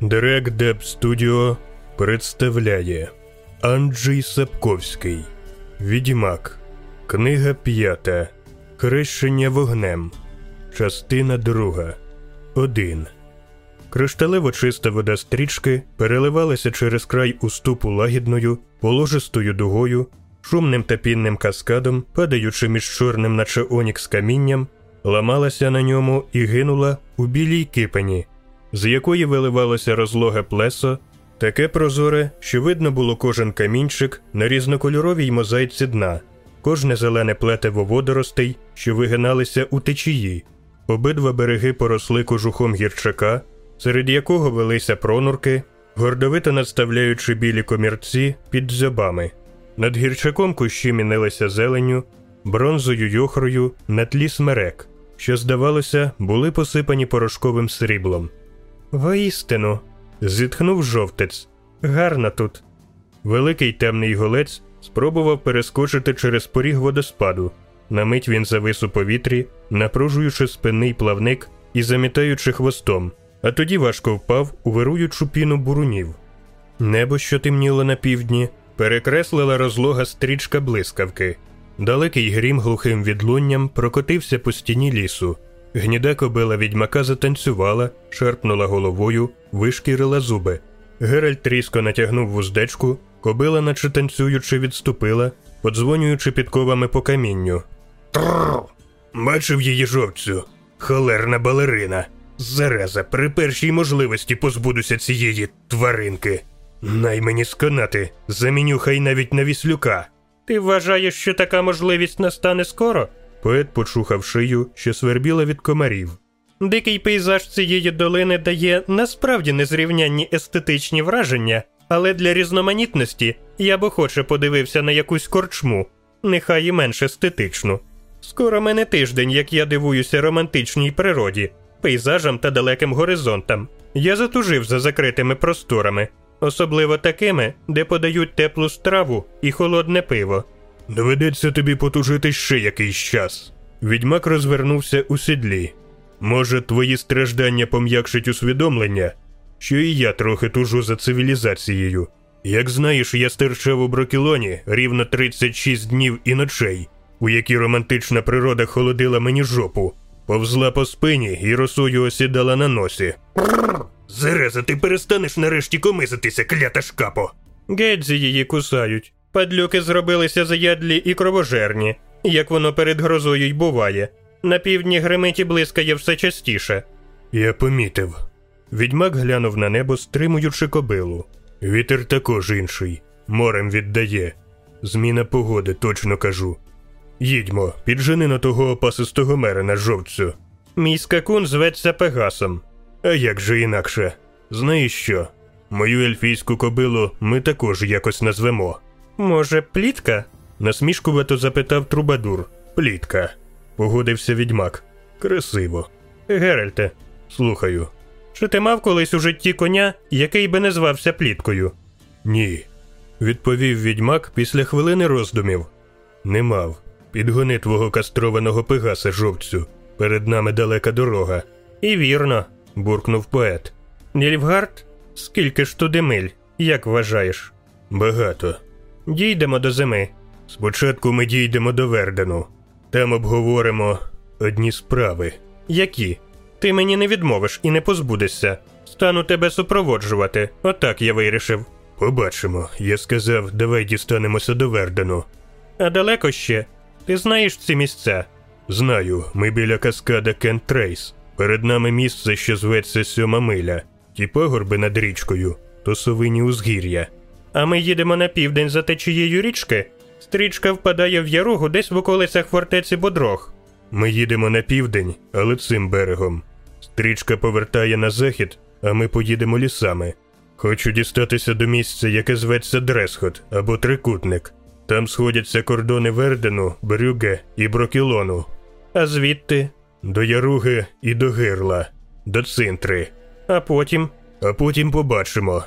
Direct Dub Studio представляє Анджей Сапковський Відьмак Книга п'ята Хрещення вогнем Частина друга 1 Кришталево чиста вода стрічки переливалася через край уступу лагідною, положистою дугою, шумним та пінним каскадом, падаючи між чорним, наче онікс камінням, ламалася на ньому і гинула у білій кипені, з якої виливалося розлоге плесо, таке прозоре, що видно було кожен камінчик на різнокольоровій мозаїці дна, кожне зелене плетиво водоростей, що вигиналися у течії. Обидва береги поросли кожухом гірчака, серед якого велися пронурки, гордовито надставляючи білі комірці під дзьобами. Над гірчаком кущі мінилися зеленню, бронзою йохрою на тлі смерек, що, здавалося, були посипані порошковим сріблом. Воістину, зітхнув жовтець. Гарно тут. Великий темний голець спробував перескочити через поріг водоспаду. На мить він завис у повітрі, напружуючи спинний плавник і замітаючи хвостом, а тоді важко впав у вируючу піну бурунів. Небо, що темніло на півдні, перекреслила розлога стрічка блискавки. Далекий грім глухим відлунням прокотився по стіні лісу. Гніда кобила відьмака затанцювала, шарпнула головою, вишкірила зуби. Геральт різко натягнув вуздечку, кобила, наче танцюючи, відступила, подзвонюючи підковами по камінню. Трррр! Бачив її жовцю. Холерна балерина. Зараза, при першій можливості позбудуся цієї тваринки. Най мені сконати, заміню хай навіть на віслюка. Ти вважаєш, що така можливість настане скоро? Поет почухав шию, що свербіла від комарів. Дикий пейзаж цієї долини дає насправді незрівнянні естетичні враження, але для різноманітності я б охоче подивився на якусь корчму, нехай і менш естетичну. Скоро мене тиждень, як я дивуюся романтичній природі, пейзажам та далеким горизонтам. Я затужив за закритими просторами, особливо такими, де подають теплу страву і холодне пиво. Доведеться тобі потужити ще якийсь час. Відьмак розвернувся у сідлі. Може, твої страждання пом'якшить усвідомлення, що і я трохи тужу за цивілізацією. Як знаєш, я стерчав у Брокілоні рівно 36 днів і ночей, у які романтична природа холодила мені жопу, повзла по спині і росою осідала на носі. Зереза, ти перестанеш нарешті комизитися, клята шкапо. Гедзі її кусають. Падлюки зробилися заядлі і кровожерні, як воно перед грозою й буває. На півдні гримить і блискає все частіше. Я помітив. Відьмак глянув на небо, стримуючи кобилу. Вітер також інший, морем віддає. Зміна погоди, точно кажу. Їдьмо, піджени на того опасистого мерина жовцю. Мій скакун зветься Пегасом. А як же інакше? Знаєш що? Мою ельфійську кобилу ми також якось назвемо. Може, плітка? насмішкувато запитав Трубадур. Плітка. Погодився відьмак. Красиво. Геральте, слухаю. Чи ти мав колись у житті коня, який би не звався пліткою? Ні, відповів відьмак після хвилини роздумів. Не мав. Підгони твого кастрованого пегаса жовцю. Перед нами далека дорога. І вірно, буркнув поет. Нільфгард? Скільки ж туди миль, як вважаєш? Багато. Дійдемо до зими. Спочатку ми дійдемо до Вердену. Там обговоримо одні справи. Які? Ти мені не відмовиш і не позбудешся. Стану тебе супроводжувати. Отак я вирішив. Побачимо. Я сказав, давай дістанемося до Вердену. А далеко ще? Ти знаєш ці місця? Знаю, ми біля каскада Кент Трейс. Перед нами місце, що зветься Сьома Миля. Ті пагорби над річкою, то совині узгір'я. А ми їдемо на південь за течією річки. Стрічка впадає в ярогу десь в околицях фортеці Бодрог. Ми їдемо на південь, але цим берегом. Стрічка повертає на захід, а ми поїдемо лісами. Хочу дістатися до місця, яке зветься Дресхот або Трикутник. Там сходяться кордони Вердену, Брюге і Брокілону. А звідти? До Яруги і до Гирла, до Цинтри. А потім? А потім побачимо.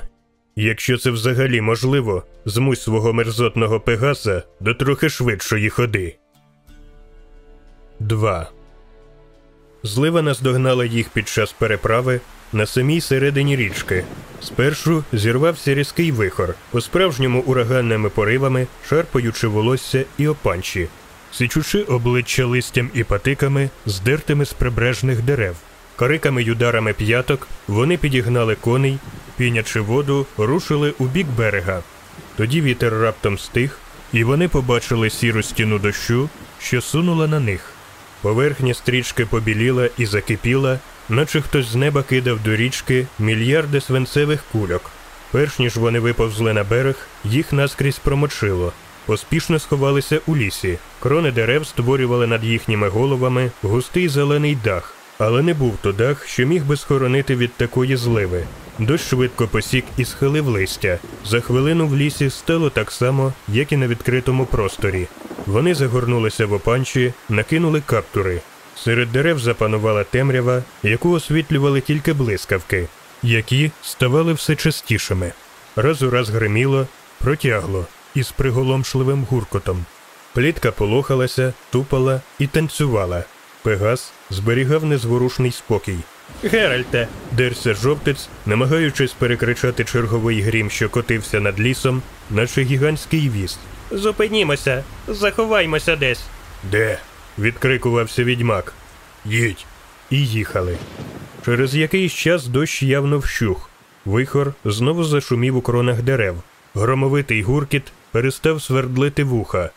Якщо це взагалі можливо, змусь свого мерзотного пегаса до трохи швидшої ходи. 2. Злива наздогнала їх під час переправи на самій середині річки, Спершу зірвався різкий вихор, по-справжньому ураганними поривами, шарпаючи волосся і опанчі, січучи обличчя листям і патиками, здертими з прибережних дерев. Кариками й ударами п'яток вони підігнали коней, пінячи воду, рушили у бік берега. Тоді вітер раптом стих, і вони побачили сіру стіну дощу, що сунула на них. Поверхня стрічки побіліла і закипіла, наче хтось з неба кидав до річки мільярди свинцевих кульок. Перш ніж вони виповзли на берег, їх наскрізь промочило. Поспішно сховалися у лісі. Крони дерев створювали над їхніми головами густий зелений дах, але не був то дах, що міг би схоронити від такої зливи. Дощ швидко посік і схилив листя. За хвилину в лісі стало так само, як і на відкритому просторі. Вони загорнулися в опанчі, накинули каптури. Серед дерев запанувала темрява, яку освітлювали тільки блискавки, які ставали все частішими. Раз у раз гриміло, протягло із приголомшливим гуркотом. Плітка полохалася, тупала і танцювала. Пегас зберігав незворушний спокій. Геральте, дерся жовтець, намагаючись перекричати черговий грім, що котився над лісом, наче гігантський віз. Зупинімося, заховаймося десь. Де? відкрикувався відьмак. Їдь. І їхали. Через якийсь час дощ явно вщух. Вихор знову зашумів у кронах дерев. Громовитий гуркіт перестав свердлити вуха.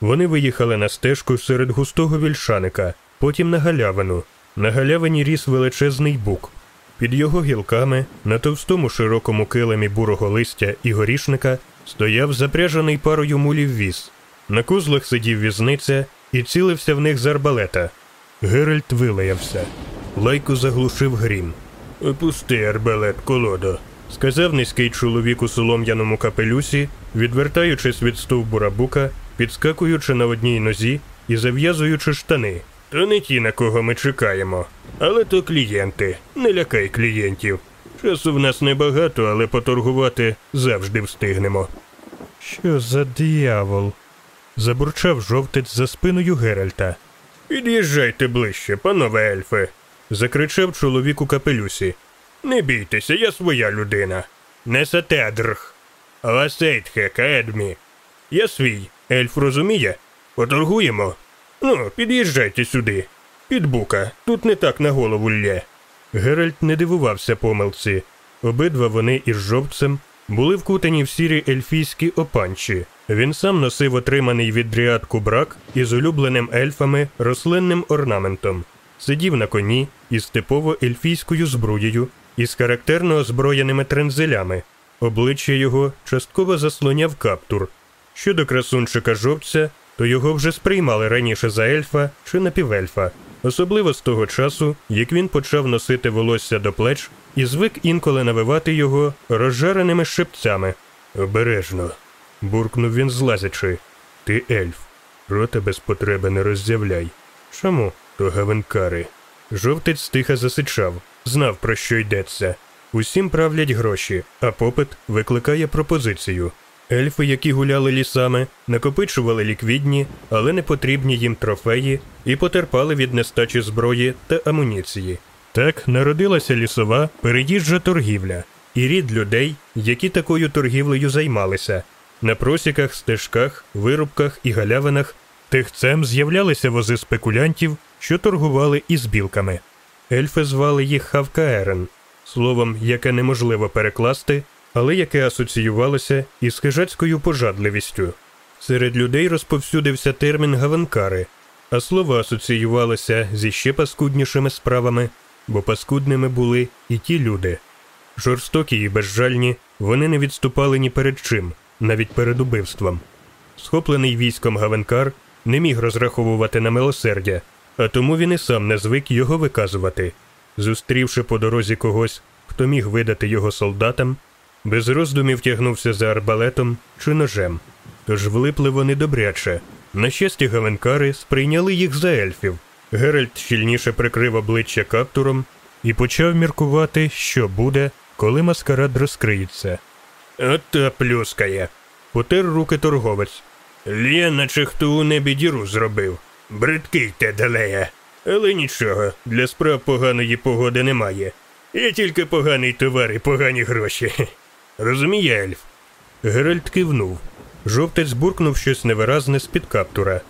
Вони виїхали на стежку серед густого вільшаника, потім на галявину. На галявині ріс величезний бук. Під його гілками, на товстому широкому килимі бурого листя і горішника, стояв запряжений парою мулів віз. На кузлах сидів візниця і цілився в них з арбалета. Геральт вилаявся. Лайку заглушив грім. Опусти арбалет, колодо, сказав низький чоловік у солом'яному капелюсі, відвертаючись від стовбура бука, підскакуючи на одній нозі і зав'язуючи штани. То не ті, на кого ми чекаємо. Але то клієнти. Не лякай клієнтів. Часу в нас небагато, але поторгувати завжди встигнемо. Що за диявол? забурчав жовтець за спиною Геральта. Під'їжджайте ближче, панове ельфи, закричав чоловік у капелюсі. Не бійтеся, я своя людина. Не сатедрх. Ласейтхе каедмі. Я свій. Ельф розуміє? Поторгуємо. Ну, під'їжджайте сюди. Під бука, тут не так на голову лє. Геральт не дивувався помилці. Обидва вони із жовтцем були вкутані в сірі ельфійські опанчі. Він сам носив отриманий від дріадку брак із улюбленим ельфами рослинним орнаментом, сидів на коні із типово ельфійською зброєю із характерно озброєними трензелями. Обличчя його частково заслоняв каптур. Щодо красунчика жовтця, то його вже сприймали раніше за ельфа чи напівельфа, особливо з того часу, як він почав носити волосся до плеч і звик інколи навивати його розжареними щепцями. Обережно, буркнув він, злазячи. Ти ельф. Рота без потреби не роззявляй. Чому? То гавенкари. Жовтець стиха засичав, знав, про що йдеться. Усім правлять гроші, а попит викликає пропозицію. Ельфи, які гуляли лісами, накопичували ліквідні, але не потрібні їм трофеї і потерпали від нестачі зброї та амуніції. Так народилася лісова переїжджа торгівля і рід людей, які такою торгівлею займалися. На просіках, стежках, вирубках і галявинах тихцем з'являлися вози спекулянтів, що торгували із білками. Ельфи звали їх Хавкаерен, словом, яке неможливо перекласти, але яке асоціювалося із хижацькою пожадливістю. Серед людей розповсюдився термін гаванкари, а слово асоціювалося зі ще паскуднішими справами, бо паскудними були і ті люди. Жорстокі і безжальні, вони не відступали ні перед чим, навіть перед убивством. Схоплений військом Гавенкар не міг розраховувати на милосердя, а тому він і сам не звик його виказувати. Зустрівши по дорозі когось, хто міг видати його солдатам, без роздумів тягнувся за арбалетом чи ножем. Тож влипли вони добряче. На щастя, гавенкари сприйняли їх за ельфів. Геральт щільніше прикрив обличчя каптуром і почав міркувати, що буде, коли маскарад розкриється. От та плюскає. Потер руки торговець. Лє, наче хто у небі діру зробив. Бридкий те далеє. Але нічого, для справ поганої погоди немає. Є тільки поганий товар і погані гроші. Розуміє, ельф? Геральт кивнув. Жовтець буркнув щось невиразне з-під каптура.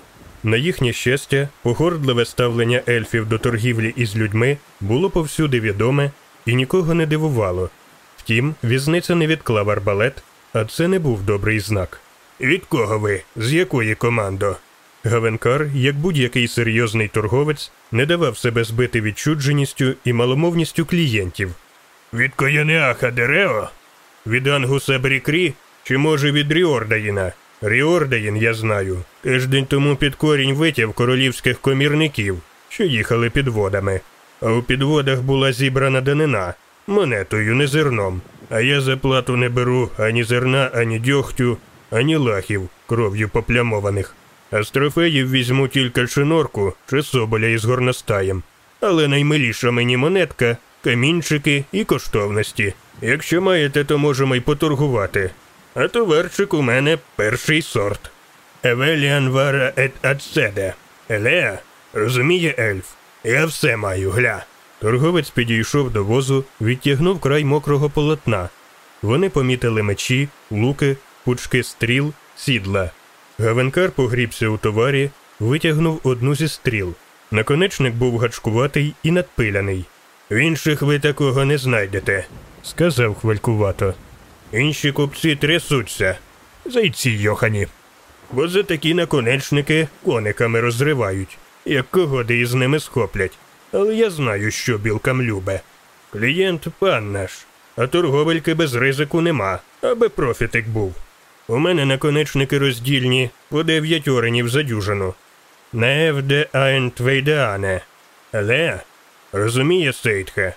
На їхнє щастя, погордливе ставлення ельфів до торгівлі із людьми було повсюди відоме і нікого не дивувало. Втім, візниця не відклав арбалет, а це не був добрий знак. Від кого ви? З якої командо? Гавенкар, як будь-який серйозний торговець, не давав себе збити відчудженістю і маломовністю клієнтів. Від Коянеаха Дерео? Від Ангуса Брікрі? Чи може від Ріордаїна? Ріордаїн, я знаю. Тиждень тому під корінь витяв королівських комірників, що їхали підводами. А у підводах була зібрана данина монетою, не зерном. А я за плату не беру ані зерна, ані дьогтю, ані лахів, кров'ю поплямованих. А з трофеїв візьму тільки шинорку чи соболя із горностаєм. Але наймиліша мені монетка, камінчики і коштовності. Якщо маєте, то можемо й поторгувати. А товарчик у мене перший сорт. Евеліан вара ет ацеде. Елеа, розуміє ельф. Я все маю, гля. Торговець підійшов до возу, відтягнув край мокрого полотна. Вони помітили мечі, луки, пучки стріл, сідла. Гавенкар погрібся у товарі, витягнув одну зі стріл. Наконечник був гачкуватий і надпиляний. В інших ви такого не знайдете, сказав хвалькувато. Інші купці трясуться. Зайці йохані. Бо за такі наконечники кониками розривають, як когоди із ними схоплять. Але я знаю, що білкам любе. Клієнт пан наш, а торговельки без ризику нема, аби профітик був. У мене наконечники роздільні по дев'ять оренів за дюжину. Не евде аентвейдеане. Але, розуміє Сейтхе,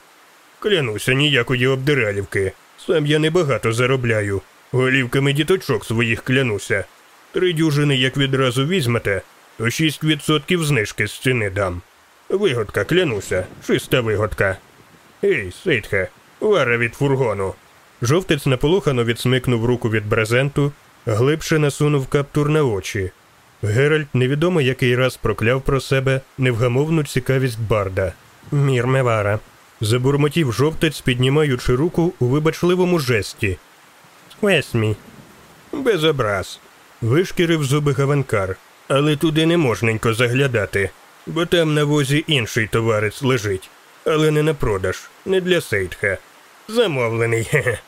клянуся ніякої обдиралівки. Сам я небагато заробляю. Голівками діточок своїх клянуся. Три дюжини, як відразу візьмете, то 6% знижки з ціни дам. Вигодка, клянуся, чиста вигодка. Ей, Сейтхе, вара від фургону. Жовтець наполохано відсмикнув руку від брезенту, глибше насунув каптур на очі. Геральт невідомо який раз прокляв про себе невгамовну цікавість барда. Мірмевара. Забурмотів жовтець, піднімаючи руку у вибачливому жесті. Весмі. Без образ. Вишкірив зуби гаванкар, але туди не можненько заглядати, бо там на возі інший товарець лежить, але не на продаж, не для Сейтха. Замовлений. хе-хе.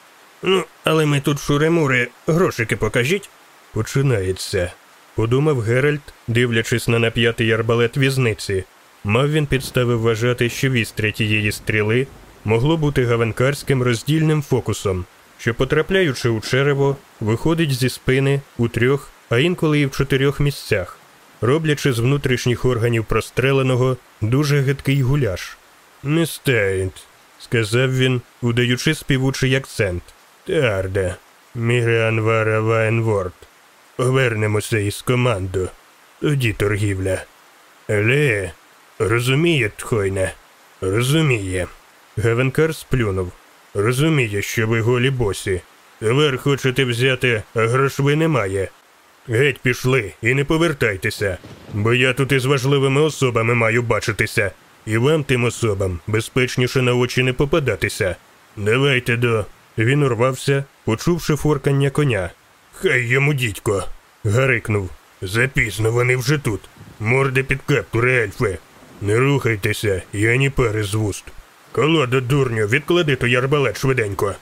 Ну, але ми тут шуремури, грошики покажіть. Починається, подумав Геральт, дивлячись на нап'ятий арбалет візниці. Мав він підстави вважати, що вістря тієї стріли могло бути гаванкарським роздільним фокусом, що, потрапляючи у черево, виходить зі спини у трьох, а інколи і в чотирьох місцях, роблячи з внутрішніх органів простреленого дуже гидкий гуляш. Не стейнт, сказав він, удаючи співучий акцент. Тарде, Мігреанвара Вайнворд. Повернемося із команду. Тоді торгівля. Але розуміє, Тхойне, розуміє. Гавенкар сплюнув. Розуміє, що ви голі босі. Товар хочете взяти, а грошви немає. Геть пішли і не повертайтеся, бо я тут із важливими особами маю бачитися, і вам тим особам безпечніше на очі не попадатися. Давайте до. Він урвався, почувши форкання коня. Хай йому дідько. гарикнув. Запізно вони вже тут. Морди під каптури, ельфи. Не рухайтеся, я ні пари з вуст. Колода, дурню, відклади той арбалет швиденько.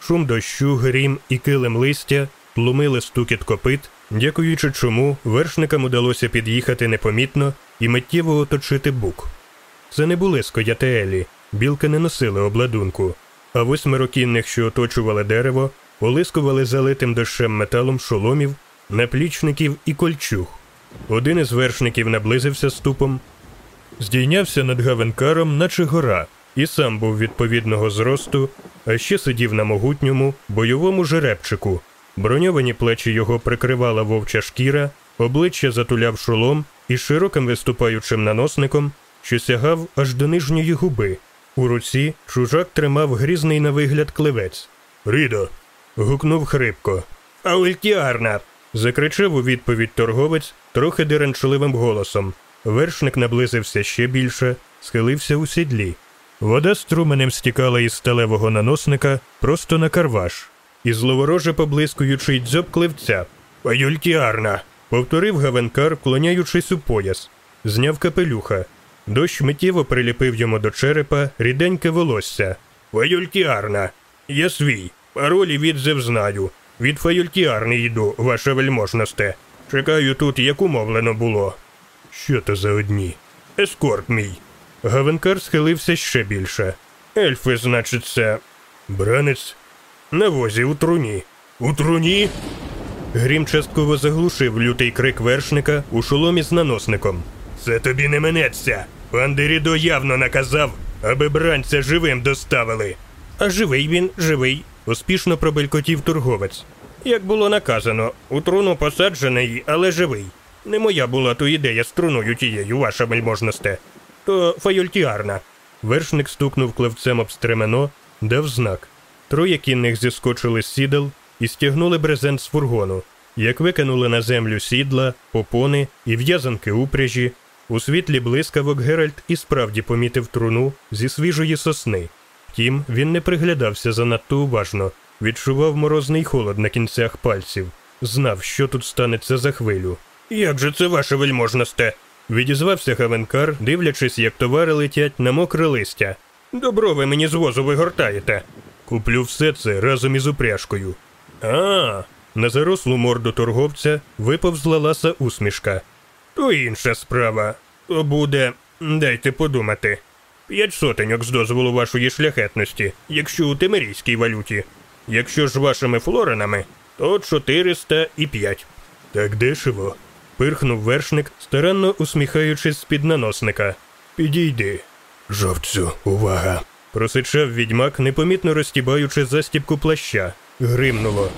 Шум дощу, грім і килим листя тлумили стукіт копит, дякуючи чому вершникам удалося під'їхати непомітно і миттєво оточити бук. Це не були скоятеелі, білки не носили обладунку, а восьмеро кінних, що оточували дерево, олискували залитим дощем металом шоломів, наплічників і кольчуг. Один із вершників наблизився ступом, здійнявся над гавенкаром, наче гора, і сам був відповідного зросту, а ще сидів на могутньому бойовому жеребчику. Броньовані плечі його прикривала вовча шкіра, обличчя затуляв шолом і широким виступаючим наносником, що сягав аж до нижньої губи. У руці чужак тримав грізний на вигляд кливець. Рідо. гукнув хрипко. Аультіарна. закричав у відповідь торговець трохи деренчливим голосом. Вершник наблизився ще більше, схилився у сідлі. Вода струменем стікала із сталевого наносника просто на карваш, і зловороже поблискуючи й дзьоб кливця. Паюлькіарна. повторив гавенкар, вклоняючись у пояс, зняв капелюха. Дощ миттєво приліпив йому до черепа ріденьке волосся. Фаюлькіарна. Я свій. Паролі відзив знаю. Від фаюлькіарни йду, ваше вельможносте. Чекаю тут, як умовлено було. Що то за одні? Ескорт мій. Гавенкар схилився ще більше. Ельфи, значить, це. Бранець. На возі у труні. У труні? Грім частково заглушив лютий крик вершника у шоломі з наносником. Це тобі не минеться. Пан Дерідо явно наказав, аби бранця живим доставили. А живий він, живий, успішно пробелькотів торговець. Як було наказано, у труну посаджений, але живий. Не моя була то ідея з труною тією, ваша вельможносте. То фаюльтіарна. Вершник стукнув клевцем об стремено, дав знак. Троє кінних зіскочили з сідел і стягнули брезент з фургону. Як викинули на землю сідла, попони і в'язанки упряжі, у світлі блискавок Геральт і справді помітив труну зі свіжої сосни. Втім, він не приглядався занадто уважно, відчував морозний холод на кінцях пальців, знав, що тут станеться за хвилю. Як же це ваше вельможносте? відізвався Гавенкар, дивлячись, як товари летять на мокре листя. Добро ви мені з возу вигортаєте. Куплю все це разом із упряжкою. А, на зарослу морду торговця виповзла ласа усмішка. То інша справа. То буде. Дайте подумати. П'ять сотеньок з дозволу вашої шляхетності, якщо у темерійській валюті. Якщо ж вашими флоринами, то 405. Так дешево. Пирхнув вершник, старанно усміхаючись з під наносника. Підійди. Жовцю, увага. просичав відьмак, непомітно розтібаючи застібку плаща. Гримнуло.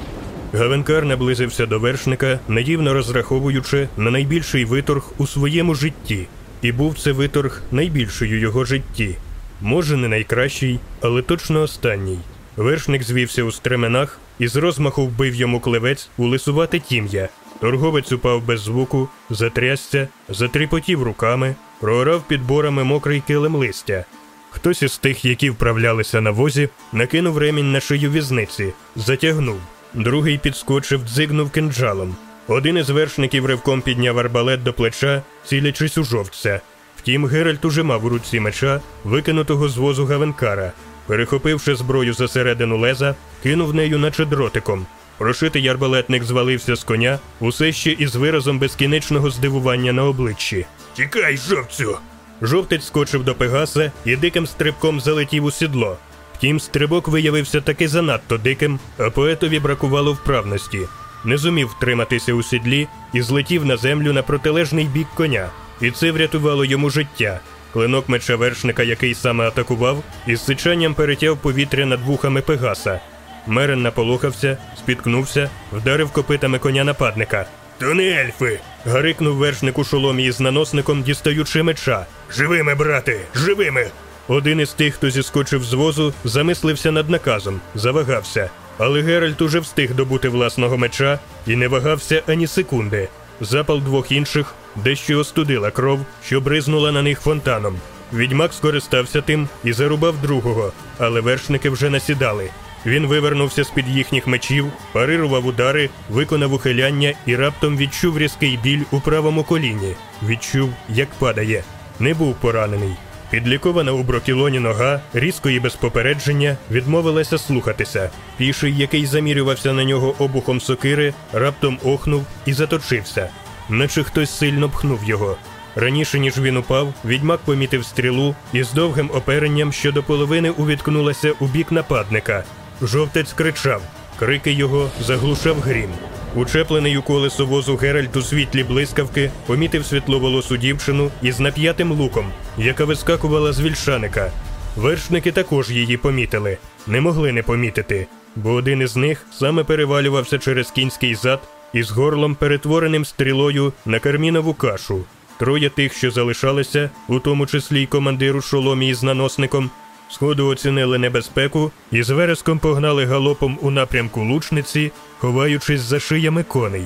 Гавенкар наблизився до вершника, наївно розраховуючи на найбільший виторг у своєму житті, і був це виторг найбільший у його житті. Може, не найкращий, але точно останній. Вершник звівся у стременах і з розмаху вбив йому клевець у лисувате тім'я. Торговець упав без звуку, затрясся, затріпотів руками, проорав підборами мокрий килим листя. Хтось із тих, які вправлялися на возі, накинув ремінь на шию візниці, затягнув. Другий підскочив, дзигнув кинджалом. Один із вершників ривком підняв арбалет до плеча, цілячись у жовтця. Втім, Геральт уже мав у руці меча, викинутого з возу Гавенкара. Перехопивши зброю за середину леза, кинув нею, наче дротиком. Прошитий арбалетник звалився з коня, усе ще із виразом безкінечного здивування на обличчі. Тікай, жовцю! Жовтець скочив до Пегаса і диким стрибком залетів у сідло. Втім, стрибок виявився таки занадто диким, а поетові бракувало вправності. Не зумів втриматися у сідлі і злетів на землю на протилежний бік коня, і це врятувало йому життя. Клинок меча вершника, який саме атакував, із сичанням перетяв повітря над вухами Пегаса. Мерен наполохався, спіткнувся, вдарив копитами коня нападника. То не ельфи. гарикнув вершник у шоломі із наносником, дістаючи меча. Живими, брате, живими! Один із тих, хто зіскочив з возу, замислився над наказом, завагався. Але Геральт уже встиг добути власного меча і не вагався ані секунди. Запал двох інших дещо остудила кров, що бризнула на них фонтаном. Відьмак скористався тим і зарубав другого, але вершники вже насідали. Він вивернувся з під їхніх мечів, парирував удари, виконав ухиляння і раптом відчув різкий біль у правому коліні. Відчув, як падає. Не був поранений. Підлікована у брокілоні нога, різко і без попередження, відмовилася слухатися. Піший, який замірювався на нього обухом сокири, раптом охнув і заточився, наче хтось сильно пхнув його. Раніше ніж він упав, відьмак помітив стрілу і з довгим оперенням, що до половини увіткнулася у бік нападника. Жовтець кричав, крики його заглушав грім. Учеплений у колесо возу Геральт у світлі блискавки помітив світловолосу дівчину із нап'ятим луком, яка вискакувала з вільшаника. Вершники також її помітили, не могли не помітити, бо один із них саме перевалювався через кінський зад із горлом, перетвореним стрілою на кармінову кашу. Троє тих, що залишалися, у тому числі й командиру шоломі із наносником, Сходу оцінили небезпеку і з вереском погнали галопом у напрямку лучниці, ховаючись за шиями коней.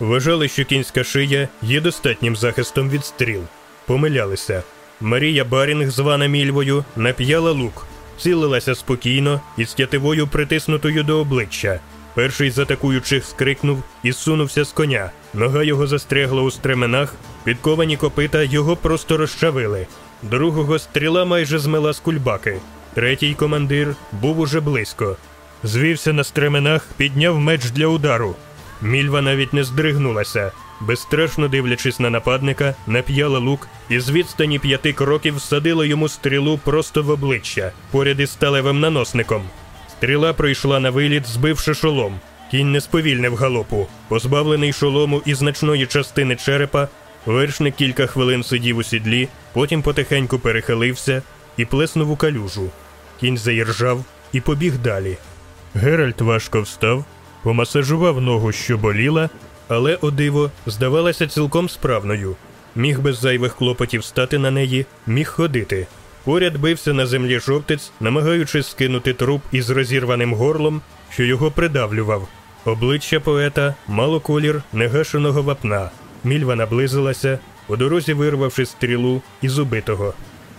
Вважали, що кінська шия є достатнім захистом від стріл. Помилялися. Марія Барінг, звана Мільвою, нап'яла лук, цілилася спокійно і з тятивою притиснутою до обличчя. Перший з атакуючих скрикнув і сунувся з коня. Нога його застрягла у стременах, підковані копита його просто розчавили. Другого стріла майже змела з кульбаки. Третій командир був уже близько. Звівся на стременах, підняв меч для удару. Мільва навіть не здригнулася. Безстрашно дивлячись на нападника, нап'яла лук і з відстані п'яти кроків всадила йому стрілу просто в обличчя, поряд із сталевим наносником. Стріла пройшла на виліт, збивши шолом. Кінь не сповільнив галопу. Позбавлений шолому і значної частини черепа, вершник кілька хвилин сидів у сідлі, потім потихеньку перехилився і плеснув у калюжу. Кінь заіржав і побіг далі. Геральт важко встав, помасажував ногу, що боліла, але, о диво, здавалася цілком справною. Міг без зайвих клопотів стати на неї, міг ходити. Поряд бився на землі жовтець, намагаючись скинути труп із розірваним горлом, що його придавлював. Обличчя поета мало колір негашеного вапна. Мільва наблизилася, по дорозі вирвавши стрілу із убитого.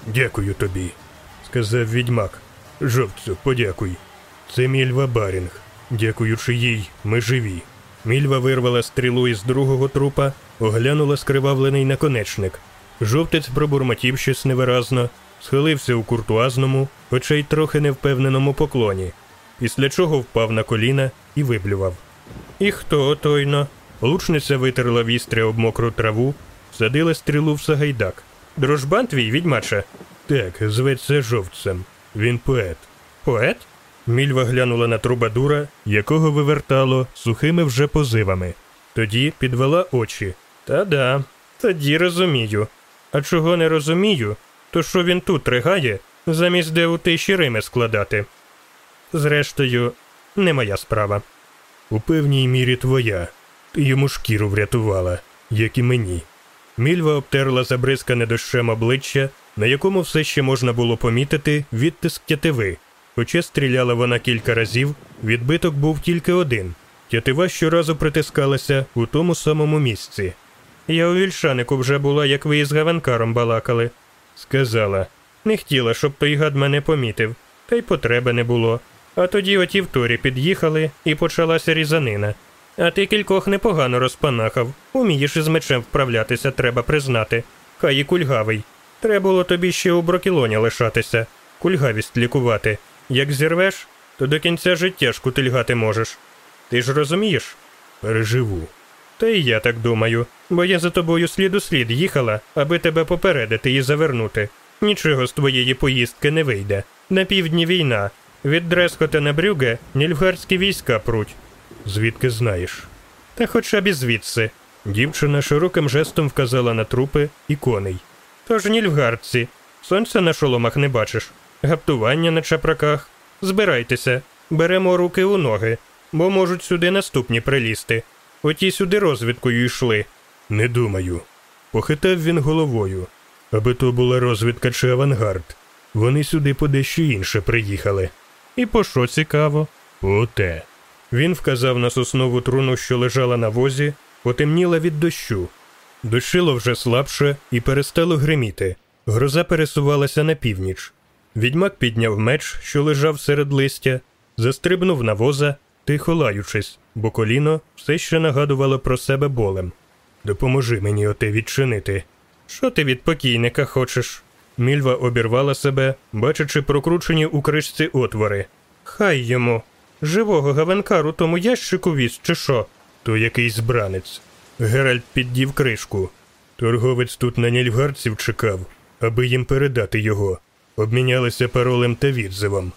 Дякую тобі, сказав відьмак. Жовтцю, подякуй. Це Мільва Барінг. Дякуючи їй, ми живі. Мільва вирвала стрілу із другого трупа, оглянула скривавлений наконечник. Жовтець пробурмотів щось невиразно, схилився у куртуазному, хоча й трохи невпевненому поклоні, після чого впав на коліна і виблював. І хто тойно? Лучниця витерла вістря об мокру траву, садила стрілу в сагайдак. Дружбан твій, відьмаче? Так, зветься жовтцем. Він поет. Поет? Мільва глянула на трубадура, якого вивертало сухими вже позивами. Тоді підвела очі. Та-да, тоді розумію. А чого не розумію, то що він тут ригає, замість де у тиші Рими складати. Зрештою, не моя справа. У певній мірі твоя. Йому шкіру врятувала, як і мені. Мільва обтерла забризкане дощем обличчя, на якому все ще можна було помітити відтиск тятиви. Хоча стріляла вона кілька разів, відбиток був тільки один. Тятива щоразу притискалася у тому самому місці. Я у вільшанику вже була, як ви із Гаванкаром балакали, сказала. Не хотіла, щоб той гад мене помітив, та й потреби не було. А тоді оті в турі під'їхали і почалася різанина. А ти кількох непогано розпанахав. Умієш із мечем вправлятися, треба признати. Хай і кульгавий. Треба було тобі ще у брокілоні лишатися, кульгавість лікувати. Як зірвеш, то до кінця життя шкутильгати можеш. Ти ж розумієш? Переживу. Та і я так думаю, бо я за тобою слід у слід їхала, аби тебе попередити і завернути. Нічого з твоєї поїздки не вийде. На півдні війна. Від Дрескота на Брюге нільфгарські війська пруть. Звідки знаєш? Та хоча б і звідси. Дівчина широким жестом вказала на трупи і коней. Тож нільфгардці, сонця на шоломах не бачиш, гаптування на чапраках. Збирайтеся, беремо руки у ноги, бо можуть сюди наступні прилізти. Оті сюди розвідкою йшли. Не думаю. Похитав він головою. Аби то була розвідка чи авангард. Вони сюди по дещо інше приїхали. І по що цікаво? По те. Він вказав на соснову труну, що лежала на возі, потемніла від дощу. Дощило вже слабше і перестало гриміти. Гроза пересувалася на північ. Відьмак підняв меч, що лежав серед листя, застрибнув на воза, тихо лаючись, бо коліно все ще нагадувало про себе болем. Допоможи мені оте відчинити. Що ти від покійника хочеш? Мільва обірвала себе, бачачи прокручені у кришці отвори. Хай йому. Живого гавенкару тому ящику віз, чи що? То якийсь бранець. Геральт піддів кришку. Торговець тут на нільфгарців чекав, аби їм передати його. Обмінялися паролем та відзивом.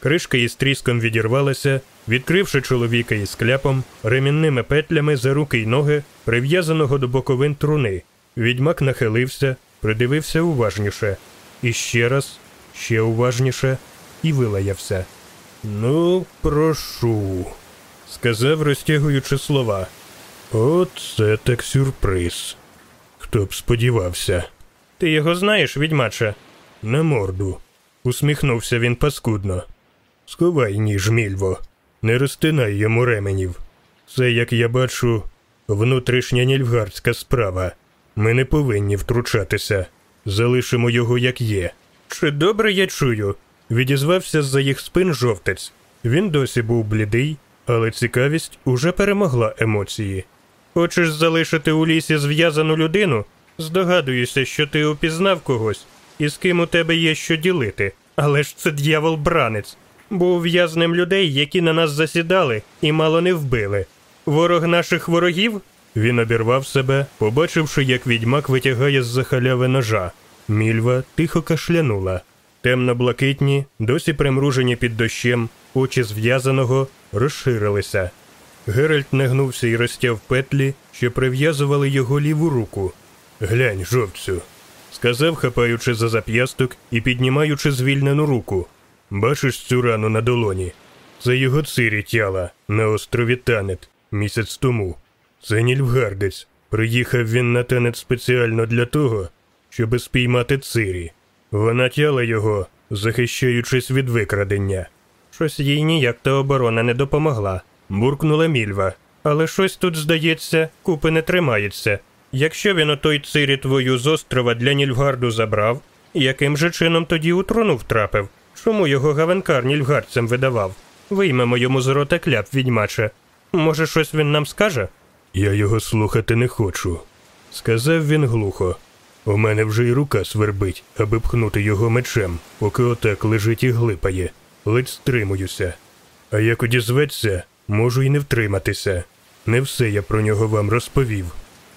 Кришка із тріском відірвалася, відкривши чоловіка із кляпом, ремінними петлями за руки й ноги, прив'язаного до боковин труни. Відьмак нахилився, придивився уважніше. І ще раз, ще уважніше, і вилаявся. Ну, прошу, сказав, розтягуючи слова. Оце так сюрприз. Хто б сподівався. Ти його знаєш, відьмаче? На морду. Усміхнувся він паскудно. Сховай ніж, мільво, не розтинай йому ременів. Це, як я бачу, внутрішня нільфгардська справа. Ми не повинні втручатися. залишимо його як є. Чи добре я чую? Відізвався з-за їх спин жовтець. Він досі був блідий, але цікавість уже перемогла емоції. Хочеш залишити у лісі зв'язану людину? Здогадуюся, що ти упізнав когось, і з ким у тебе є що ділити. Але ж це дьявол бранець. Був в'язнем людей, які на нас засідали і мало не вбили. Ворог наших ворогів? Він обірвав себе, побачивши, як відьмак витягає з-за халяви ножа. Мільва тихо кашлянула. Темно-блакитні, досі примружені під дощем, очі зв'язаного розширилися. Геральт нагнувся і розтяв петлі, що прив'язували його ліву руку. Глянь, жовцю, сказав, хапаючи за зап'ясток і піднімаючи звільнену руку. Бачиш цю рану на долоні? Це його цирі тяла на острові Танет місяць тому. Це Нільфгардець. Приїхав він на Танет спеціально для того, щоби спіймати цирі. Вона тяла його, захищаючись від викрадення. Щось їй ніяк та оборона не допомогла, буркнула мільва. Але щось тут, здається, купи не тримається. Якщо він отой цирі твою з острова для Нільфгарду забрав, яким же чином тоді у трону втрапив? Чому його гавенкар нільфгардцям видавав? Виймемо йому з рота кляп, відьмаче. Може, щось він нам скаже? Я його слухати не хочу, сказав він глухо. У мене вже й рука свербить, аби пхнути його мечем, поки отак лежить і глипає. Ледь стримуюся. А як одізветься, можу й не втриматися. Не все я про нього вам розповів.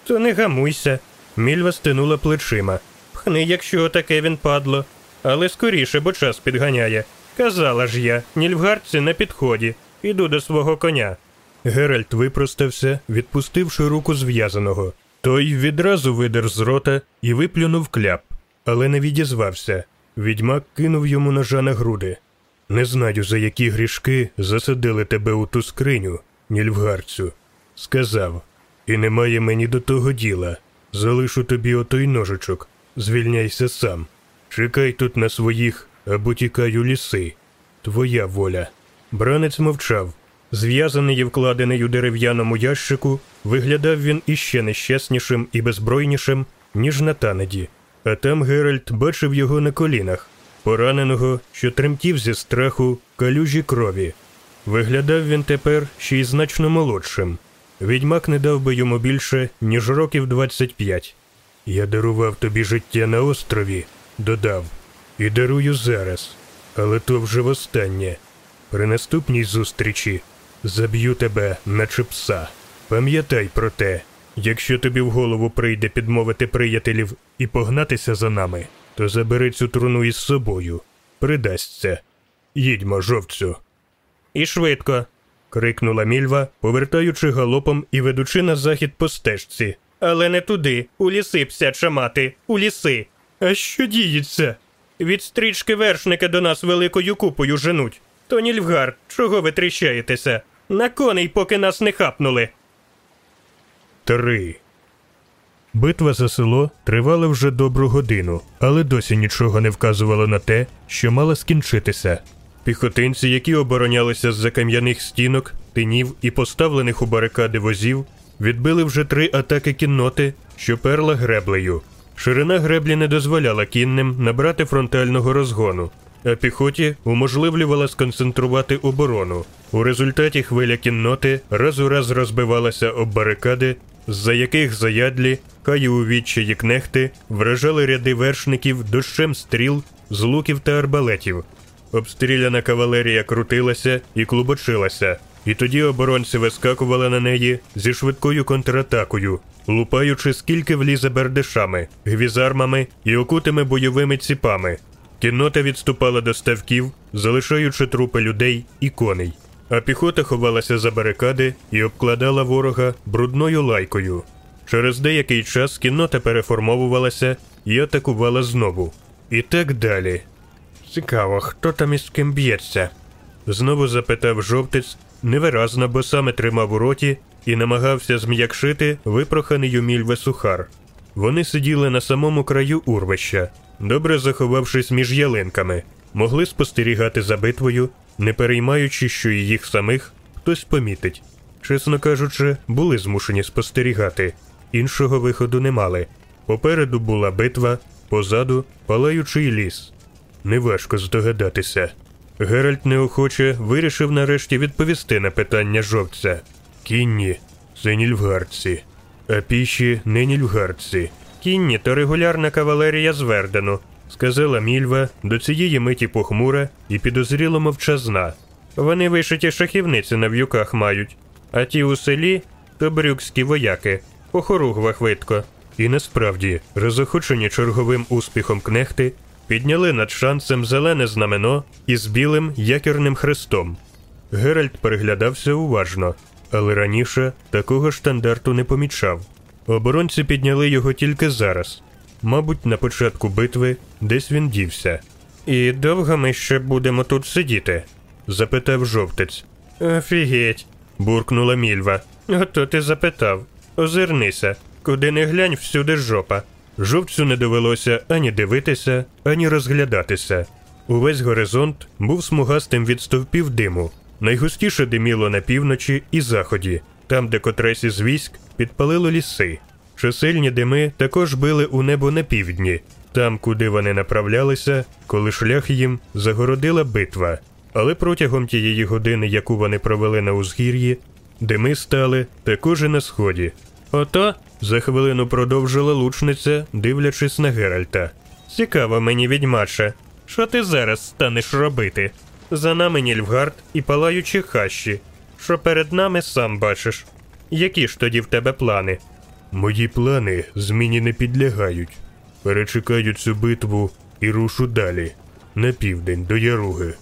То не гамуйся. Мільва стинула плечима. Пхни, якщо таке він падло. Але скоріше, бо час підганяє. Казала ж я, нільфгардці на підході. Іду до свого коня. Геральт випростався, відпустивши руку зв'язаного. Той відразу видер з рота і виплюнув кляп, але не відізвався. Відьмак кинув йому ножа на груди. Не знаю, за які грішки засадили тебе у ту скриню, нільфгарцю. Сказав, і немає мені до того діла. Залишу тобі отой ножичок, звільняйся сам. Чекай тут на своїх або тікай у ліси. Твоя воля. Бранець мовчав. Зв'язаний і вкладений у дерев'яному ящику, виглядав він іще нещаснішим і беззбройнішим, ніж на танеді. А там Геральт бачив його на колінах, пораненого, що тремтів зі страху калюжі крові. Виглядав він тепер ще й значно молодшим. Відьмак не дав би йому більше, ніж років 25. Я дарував тобі життя на острові, додав, і дарую зараз, але то вже востаннє. При наступній зустрічі заб'ю тебе, наче пса. Пам'ятай про те, якщо тобі в голову прийде підмовити приятелів і погнатися за нами, то забери цю труну із собою. Придасться. Їдьмо, жовцю. І швидко. крикнула мільва, повертаючи галопом і ведучи на захід по стежці. Але не туди, у ліси, псяча мати, у ліси. А що діється? Від стрічки вершники до нас великою купою женуть. То Нільфгар, чого ви тріщаєтеся? На коней, поки нас не хапнули. Три. Битва за село тривала вже добру годину, але досі нічого не вказувало на те, що мала скінчитися. Піхотинці, які оборонялися з-за кам'яних стінок, тинів і поставлених у барикади возів, відбили вже три атаки кінноти, що перла греблею. Ширина греблі не дозволяла кінним набрати фронтального розгону, а піхоті уможливлювала сконцентрувати оборону. У результаті хвиля кінноти раз у раз розбивалася об барикади, з-за яких заядлі, хай у відчаї кнехти вражали ряди вершників дощем стріл, з луків та арбалетів. Обстріляна кавалерія крутилася і клубочилася, і тоді оборонці вискакували на неї зі швидкою контратакою, лупаючи скільки влізе бердишами, гвізармами і окутими бойовими ціпами. Кіннота відступала до ставків, залишаючи трупи людей і коней, а піхота ховалася за барикади і обкладала ворога брудною лайкою. Через деякий час кіннота переформовувалася і атакувала знову. І так далі. Цікаво, хто там із ким б'ється? Знову запитав жовтець, невиразно, бо саме тримав у роті і намагався зм'якшити випроханий у мільве сухар. Вони сиділи на самому краю урвища, добре заховавшись між ялинками, могли спостерігати за битвою, не переймаючи, що і їх самих хтось помітить. Чесно кажучи, були змушені спостерігати, іншого виходу не мали. Попереду була битва, позаду палаючий ліс. Неважко здогадатися. Геральт неохоче вирішив нарешті відповісти на питання жовця. Кінні це нільфгардці, а піші не нільфгардці. Кінні то регулярна кавалерія з Вердену, сказала Мільва до цієї миті похмура і підозріло мовчазна. Вони вишиті шахівниці на в'юках мають, а ті у селі то брюкські вояки, по хоругвах видко. І насправді, розохочені черговим успіхом кнехти, підняли над шансом зелене знамено із білим якірним хрестом. Геральт переглядався уважно, але раніше такого штандарту не помічав. Оборонці підняли його тільки зараз. Мабуть, на початку битви десь він дівся. І довго ми ще будемо тут сидіти? запитав жовтець. Офігеть, буркнула мільва. Ото ти запитав. Озирнися, куди не глянь, всюди жопа. Жовцю не довелося ані дивитися, ані розглядатися. Увесь горизонт був смугастим від стовпів диму. Найгустіше диміло на півночі і заході, там, де котресь із військ підпалило ліси. Чисельні дими також били у небо на півдні, там, куди вони направлялися, коли шлях їм загородила битва. Але протягом тієї години, яку вони провели на узгір'ї, дими стали також і на сході. Ото за хвилину продовжила лучниця, дивлячись на Геральта. Цікаво мені, відьмаче, що ти зараз станеш робити? За нами Нільфгард і палаючі хащі, що перед нами сам бачиш. Які ж тоді в тебе плани? Мої плани зміні не підлягають. Перечекаю цю битву і рушу далі, на південь до Яруги.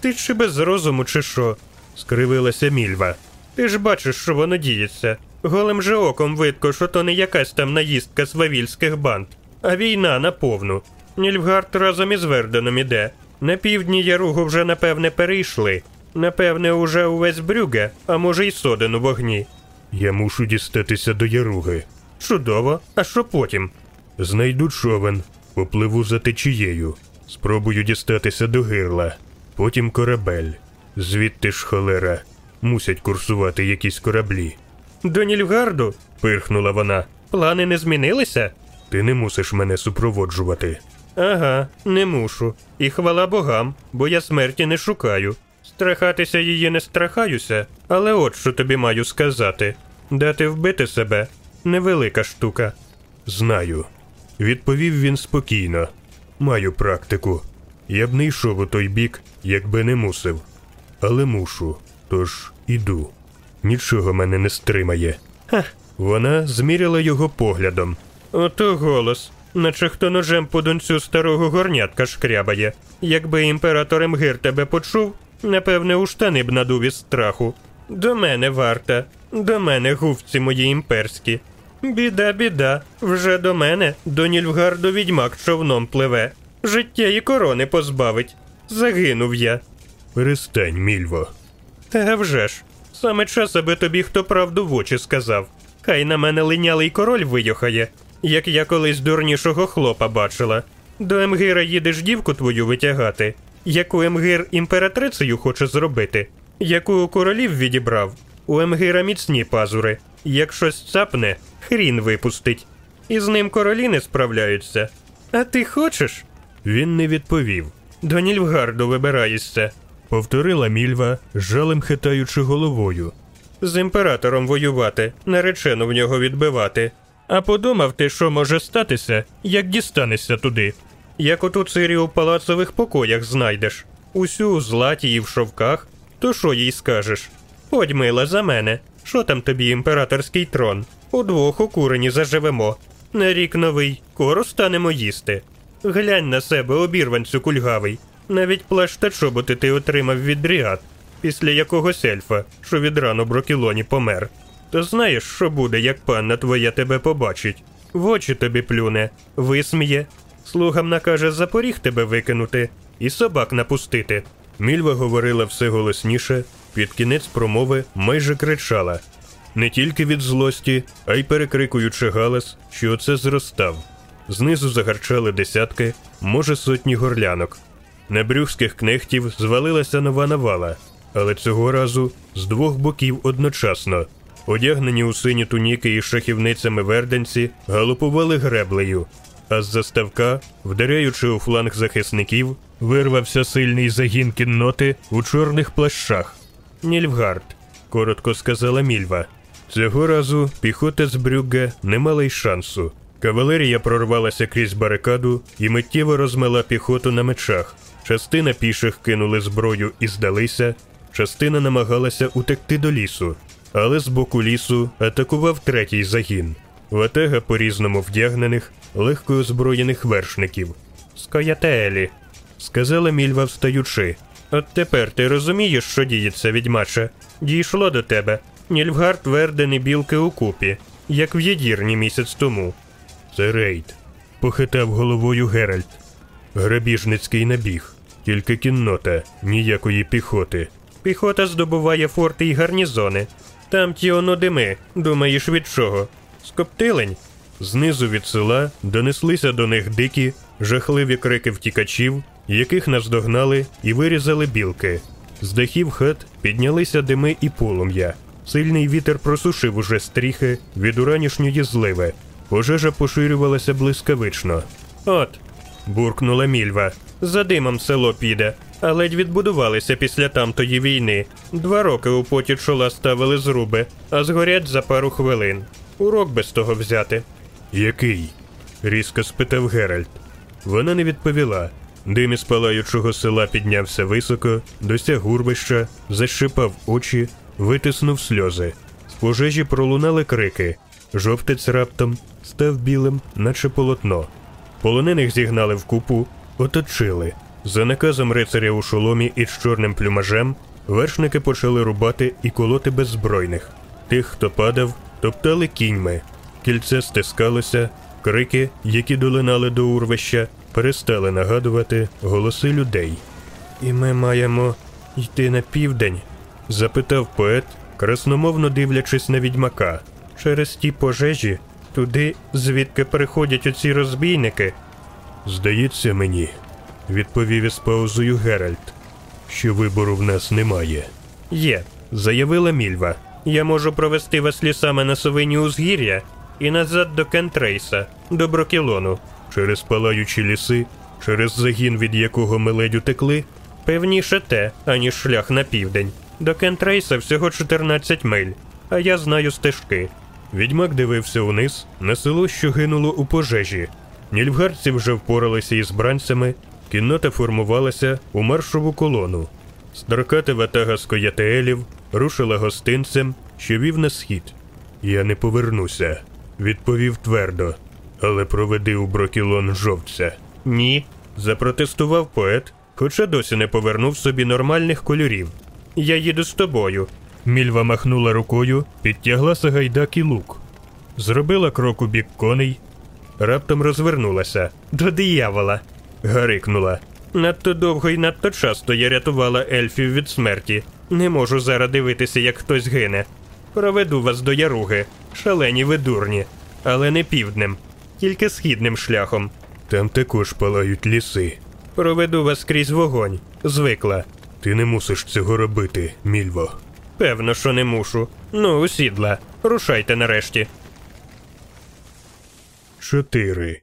Ти чи без розуму, чи що? скривилася мільва. Ти ж бачиш, що воно діється. Голим же оком видко, що то не якась там наїздка свавільських банд, а війна наповну. Нільфгард разом із Верденом іде. На півдні Яругу вже напевне перейшли. Напевне, уже увесь брюге, а може й соден у вогні. Я мушу дістатися до Яруги. Чудово, а що потім? Знайду човен, попливу за течією, спробую дістатися до гирла, потім корабель. Звідти ж холера, мусять курсувати якісь кораблі. До Нільфгарду? пирхнула вона. Плани не змінилися? Ти не мусиш мене супроводжувати. Ага, не мушу. І хвала богам, бо я смерті не шукаю. Страхатися її не страхаюся, але от що тобі маю сказати: дати вбити себе невелика штука. Знаю, відповів він спокійно. Маю практику. Я б не йшов у той бік, якби не мусив. Але мушу, тож іду. Нічого мене не стримає. Ха. Вона зміряла його поглядом. Ото голос, наче хто ножем по донцю старого горнятка шкрябає. Якби імператор Емгир тебе почув, напевне, у штани б надув із страху. До мене варта, до мене гувці мої імперські. Біда, біда, вже до мене, до Нільфгарду відьмак човном пливе. Життя і корони позбавить. Загинув я. Перестань, мільво. Та вже ж, саме час, аби тобі хто правду в очі сказав. Хай на мене линялий король вийохає, як я колись дурнішого хлопа бачила. До Емгира їдеш дівку твою витягати, яку Емгир імператрицею хоче зробити, яку у королів відібрав. У Емгира міцні пазури. Як щось цапне, хрін випустить. І з ним королі не справляються. А ти хочеш? Він не відповів. До Нільфгарду вибираєшся, повторила мільва, жалем хитаючи головою. З імператором воювати, наречену в нього відбивати. А подумав ти, що може статися, як дістанешся туди. Як оту цирі у палацових покоях знайдеш, усю у златі і в шовках, то що їй скажеш? Ходь, мила, за мене. Що там тобі імператорський трон? Удвох у курені заживемо. На рік новий, кору станемо їсти. Глянь на себе, обірванцю кульгавий. Навіть плащ та чоботи ти отримав від дріад, після якогось ельфа, що від рану брокілоні помер. То знаєш, що буде, як панна твоя тебе побачить? В очі тобі плюне, висміє, слугам накаже за поріг тебе викинути і собак напустити. Мільва говорила все голосніше, під кінець промови майже кричала не тільки від злості, а й перекрикуючи галас, що оце зростав. Знизу загарчали десятки, може сотні горлянок. На брюхських кнехтів звалилася нова навала, але цього разу з двох боків одночасно. Одягнені у сині туніки і шахівницями верденці галопували греблею, а з заставка, вдаряючи у фланг захисників, вирвався сильний загін кінноти у чорних плащах. Нільфгард, коротко сказала Мільва. Цього разу піхота з Брюгге не мала й шансу. Кавалерія прорвалася крізь барикаду і миттєво розмила піхоту на мечах. Частина піших кинули зброю і здалися, частина намагалася утекти до лісу, але з боку лісу атакував третій загін. Ватега по різному вдягнених, легко озброєних вершників. Скоятелі, сказала мільва встаючи. От тепер ти розумієш, що діється, відьмаче? Дійшло до тебе. Нільфгард Верден і білки у купі, як в єдірні місяць тому. Це рейд, похитав головою Геральт. Грабіжницький набіг, тільки кіннота, ніякої піхоти. Піхота здобуває форти й гарнізони. Там ті оно дими, думаєш від чого? Скоптилень? Знизу від села донеслися до них дикі, жахливі крики втікачів, яких наздогнали і вирізали білки. З дахів хат піднялися дими і полум'я. Сильний вітер просушив уже стріхи від уранішньої зливи. Пожежа поширювалася блискавично. От, буркнула мільва. За димом село піде, а ледь відбудувалися після тамтої війни. Два роки у поті чола ставили зруби, а згорять за пару хвилин. Урок без того взяти. Який? різко спитав Геральт. Вона не відповіла. Дим із палаючого села піднявся високо, досяг урвища, защипав очі, витиснув сльози. З пожежі пролунали крики. Жовтець раптом став білим, наче полотно. Полонених зігнали в купу, оточили. За наказом рицаря у шоломі із чорним плюмажем вершники почали рубати і колоти беззбройних. Тих, хто падав, топтали кіньми. Кільце стискалося, крики, які долинали до урвища, перестали нагадувати голоси людей. І ми маємо йти на південь? запитав поет, красномовно дивлячись на відьмака. Через ті пожежі, туди, звідки приходять оці розбійники. Здається мені, відповів із паузою Геральт, що вибору в нас немає. Є, заявила Мільва. Я можу провести вас лісами на совині узгір'я і назад до Кентрейса, до Брокілону. Через палаючі ліси, через загін, від якого ми ледь утекли, певніше те, аніж шлях на південь. До Кентрейса всього 14 миль, а я знаю стежки. Відьмак дивився униз на село, що гинуло у пожежі. Нільфгардці вже впоралися із бранцями, кіннота формувалася у маршову колону. Старкати ватага з коятеелів рушила гостинцем, що вів на схід. Я не повернуся, відповів твердо, але проведи у брокілон жовця. Ні, запротестував поет, хоча досі не повернув собі нормальних кольорів. Я їду з тобою. Мільва махнула рукою, підтягла сагайдак і лук. Зробила крок у бік коней, раптом розвернулася. До диявола. гарикнула. Надто довго і надто часто я рятувала ельфів від смерті. Не можу зараз дивитися, як хтось гине. Проведу вас до яруги, шалені ви дурні, але не півднем, тільки східним шляхом. Там також палають ліси. Проведу вас крізь вогонь, звикла. Ти не мусиш цього робити, мільво. Певно, що не мушу. Ну, усідла. Рушайте нарешті. Чотири.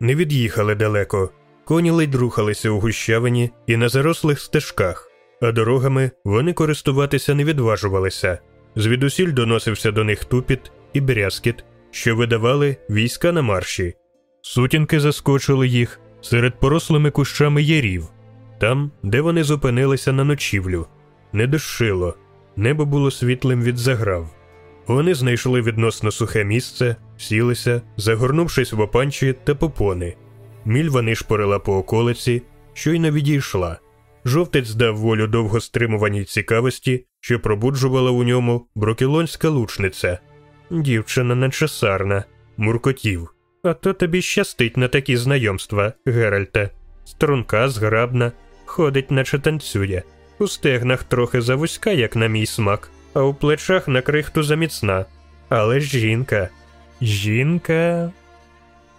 Не від'їхали далеко. Коні ледь рухалися у гущавині і на зарослих стежках, а дорогами вони користуватися не відважувалися. Звідусіль доносився до них тупіт і брязкіт, що видавали війська на марші. Сутінки заскочили їх серед порослими кущами ярів, там, де вони зупинилися на ночівлю. Не дощило, небо було світлим від заграв. Вони знайшли відносно сухе місце, сілися, загорнувшись в опанчі та попони. Мільва нишпорила по околиці, щойно відійшла. Жовтець дав волю довго стримуваній цікавості, що пробуджувала у ньому брокілонська лучниця. Дівчина нечесарна, муркотів. А то тобі щастить на такі знайомства, Геральте. Струнка, зграбна, ходить, наче танцює. У стегнах трохи завузька, як на мій смак, а у плечах на крихту заміцна. Але жінка. Жінка.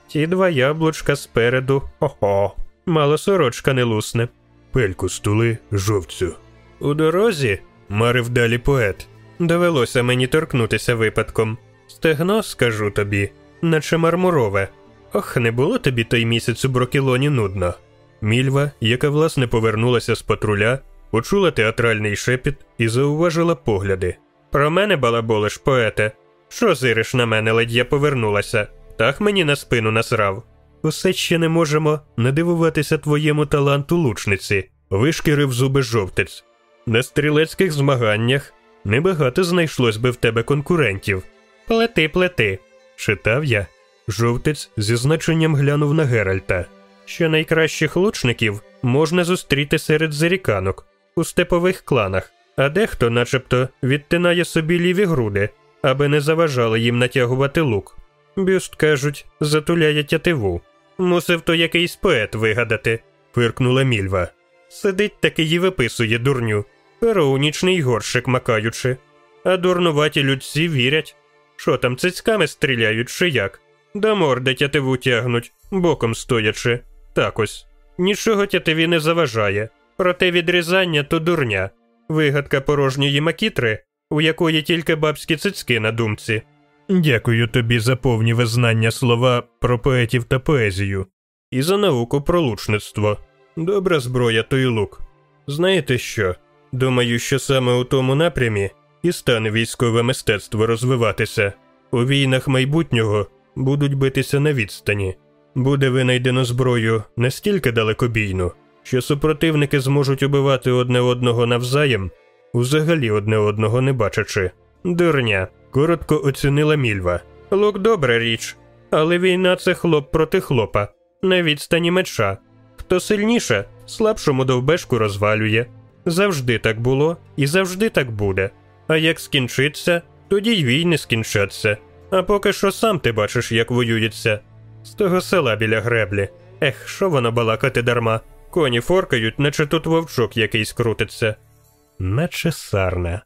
Ті два яблучка спереду, хо-хо, мало сорочка не лусне. Пельку стули жовцю. У дорозі, марив далі поет. Довелося мені торкнутися випадком. Стегно, скажу тобі, наче мармурове. Ох, не було тобі той місяць у Брокілоні нудно. Мільва, яка власне повернулася з патруля, почула театральний шепіт і зауважила погляди. Про мене балаболиш, поете. Що зириш на мене, ледь я повернулася? Так мені на спину насрав. Усе ще не можемо надивуватися твоєму таланту лучниці, вишкірив зуби жовтець. На стрілецьких змаганнях небагато знайшлось би в тебе конкурентів. Плети, плети, читав я. Жовтець зі значенням глянув на Геральта. Що найкращих лучників можна зустріти серед заріканок у степових кланах, а дехто, начебто, відтинає собі ліві груди, аби не заважали їм натягувати лук. Бюст, кажуть, затуляє тятиву. Мусив то якийсь поет вигадати, фиркнула мільва. Сидить таки й виписує дурню, пероунічний горшик макаючи. А дурнуваті людці вірять. Що там цицьками стріляють, чи як? Да морди тятиву тягнуть, боком стоячи. Так ось. Нічого тятиві не заважає. Проте відрізання то дурня. Вигадка порожньої макітри, у якої тільки бабські цицьки на думці. Дякую тобі за повні визнання слова про поетів та поезію. І за науку про лучництво. Добра зброя то лук. Знаєте що? Думаю, що саме у тому напрямі і стане військове мистецтво розвиватися. У війнах майбутнього будуть битися на відстані. Буде винайдено зброю настільки далекобійну, що супротивники зможуть убивати одне одного навзаєм, взагалі одне одного не бачачи. Дурня, коротко оцінила мільва. Лук добра річ, але війна це хлоп проти хлопа, на відстані меча. Хто сильніше, слабшому довбешку розвалює. Завжди так було і завжди так буде. А як скінчиться, тоді й війни скінчаться. А поки що сам ти бачиш, як воюється. З того села біля греблі. Ех, що воно балакати дарма. Коні форкають, наче тут вовчок якийсь крутиться. Наче сарна.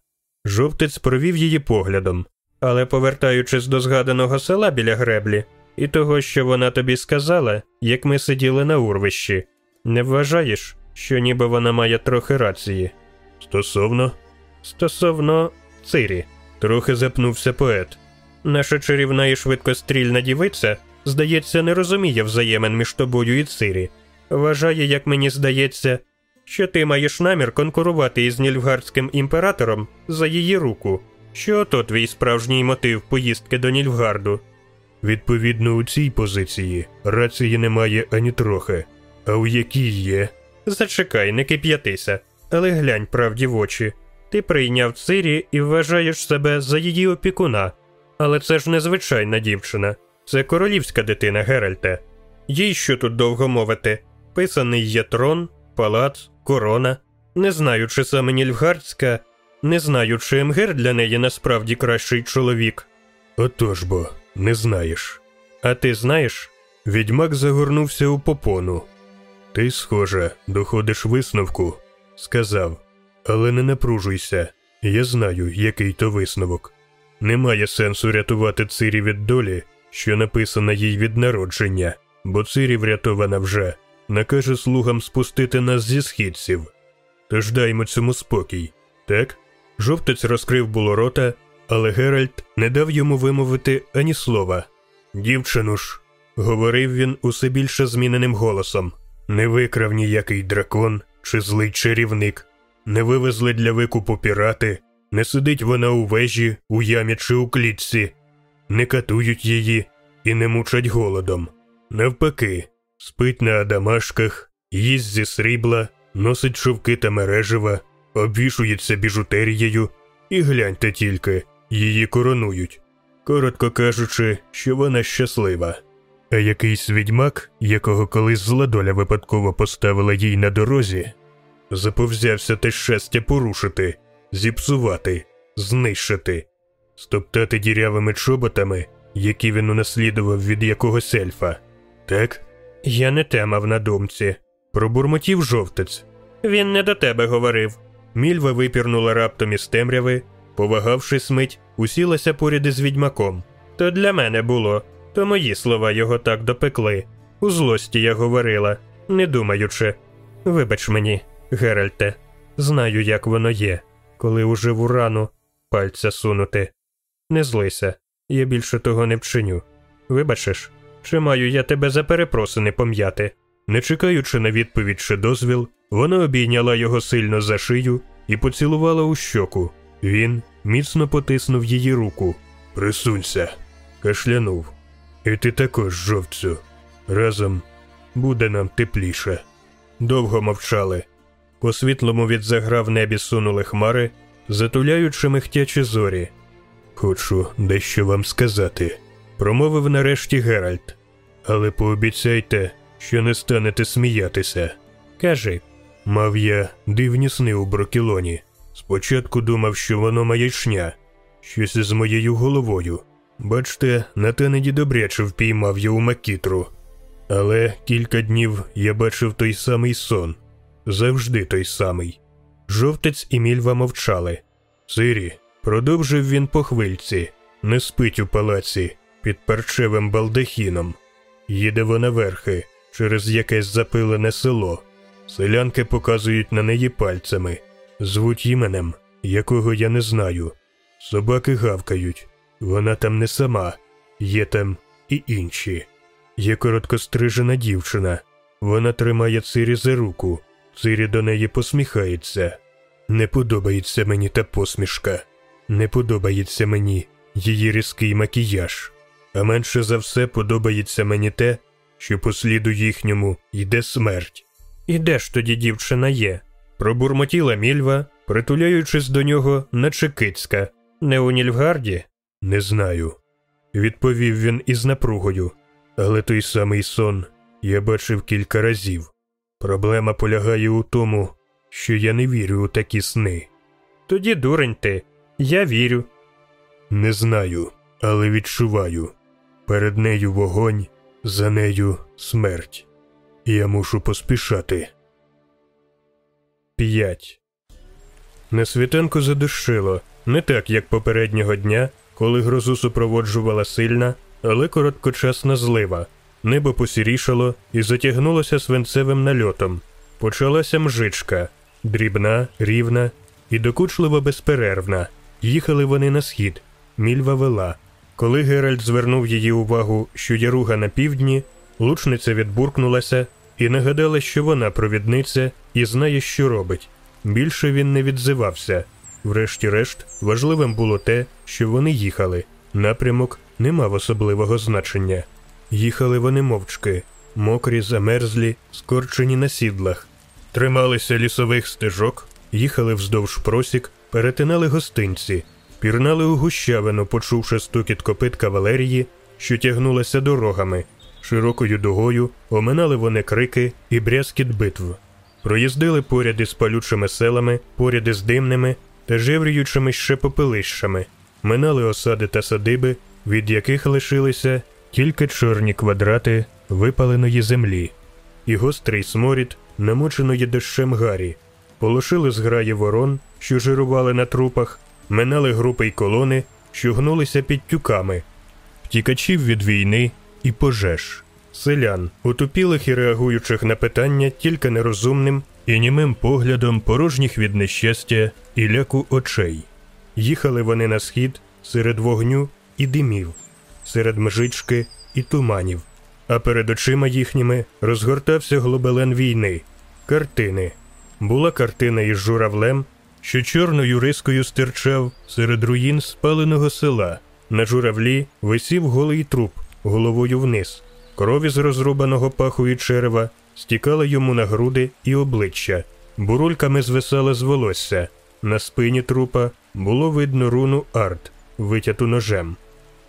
Жовтець провів її поглядом. Але повертаючись до згаданого села біля греблі, і того, що вона тобі сказала, як ми сиділи на урвищі, не вважаєш, що ніби вона має трохи рації? Стосовно? Стосовно Цирі, трохи запнувся поет. Наша чарівна і швидкострільна дівиця, здається, не розуміє взаємин між тобою і Цирі. Вважає, як мені здається, що ти маєш намір конкурувати із Нільфгардським імператором за її руку. Що ото твій справжній мотив поїздки до Нільфгарду? Відповідно, у цій позиції рації немає ані трохи, а у якій є. Зачекай, не кип'ятися, але глянь правді в очі. Ти прийняв Цирі і вважаєш себе за її опікуна. Але це ж незвичайна дівчина, це королівська дитина Геральте. Їй що тут довго мовити? Писаний є трон, палац, корона. Не знаю, чи саме Нільфгардська, не знаю, чи Емгер для неї насправді кращий чоловік. Отож бо, не знаєш. А ти знаєш? Відьмак загорнувся у попону. Ти, схоже, доходиш висновку, сказав, але не напружуйся. Я знаю, який то висновок. Немає сенсу рятувати Цирі від долі, що написана їй від народження, бо Цирі врятована вже, накаже слугам спустити нас зі східців. Тож даймо цьому спокій, так? Жовтець розкрив було рота, але Геральт не дав йому вимовити ані слова. Дівчину ж, говорив він усе більше зміненим голосом, не викрав ніякий дракон чи злий чарівник, не вивезли для викупу пірати. Не сидить вона у вежі, у ямі чи у клітці, не катують її і не мучать голодом. Навпаки, спить на адамашках, їсть зі срібла, носить шовки та мережева, обвішується біжутерією, і гляньте тільки, її коронують. Коротко кажучи, що вона щаслива. А якийсь відьмак, якого колись зла доля випадково поставила їй на дорозі, заповзявся те щастя порушити зіпсувати, знищити, стоптати дірявими чоботами, які він унаслідував від якогось ельфа. Так? Я не те мав на думці. Пробурмотів жовтець. Він не до тебе говорив. Мільва випірнула раптом із темряви, повагавшись мить, усілася поряд із відьмаком. То для мене було, то мої слова його так допекли. У злості я говорила, не думаючи. Вибач мені, Геральте, знаю, як воно є коли у живу рану пальця сунути. Не злися, я більше того не вчиню. Вибачиш? Чи маю я тебе за перепросини пом'яти? Не чекаючи на відповідь чи дозвіл, вона обійняла його сильно за шию і поцілувала у щоку. Він міцно потиснув її руку. Присунься, кашлянув. І ти також, жовцю. Разом буде нам тепліше. Довго мовчали. По світлому від заграв небі сунули хмари, затуляючи михтячі зорі. Хочу дещо вам сказати, промовив нарешті Геральт. Але пообіцяйте, що не станете сміятися. Кажи, мав я дивні сни у Брокілоні. Спочатку думав, що воно маячня, щось із моєю головою. Бачте, на тенеді добряче впіймав я у макітру. Але кілька днів я бачив той самий сон, завжди той самий. Жовтець і мільва мовчали. Сирі, продовжив він по хвильці, не спить у палаці під парчевим балдахіном. Їде вона верхи через якесь запилене село. Селянки показують на неї пальцями, звуть іменем, якого я не знаю. Собаки гавкають. Вона там не сама, є там і інші. Є короткострижена дівчина. Вона тримає Цирі за руку. Цирі до неї посміхається. Не подобається мені та посмішка. Не подобається мені її різкий макіяж. А менше за все подобається мені те, що по сліду їхньому йде смерть. І де ж тоді дівчина є? Пробурмотіла мільва, притуляючись до нього, наче кицька. Не у Нільфгарді? Не знаю. Відповів він із напругою. Але той самий сон я бачив кілька разів. Проблема полягає у тому, що я не вірю у такі сни. Тоді дурень ти, я вірю. Не знаю, але відчуваю. Перед нею вогонь, за нею смерть. Я мушу поспішати. П'ять. На світанку задушило, не так, як попереднього дня, коли грозу супроводжувала сильна, але короткочасна злива. Небо посірішало і затягнулося свинцевим нальотом. Почалася мжичка, дрібна, рівна і докучливо безперервна. Їхали вони на схід. Мільва вела. Коли Геральт звернув її увагу, що яруга на півдні, лучниця відбуркнулася і нагадала, що вона провідниця і знає, що робить. Більше він не відзивався. Врешті-решт, важливим було те, що вони їхали. Напрямок не мав особливого значення. Їхали вони мовчки, мокрі, замерзлі, скорчені на сідлах, трималися лісових стежок, їхали вздовж просік, перетинали гостинці, пірнали у гущавину, почувши стукіт копит кавалерії, що тягнулася дорогами. Широкою дугою оминали вони крики і брязкіт битв. Проїздили поряд із палючими селами, поряд із димними та жевріючими ще попелищами, минали осади та садиби, від яких лишилися тільки чорні квадрати випаленої землі, і гострий сморід, намоченої дощем гарі, полошили зграї ворон, що жирували на трупах, минали групи й колони, що гнулися під тюками, втікачів від війни і пожеж, селян, утупілих і реагуючих на питання тільки нерозумним і німим поглядом порожніх від нещастя і ляку очей. Їхали вони на схід серед вогню і димів, серед мжички і туманів, а перед очима їхніми розгортався глобелен війни, картини. Була картина із журавлем, що чорною рискою стирчав серед руїн спаленого села. На журавлі висів голий труп головою вниз. Крові з розрубаного паху і черева стікала йому на груди і обличчя, бурульками звисала з волосся. На спині трупа було видно руну арт, витяту ножем.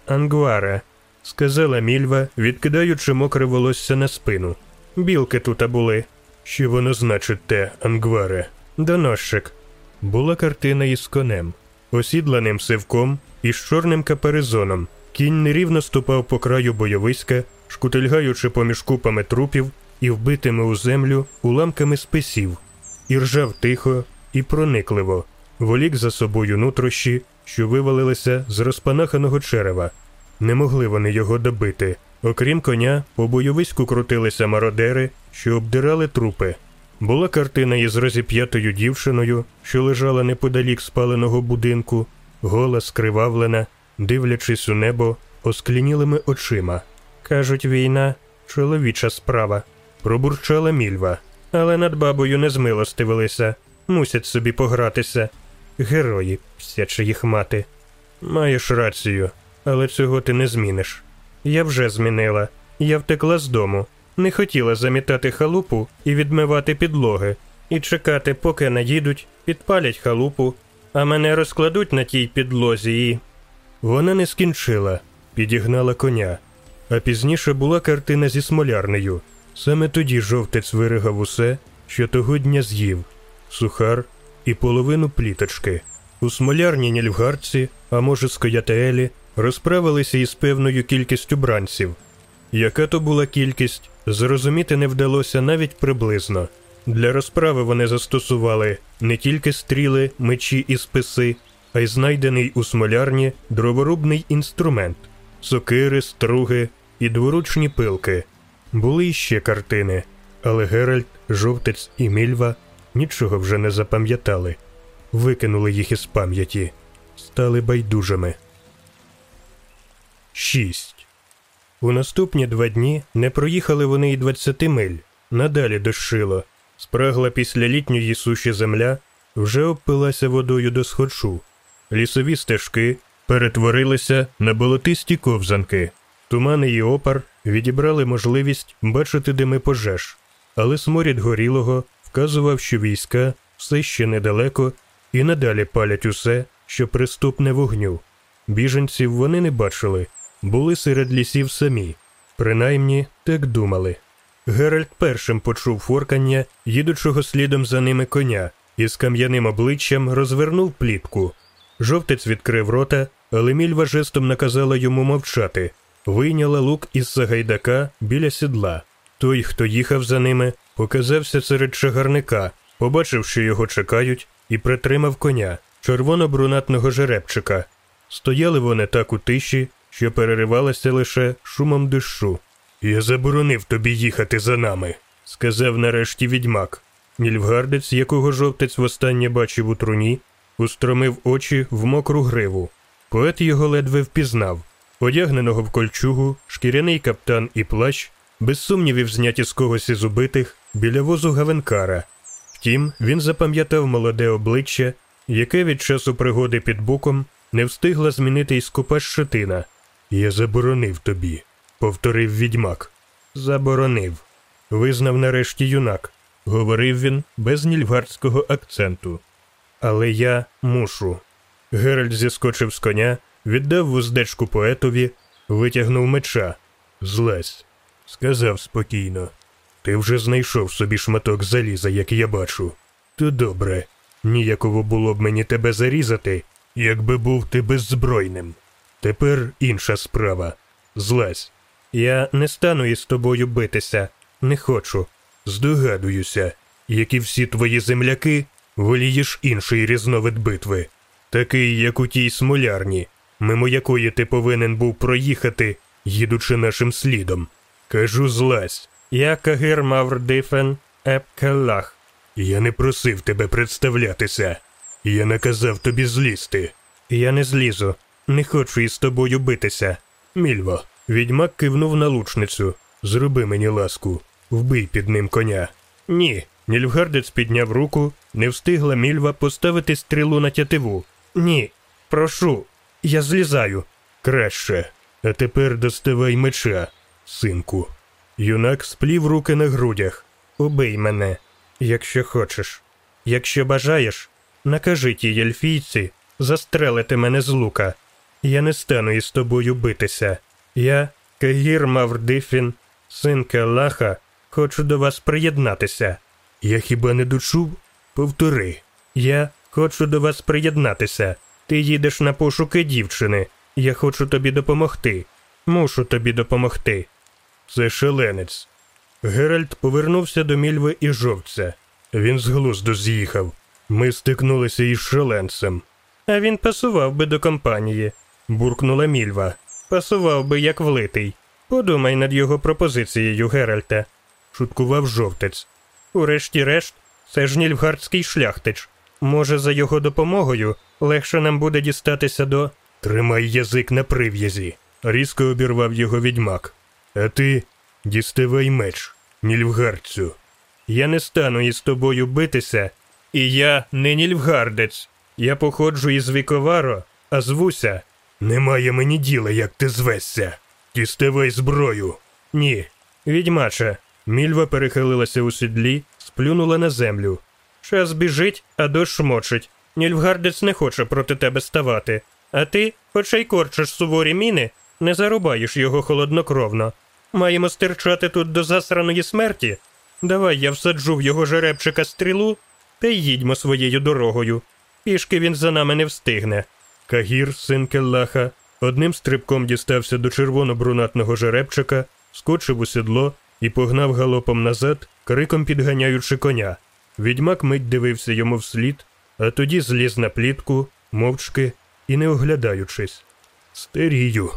Ангвара, сказала мільва, відкидаючи мокре волосся на спину. Білки тута були. Що воно значить те, Ангваре? Доносчик. Була картина із конем, осідланим сивком і з чорним каперизоном. Кінь нерівно ступав по краю бойовиська, шкутильгаючи поміж купами трупів і вбитими у землю уламками списів, і ржав тихо і проникливо, волік за собою нутрощі, що вивалилися з розпанаханого черева. Не могли вони його добити. Окрім коня, по бойовиську крутилися мародери, що обдирали трупи. Була картина із розіп'ятою дівчиною, що лежала неподалік спаленого будинку, гола скривавлена, дивлячись у небо осклінілими очима. Кажуть, війна чоловіча справа, пробурчала мільва, але над бабою не змилостивилися, мусять собі погратися. Герої, всяче їх мати. Маєш рацію, але цього ти не зміниш. Я вже змінила. Я втекла з дому, не хотіла замітати халупу і відмивати підлоги, і чекати, поки наїдуть, підпалять халупу, а мене розкладуть на тій підлозі і. Вона не скінчила, підігнала коня. А пізніше була картина зі смолярнею. Саме тоді жовтець виригав усе, що того дня з'їв сухар і половину пліточки. У смолярні нільфгарці, а може скоятеелі, розправилися із певною кількістю бранців. Яка то була кількість, зрозуміти не вдалося навіть приблизно. Для розправи вони застосували не тільки стріли, мечі і списи, а й знайдений у смолярні дроворубний інструмент сокири, струги і дворучні пилки. Були іще картини, але Геральт, жовтець і мільва нічого вже не запам'ятали, викинули їх із пам'яті, стали байдужими. 6. У наступні два дні не проїхали вони й 20 миль, надалі дощило. Спрагла після літньої суші земля вже обпилася водою до сходшу. Лісові стежки перетворилися на болотисті ковзанки. Тумани і опар відібрали можливість бачити дими пожеж, але сморід горілого вказував, що війська все ще недалеко і надалі палять усе, що приступне вогню. Біженців вони не бачили, були серед лісів самі, принаймні так думали. Геральт першим почув форкання, їдучого слідом за ними коня, і з кам'яним обличчям розвернув плітку. Жовтець відкрив рота, але мільва жестом наказала йому мовчати, вийняла лук із Сагайдака біля сідла. Той, хто їхав за ними, показався серед чагарника, побачив, що його чекають, і притримав коня, червоно-брунатного жеребчика. Стояли вони так у тиші, що переривалася лише шумом дощу. Я заборонив тобі їхати за нами, сказав нарешті відьмак. Нільфгардець, якого жовтець востаннє бачив у труні, устромив очі в мокру гриву. Поет його ледве впізнав, одягненого в кольчугу, шкіряний каптан і плащ, без сумнівів зняті з когось із убитих, біля возу Гавенкара. Втім, він запам'ятав молоде обличчя, яке від часу пригоди під боком не встигла змінити й скупа щетина. Я заборонив тобі, повторив відьмак. Заборонив. Визнав нарешті юнак. Говорив він без нільфгардського акценту. Але я мушу. Геральт зіскочив з коня, віддав вуздечку поетові, витягнув меча. Злазь, сказав спокійно. Ти вже знайшов собі шматок заліза, як я бачу. То добре. Ніяково було б мені тебе зарізати, якби був ти беззбройним. Тепер інша справа. Злазь. Я не стану із тобою битися, не хочу. Здогадуюся, як і всі твої земляки, волієш інший різновид битви, такий, як у тій смолярні, мимо якої ти повинен був проїхати, їдучи нашим слідом. Кажу злазь. Я Кагир Маврдифен Епкеллах. Я не просив тебе представлятися. Я наказав тобі злізти. Я не злізу, не хочу із тобою битися. Мільво, відьмак кивнув на лучницю. Зроби мені ласку, вбий під ним коня. Ні. Нільфгардець підняв руку, не встигла мільва поставити стрілу на тятиву. Ні, прошу, я злізаю. Краще. А тепер доставай меча, синку. Юнак сплів руки на грудях. Убий мене, якщо хочеш. Якщо бажаєш, накажи тій ельфійці застрелити мене з лука. Я не стану із тобою битися. Я, Кагір Маврдифін, син Келаха, хочу до вас приєднатися. Я хіба не дочув? Повтори. Я хочу до вас приєднатися. Ти їдеш на пошуки дівчини. Я хочу тобі допомогти. Мушу тобі допомогти. Це шаленець. Геральт повернувся до мільви і жовця. Він з глузду з'їхав. Ми стикнулися із шаленцем. А він пасував би до компанії, буркнула мільва. Пасував би, як влитий. Подумай над його пропозицією, Геральте, шуткував жовтець. Урешті-решт, це ж нільфгардський шляхтич. Може, за його допомогою легше нам буде дістатися до. Тримай язик на прив'язі, різко обірвав його відьмак. А ти діставай меч, нільфгарцю. Я не стану із тобою битися, і я не нільфгардець. Я походжу із Віковаро, а звуся. Немає мені діла, як ти звешся. Діставай зброю. Ні. Відьмаче. Мільва перехилилася у сідлі, сплюнула на землю. Час біжить, а дощ мочить. Нільфгардець не хоче проти тебе ставати. А ти, хоча й корчиш суворі міни, не зарубаєш його холоднокровно. Маємо стирчати тут до засраної смерті. Давай я всаджу в його жеребчика стрілу та й їдьмо своєю дорогою. Пішки він за нами не встигне. Кагір, син Келлаха, одним стрибком дістався до червоно-брунатного жеребчика, скочив у сідло і погнав галопом назад, криком підганяючи коня. Відьмак мить дивився йому вслід, а тоді зліз на плітку, мовчки і не оглядаючись. Стерію.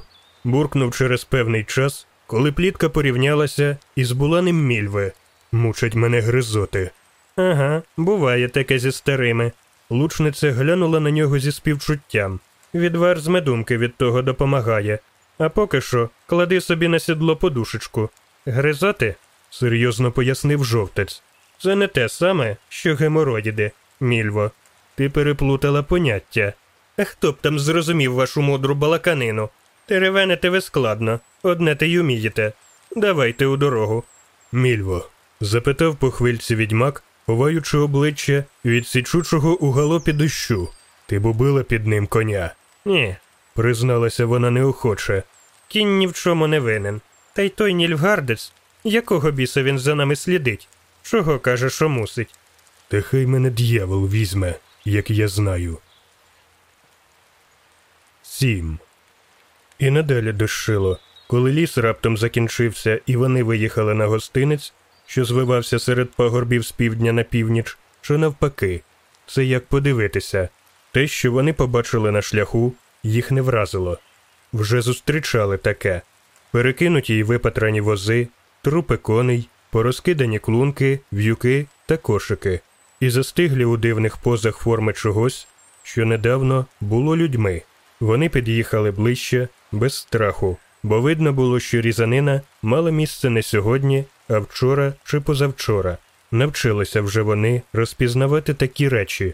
буркнув через певний час, коли плітка порівнялася із буланим мільве. Мучать мене гризоти. Ага, буває таке зі старими. Лучниця глянула на нього зі співчуттям. Відвар з медумки від того допомагає. А поки що клади собі на сідло подушечку. Гризоти? серйозно пояснив жовтець. Це не те саме, що геморроїди, мільво. Ти переплутала поняття. А хто б там зрозумів вашу мудру балаканину? Теревенете ви складно, одне те й умієте. Давайте у дорогу. Мільво, запитав по хвильці відьмак, ховаючи обличчя від січучого у галопі дощу. Ти бубила під ним коня? Ні, призналася вона неохоче. Кінь ні в чому не винен. Та й той нільфгардець, якого біса він за нами слідить? Чого каже, що мусить? Та хай мене дьявол візьме, як я знаю. Сім. І надалі дощило. Коли ліс раптом закінчився і вони виїхали на гостинець, що звивався серед пагорбів з півдня на північ, чи навпаки, це як подивитися. Те, що вони побачили на шляху, їх не вразило. Вже зустрічали таке перекинуті й випатрані вози, трупи коней, порозкидані клунки, в'юки та кошики, і застиглі у дивних позах форми чогось, що недавно було людьми. Вони під'їхали ближче, без страху, бо видно було, що різанина мала місце не сьогодні, а вчора чи позавчора. Навчилися вже вони розпізнавати такі речі,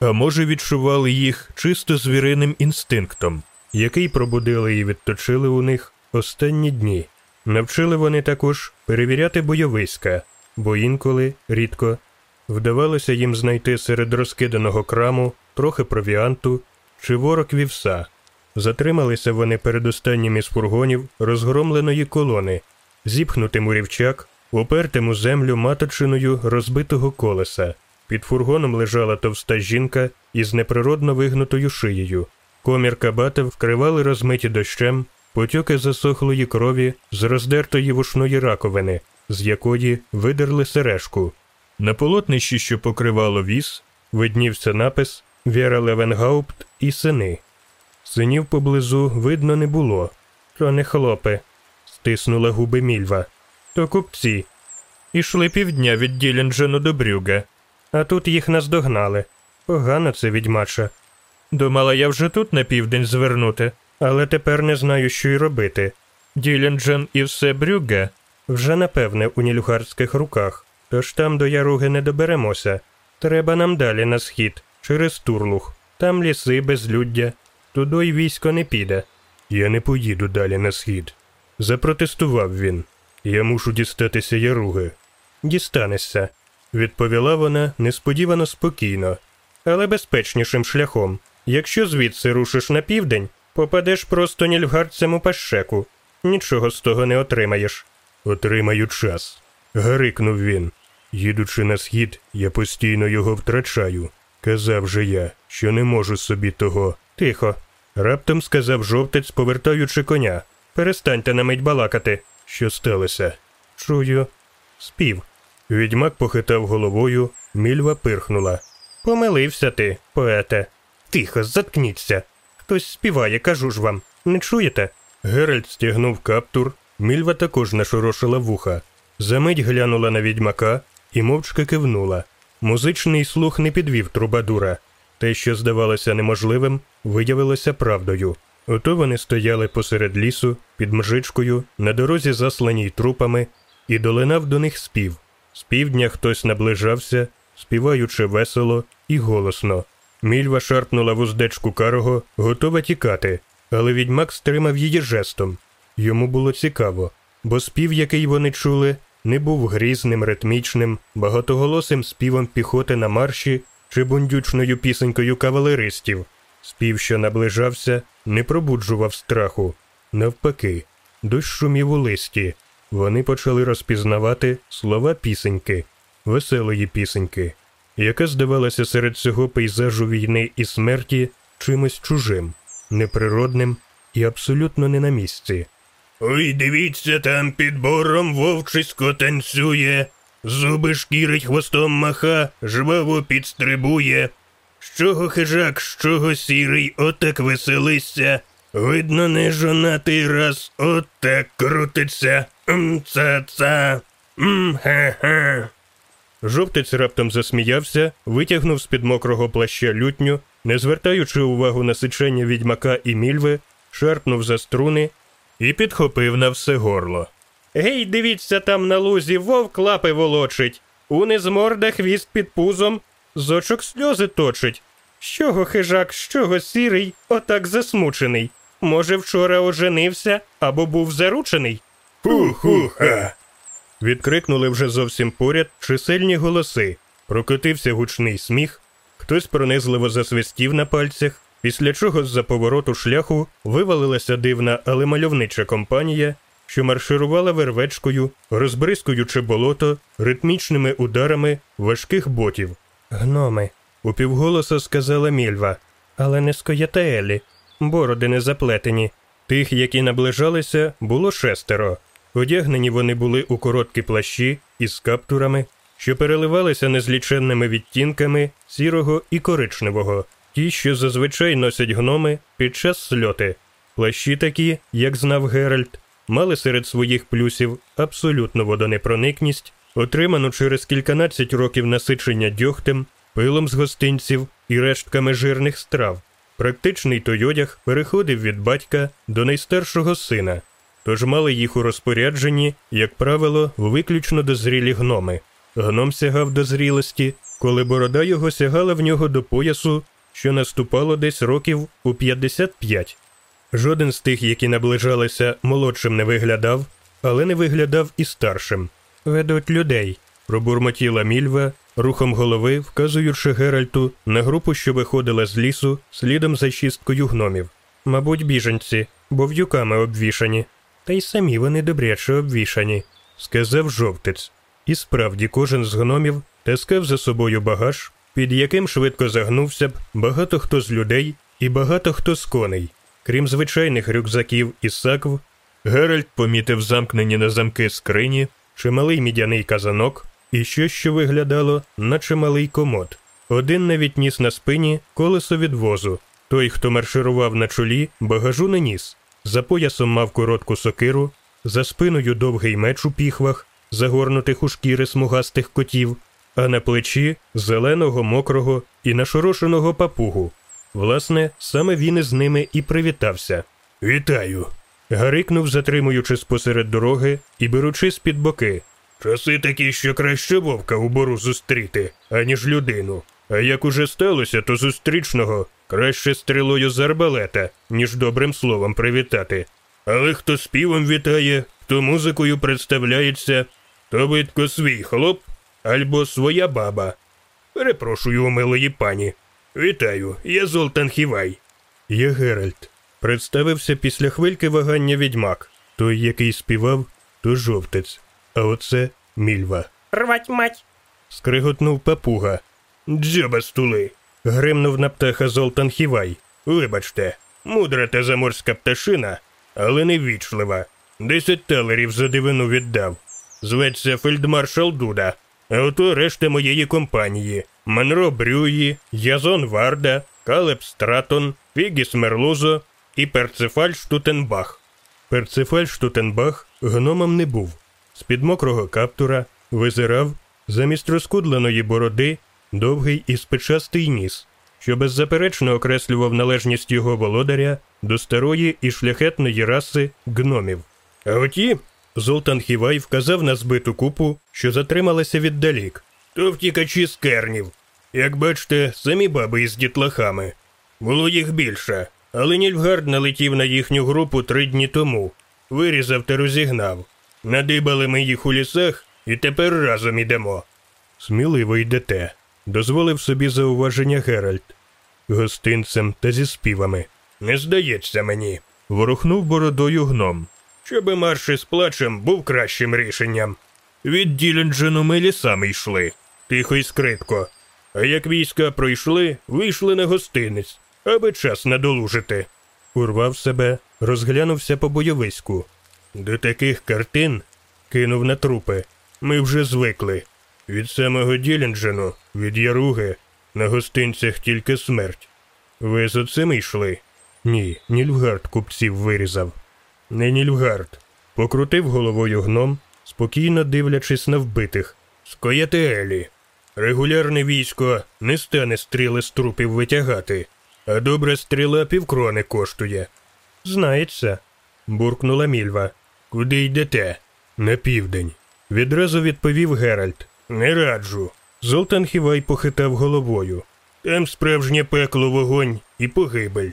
а може, відчували їх чисто звіриним інстинктом, який пробудили і відточили у них останні дні. Навчили вони також перевіряти бойовиська, бо інколи, рідко, вдавалося їм знайти серед розкиданого краму трохи провіанту чи ворог вівса. Затрималися вони перед останнім із фургонів розгромленої колони, зіпхнутим у рівчак, упертим у землю маточиною розбитого колеса. Під фургоном лежала товста жінка із неприродно вигнутою шиєю. Комір кабата вкривали розмиті дощем потьоки засохлої крові з роздертої вушної раковини, з якої видерли сережку. На полотнищі, що покривало віз, виднівся напис Віра Левенгаупт і сини. Синів поблизу видно не було. То не хлопи, стиснула губи мільва. То купці. Ішли півдня від Діленджену до Брюга, а тут їх наздогнали. Погано це відьмача. Думала я вже тут на південь звернути, але тепер не знаю, що й робити. Діленджен і все Брюгге вже напевне у нілюхарських руках, тож там до яруги не доберемося. Треба нам далі на схід, через Турлух. Там ліси, безлюддя, туди й військо не піде. Я не поїду далі на схід. Запротестував він. Я мушу дістатися яруги. Дістанешся, відповіла вона несподівано спокійно, але безпечнішим шляхом. Якщо звідси рушиш на південь, попадеш просто нільфгардцем у пащеку. Нічого з того не отримаєш. Отримаю час. гарикнув він. Їдучи на схід, я постійно його втрачаю. Казав же я, що не можу собі того. Тихо. Раптом сказав жовтець, повертаючи коня. Перестаньте на мить балакати. Що сталося? Чую. Спів. Відьмак похитав головою, мільва пирхнула. Помилився ти, поете. Тихо, заткніться. Хтось співає, кажу ж вам. Не чуєте? Геральт стягнув каптур, мільва також нашорошила вуха. Замить глянула на відьмака і мовчки кивнула. Музичний слух не підвів трубадура. Те, що здавалося неможливим, виявилося правдою. Ото вони стояли посеред лісу, під мжичкою, на дорозі засланій трупами, і долинав до них спів. З півдня хтось наближався, співаючи весело і голосно. Мільва шарпнула вуздечку карого, готова тікати, але відьмак стримав її жестом. Йому було цікаво, бо спів, який вони чули, не був грізним, ритмічним, багатоголосим співом піхоти на марші чи бундючною пісенькою кавалеристів. Спів, що наближався, не пробуджував страху. Навпаки, дощ шумів у листі. Вони почали розпізнавати слова пісеньки, веселої пісеньки, яка здавалася серед цього пейзажу війни і смерті чимось чужим, неприродним і абсолютно не на місці. Ой, дивіться, там під бором вовчисько танцює, зуби шкірить хвостом маха, жваво підстрибує. З чого хижак, з чого сірий, отак веселися. Видно, не жонатий раз, отак крутиться. М-ца-ца. М-ха-ха. Жовтець раптом засміявся, витягнув з-під мокрого плаща лютню, не звертаючи увагу на сичення відьмака і мільви, шарпнув за струни і підхопив на все горло. Гей, дивіться, там на лузі вовк лапи волочить, уни з морда хвіст під пузом, з очок сльози точить. З чого хижак, з чого сірий, отак засмучений? Може, вчора оженився або був заручений? Ху-ху-ха. Відкрикнули вже зовсім поряд чисельні голоси. Прокотився гучний сміх, хтось пронизливо засвистів на пальцях, після чого з-за повороту шляху вивалилася дивна, але мальовнича компанія, що марширувала вервечкою, розбризкуючи болото ритмічними ударами важких ботів. Гноми, упівголоса сказала мільва, але не скоятаелі, бороди не заплетені. Тих, які наближалися, було шестеро. Одягнені вони були у короткі плащі із каптурами, що переливалися незліченними відтінками сірого і коричневого, ті, що зазвичай носять гноми під час сльоти. Плащі такі, як знав Геральт, мали серед своїх плюсів абсолютну водонепроникність, отриману через кільканадцять років насичення дьогтем, пилом з гостинців і рештками жирних страв. Практичний той одяг переходив від батька до найстаршого сина, тож мали їх у розпорядженні, як правило, виключно дозрілі гноми. Гном сягав до зрілості, коли борода його сягала в нього до поясу, що наступало десь років у 55. Жоден з тих, які наближалися, молодшим не виглядав, але не виглядав і старшим. Ведуть людей, пробурмотіла мільва, рухом голови, вказуючи Геральту на групу, що виходила з лісу слідом за шісткою гномів. Мабуть, біженці, бо в'юками обвішані. Та й самі вони добряче обвішані, сказав жовтець. І справді кожен з гномів таскав за собою багаж, під яким швидко загнувся б багато хто з людей і багато хто з коней. Крім звичайних рюкзаків і сакв, Геральт помітив замкнені на замки скрині, чималий мідяний казанок і щось, що виглядало, наче малий комод. Один навіть ніс на спині колесо від возу. Той, хто марширував на чолі, багажу не ніс. За поясом мав коротку сокиру, за спиною довгий меч у піхвах, загорнутих у шкіри смугастих котів, а на плечі зеленого, мокрого і нашорошеного папугу. Власне, саме він із ними і привітався. Вітаю. гарикнув, затримуючись посеред дороги і беручись під боки. Часи такі, що краще вовка у бору зустріти, аніж людину. А як уже сталося, то зустрічного краще стрілою з арбалета, ніж добрим словом привітати. Але хто співом вітає, хто музикою представляється, то видко свій хлоп або своя баба. Перепрошую, милої пані. Вітаю, я Золтан Хівай. Я Геральт. Представився після хвильки вагання відьмак. Той, який співав, то жовтець, а оце мільва. Рвать мать. Скриготнув папуга. Дзьоба стули. Гримнув на птаха Золтан Хівай. Вибачте, мудра та заморська пташина, але невічлива. Десять талерів за дивину віддав. Зветься фельдмаршал Дуда. А ото решта моєї компанії: Монро Брюї, Язон Варда, Калеб Стратон, Фігіс Мерлузо і Перцефаль Штутенбах. Перцефаль Штутенбах гномом не був. З-під мокрого каптура визирав замість розкудленої бороди довгий і спичастий ніс, що беззаперечно окреслював належність його володаря до старої і шляхетної раси гномів. А оті, Золтан Хівай вказав на збиту купу, що затрималася віддалік. То втікачі з кернів. Як бачите, самі баби із дітлахами. Було їх більше, але Нільфгард налетів на їхню групу три дні тому, вирізав та розігнав. Надибали ми їх у лісах і тепер разом ідемо. Сміливо йдете, дозволив собі зауваження Геральт. Гостинцем та зі співами. Не здається мені. Ворухнув бородою гном. Щоби марш із плачем був кращим рішенням. Від Діленджену ми лісами йшли, тихо і скритко. А як війська пройшли, вийшли на гостинець, аби час надолужити. Урвав себе, розглянувся по бойовиську. До таких картин кинув на трупи. Ми вже звикли. Від самого Діленджену, від Яруги, на гостинцях тільки смерть. Ви з оцими йшли? Ні, Нільфгард купців вирізав. Не Нільфгард. Покрутив головою гном, спокійно дивлячись на вбитих. Скоятеелі. Регулярне військо не стане стріли з трупів витягати, а добра стріла півкрони коштує. Знається, буркнула мільва. Куди йдете? На південь. Відразу відповів Геральт. Не раджу. Золтан Хівай похитав головою. Там справжнє пекло вогонь і погибель.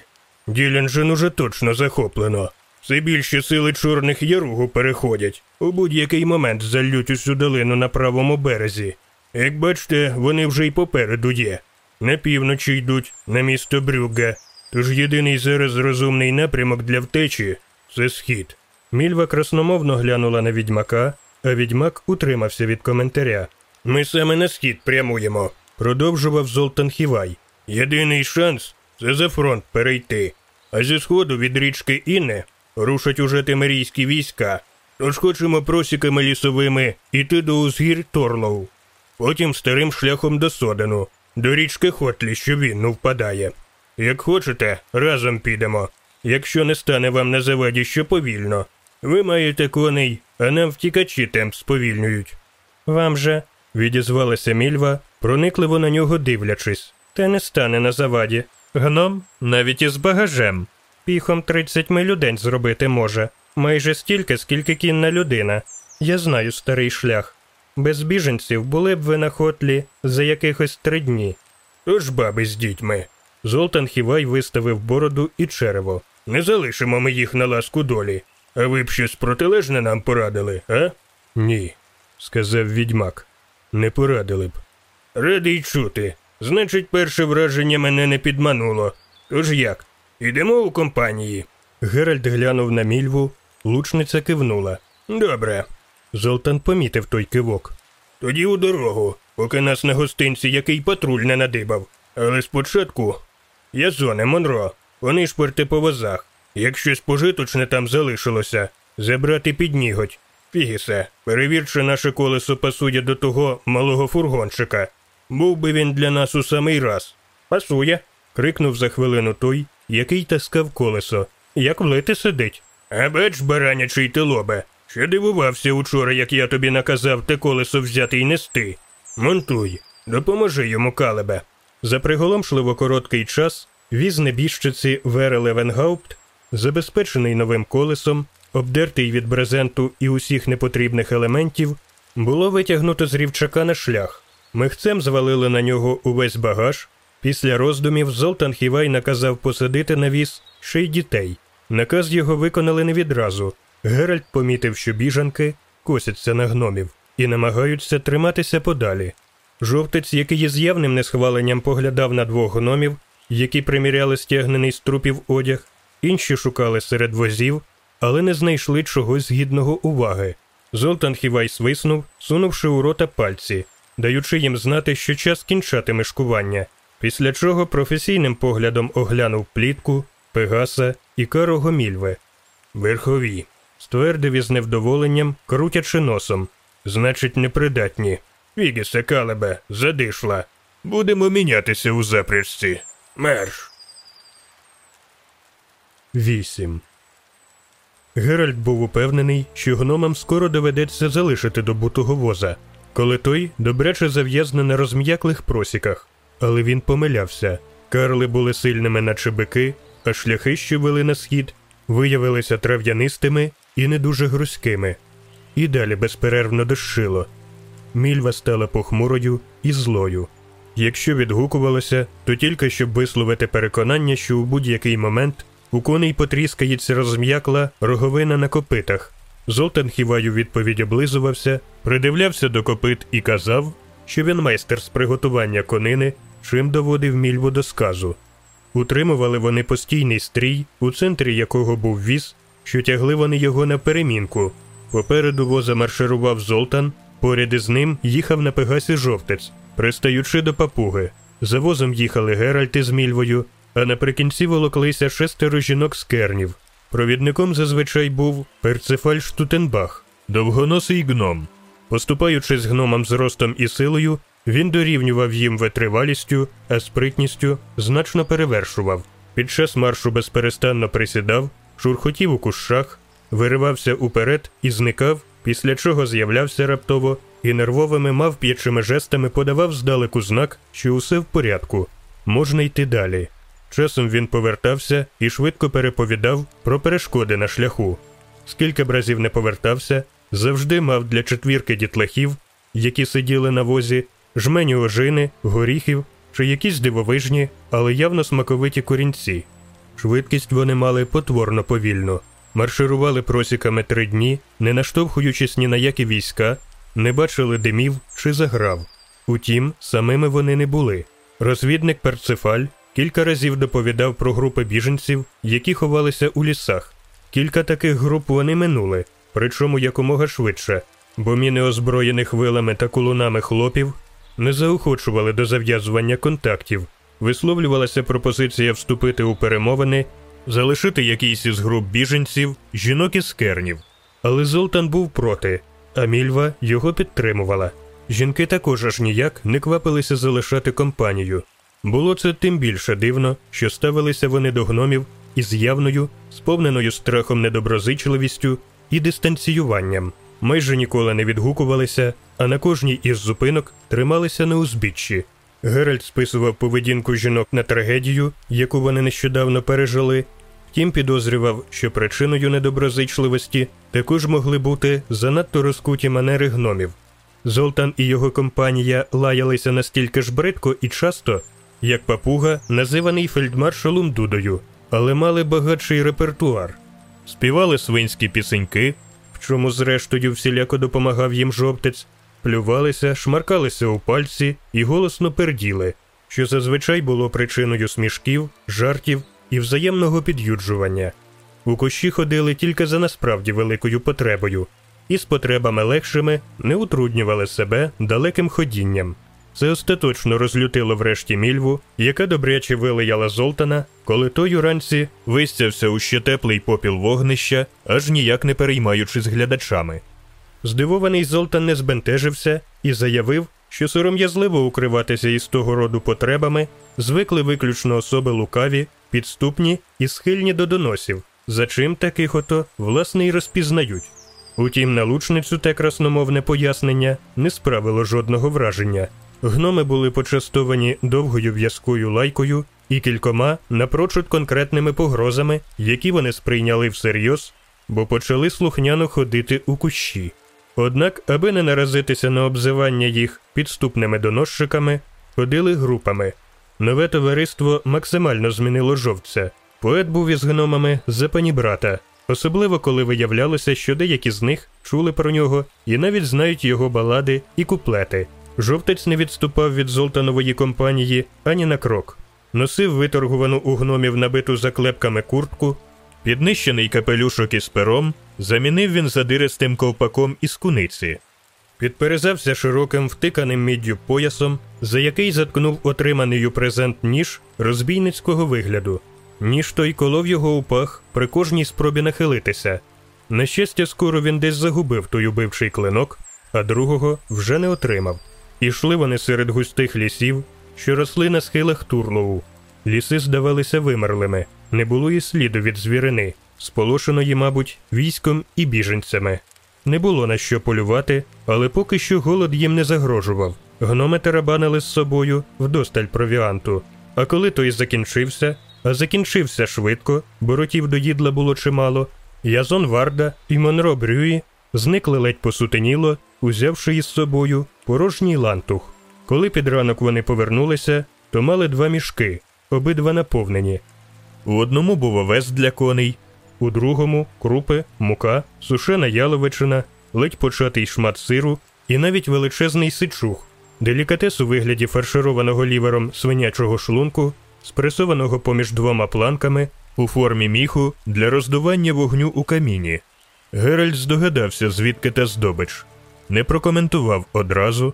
Діленджин уже точно захоплено. Все більше сили чорних яругу переходять. У будь-який момент залють усю долину на правому березі. Як бачите, вони вже й попереду є. На півночі йдуть на місто Брюгге. Тож єдиний зараз розумний напрямок для втечі це схід. Мільва красномовно глянула на відьмака, а відьмак утримався від коментаря. Ми саме на схід прямуємо, продовжував Золтан Хівай. Єдиний шанс це за фронт перейти. А зі сходу від річки Інне рушать уже темерійські війська. Тож хочемо просіками лісовими іти до узгір Торлоу. Потім старим шляхом до Содену, до річки Хотлі, що вінну впадає. Як хочете, разом підемо. Якщо не стане вам на заваді що повільно. Ви маєте коней, а нам втікачі темп сповільнюють. Вам же, відізвалася мільва, проникливо на нього дивлячись, те не стане на заваді. Гном навіть із багажем. Піхом 30 миль у день зробити може, майже стільки, скільки кінна людина. Я знаю старий шлях. Без біженців були б ви на хотлі за якихось три дні. Тож баби з дітьми. Золтан Хівай виставив бороду і черево. Не залишимо ми їх на ласку долі. А ви б щось протилежне нам порадили, а? Ні, сказав відьмак. Не порадили б. Радий чути. Значить, перше враження мене не підмануло. Тож як? Ідемо у компанії. Геральт глянув на мільву, лучниця кивнула. Добре. Золтан помітив той кивок. Тоді у дорогу, поки нас на гостинці який патруль не надибав. Але спочатку я зоне Монро, вони шпорти по возах. Як щось пожиточне там залишилося, забрати під ніготь. Фіггісе, перевір, чи наше колесо пасує до того малого фургончика. Був би він для нас у самий раз. Пасує. крикнув за хвилину той, який таскав колесо. Як влити сидить. А бач, баранячий ти лобе. Ще дивувався учора, як я тобі наказав те колесо взяти й нести. Монтуй, допоможи йому, калебе. За приголомшливо короткий час віз небіжчиці Вере Левенгаупт, забезпечений новим колесом, обдертий від брезенту і усіх непотрібних елементів, було витягнуто з рівчака на шлях. Михцем звалили на нього увесь багаж. Після роздумів Золтан Хівай наказав посадити на віз ще й дітей. Наказ його виконали не відразу. Геральт помітив, що біжанки косяться на гномів і намагаються триматися подалі. Жовтець, який із явним несхваленням поглядав на двох гномів, які приміряли стягнений з трупів одяг, інші шукали серед возів, але не знайшли чогось гідного уваги. Золтан Хівай свиснув, сунувши у рота пальці, даючи їм знати, що час кінчати мешкування, після чого професійним поглядом оглянув плітку, пегаса і карого мільве. Верхові, ствердив із невдоволенням, крутячи носом. Значить, непридатні. Фігісе, калебе, задишла. Будемо мінятися у запряжці. Мерш. 8. Геральт був упевнений, що гномам скоро доведеться залишити добутого воза, коли той добряче зав'язне на розм'яклих просіках. Але він помилявся. Карли були сильними, наче бики, а шляхи, що вели на схід, виявилися трав'янистими і не дуже грузькими. І далі безперервно дощило. Мільва стала похмурою і злою. Якщо відгукувалося, то тільки щоб висловити переконання, що у будь-який момент у коней потріскається розм'якла роговина на копитах. Золтан хіваю відповідь облизувався, придивлявся до копит і казав, що він майстер з приготування конини, чим доводив мільву до сказу. Утримували вони постійний стрій, у центрі якого був віз, що тягли вони його на перемінку. Попереду воза марширував Золтан, поряд із ним їхав на пегасі жовтець, пристаючи до папуги. За возом їхали Геральт із Мільвою, а наприкінці волоклися шестеро жінок з кернів. Провідником зазвичай був Перцефаль Штутенбах, довгоносий гном. Поступаючись гномам ростом і силою, він дорівнював їм витривалістю, а спритністю значно перевершував. Під час маршу безперестанно присідав, шурхотів у кущах, виривався уперед і зникав, після чого з'являвся раптово і нервовими мавп'ячими жестами подавав здалеку знак, що усе в порядку, можна йти далі. Часом він повертався і швидко переповідав про перешкоди на шляху. Скільки б разів не повертався, завжди мав для четвірки дітлахів, які сиділи на возі, жмені ожини, горіхів чи якісь дивовижні, але явно смаковиті корінці. Швидкість вони мали потворно повільно, марширували просіками три дні, не наштовхуючись ні на які війська, не бачили димів чи заграв. Утім, самими вони не були. Розвідник Перцефаль кілька разів доповідав про групи біженців, які ховалися у лісах. Кілька таких груп вони минули, причому якомога швидше, бо міни озброєних вилами та кулунами хлопів не заохочували до зав'язування контактів, висловлювалася пропозиція вступити у перемовини, залишити якийсь із груп біженців, жінок із кернів. Але Золтан був проти, а Мільва його підтримувала. Жінки також аж ніяк не квапилися залишати компанію. Було це тим більше дивно, що ставилися вони до гномів із явною, сповненою страхом недоброзичливістю і дистанціюванням, майже ніколи не відгукувалися, а на кожній із зупинок трималися на узбіччі. Геральт списував поведінку жінок на трагедію, яку вони нещодавно пережили, втім підозрював, що причиною недоброзичливості також могли бути занадто розкуті манери гномів. Золтан і його компанія лаялися настільки ж бридко і часто, як папуга, називаний фельдмаршалом Дудою, але мали багатший репертуар, співали свинські пісеньки, в чому, зрештою, всіляко допомагав їм жовтець, плювалися, шмаркалися у пальці і голосно перділи, що зазвичай було причиною смішків, жартів і взаємного під'юджування. У кощі ходили тільки за насправді великою потребою, і з потребами легшими не утруднювали себе далеким ходінням. Це остаточно розлютило врешті мільву, яка добряче вилияла Золтана, коли той уранці вистявся у ще теплий попіл вогнища, аж ніяк не переймаючись глядачами. Здивований Золтан не збентежився і заявив, що сором'язливо укриватися із того роду потребами звикли виключно особи лукаві, підступні і схильні до доносів, за чим таких ото власне й розпізнають. Утім, на лучницю те красномовне пояснення не справило жодного враження. Гноми були почастовані довгою в'язкою лайкою і кількома напрочуд конкретними погрозами, які вони сприйняли всерйоз, бо почали слухняно ходити у кущі. Однак, аби не наразитися на обзивання їх підступними доносчиками, ходили групами. Нове товариство максимально змінило жовтця. Поет був із гномами за пані брата, особливо коли виявлялося, що деякі з них чули про нього і навіть знають його балади і куплети. Жовтець не відступав від Золтанової компанії ані на крок. Носив виторгувану у гномів набиту заклепками куртку, піднищений капелюшок із пером, замінив він задиристим ковпаком із куниці. Підперезався широким втиканим міддю поясом, за який заткнув отриманий у презент ніж розбійницького вигляду. Ніж той колов його у пах при кожній спробі нахилитися. На щастя, скоро він десь загубив той убивчий клинок, а другого вже не отримав. Ішли вони серед густих лісів, що росли на схилах Турлоу. Ліси здавалися вимерлими, не було і сліду від звірини, сполошеної, мабуть, військом і біженцями. Не було на що полювати, але поки що голод їм не загрожував. Гноми тарабанили з собою вдосталь провіанту. А коли той закінчився, а закінчився швидко, бо ротів до їдла було чимало, Язон Варда і Монро Брюї зникли ледь посутеніло, узявши із собою порожній лантух. Коли під ранок вони повернулися, то мали два мішки, обидва наповнені. У одному був овес для коней, у другому крупи, мука, сушена яловичина, ледь початий шмат сиру і навіть величезний сичух, делікатес у вигляді фаршированого лівером свинячого шлунку, спресованого поміж двома планками у формі міху для роздування вогню у каміні. Геральт здогадався, звідки та здобич, не прокоментував одразу,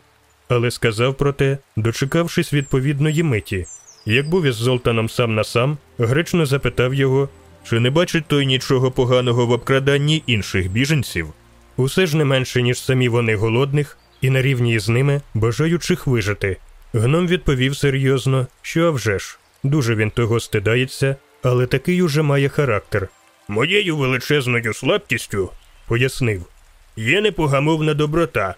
але сказав про те, дочекавшись відповідної миті. Як був із Золтаном сам на сам, гречно запитав його, чи не бачить той нічого поганого в обкраданні інших біженців, усе ж не менше, ніж самі вони голодних, і на рівні з ними бажаючих вижити. Гном відповів серйозно, що а вже ж, дуже він того стидається, але такий уже має характер. Моєю величезною слабкістю, пояснив, є непогамовна доброта.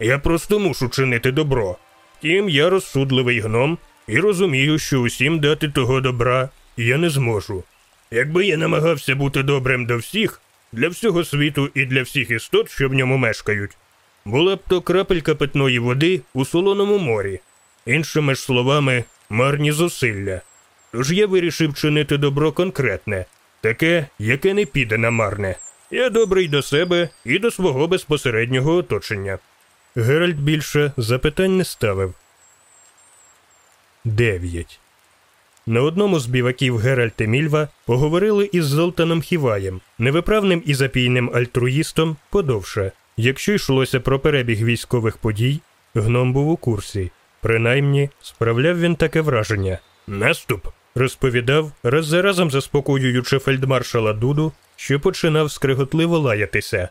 Я просто мушу чинити добро. Втім, я розсудливий гном і розумію, що усім дати того добра я не зможу. Якби я намагався бути добрим до всіх, для всього світу і для всіх істот, що в ньому мешкають, була б то крапелька питної води у солоному морі, іншими ж словами, марні зусилля. Тож я вирішив чинити добро конкретне, таке, яке не піде на марне. Я добрий до себе і до свого безпосереднього оточення. Геральт більше запитань не ставив. 9. На одному з біваків Геральта Мільва поговорили із Золтаном Хіваєм, невиправним і запійним альтруїстом подовше. Якщо йшлося про перебіг військових подій, гном був у курсі. Принаймні, справляв він таке враження. Наступ розповідав, раз за разом заспокоюючи фельдмаршала Дуду, що починав скриготливо лаятися.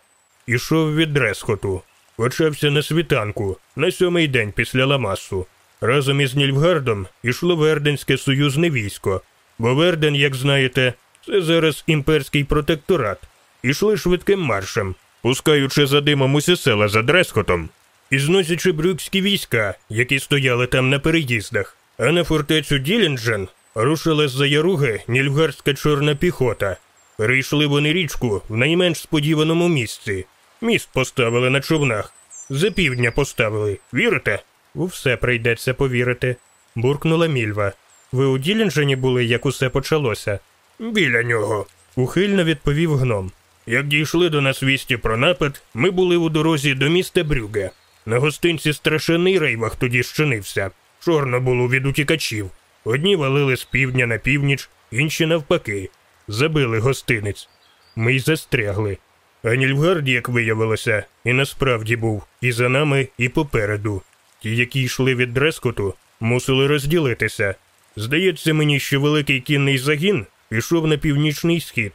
Ішов від Дресхоту. Почався на світанку, на сьомий день після Ламасу. Разом із Нільфгардом ішло Верденське союзне військо, бо Верден, як знаєте, це зараз імперський протекторат. Ішли швидким маршем, пускаючи за димом усі села за Дресхотом і зносячи брюкські війська, які стояли там на переїздах, а на фортецю Ділінджен рушила з за яруги нільфгардська чорна піхота. Перейшли вони річку в найменш сподіваному місці. Міст поставили на човнах. За півдня поставили. Вірите? У все прийдеться повірити, буркнула мільва. Ви у Ділінджені були, як усе почалося? Біля нього, ухильно відповів гном. Як дійшли до нас вісті про напад, ми були у дорозі до міста Брюге. На гостинці страшений рейвах тоді щинився. Чорно було від утікачів. Одні валили з півдня на північ, інші навпаки. Забили гостинець. Ми й застрягли. А Нільфгард, як виявилося, і насправді був і за нами, і попереду. Ті, які йшли від Дрескоту, мусили розділитися. Здається мені, що великий кінний загін пішов на північний схід,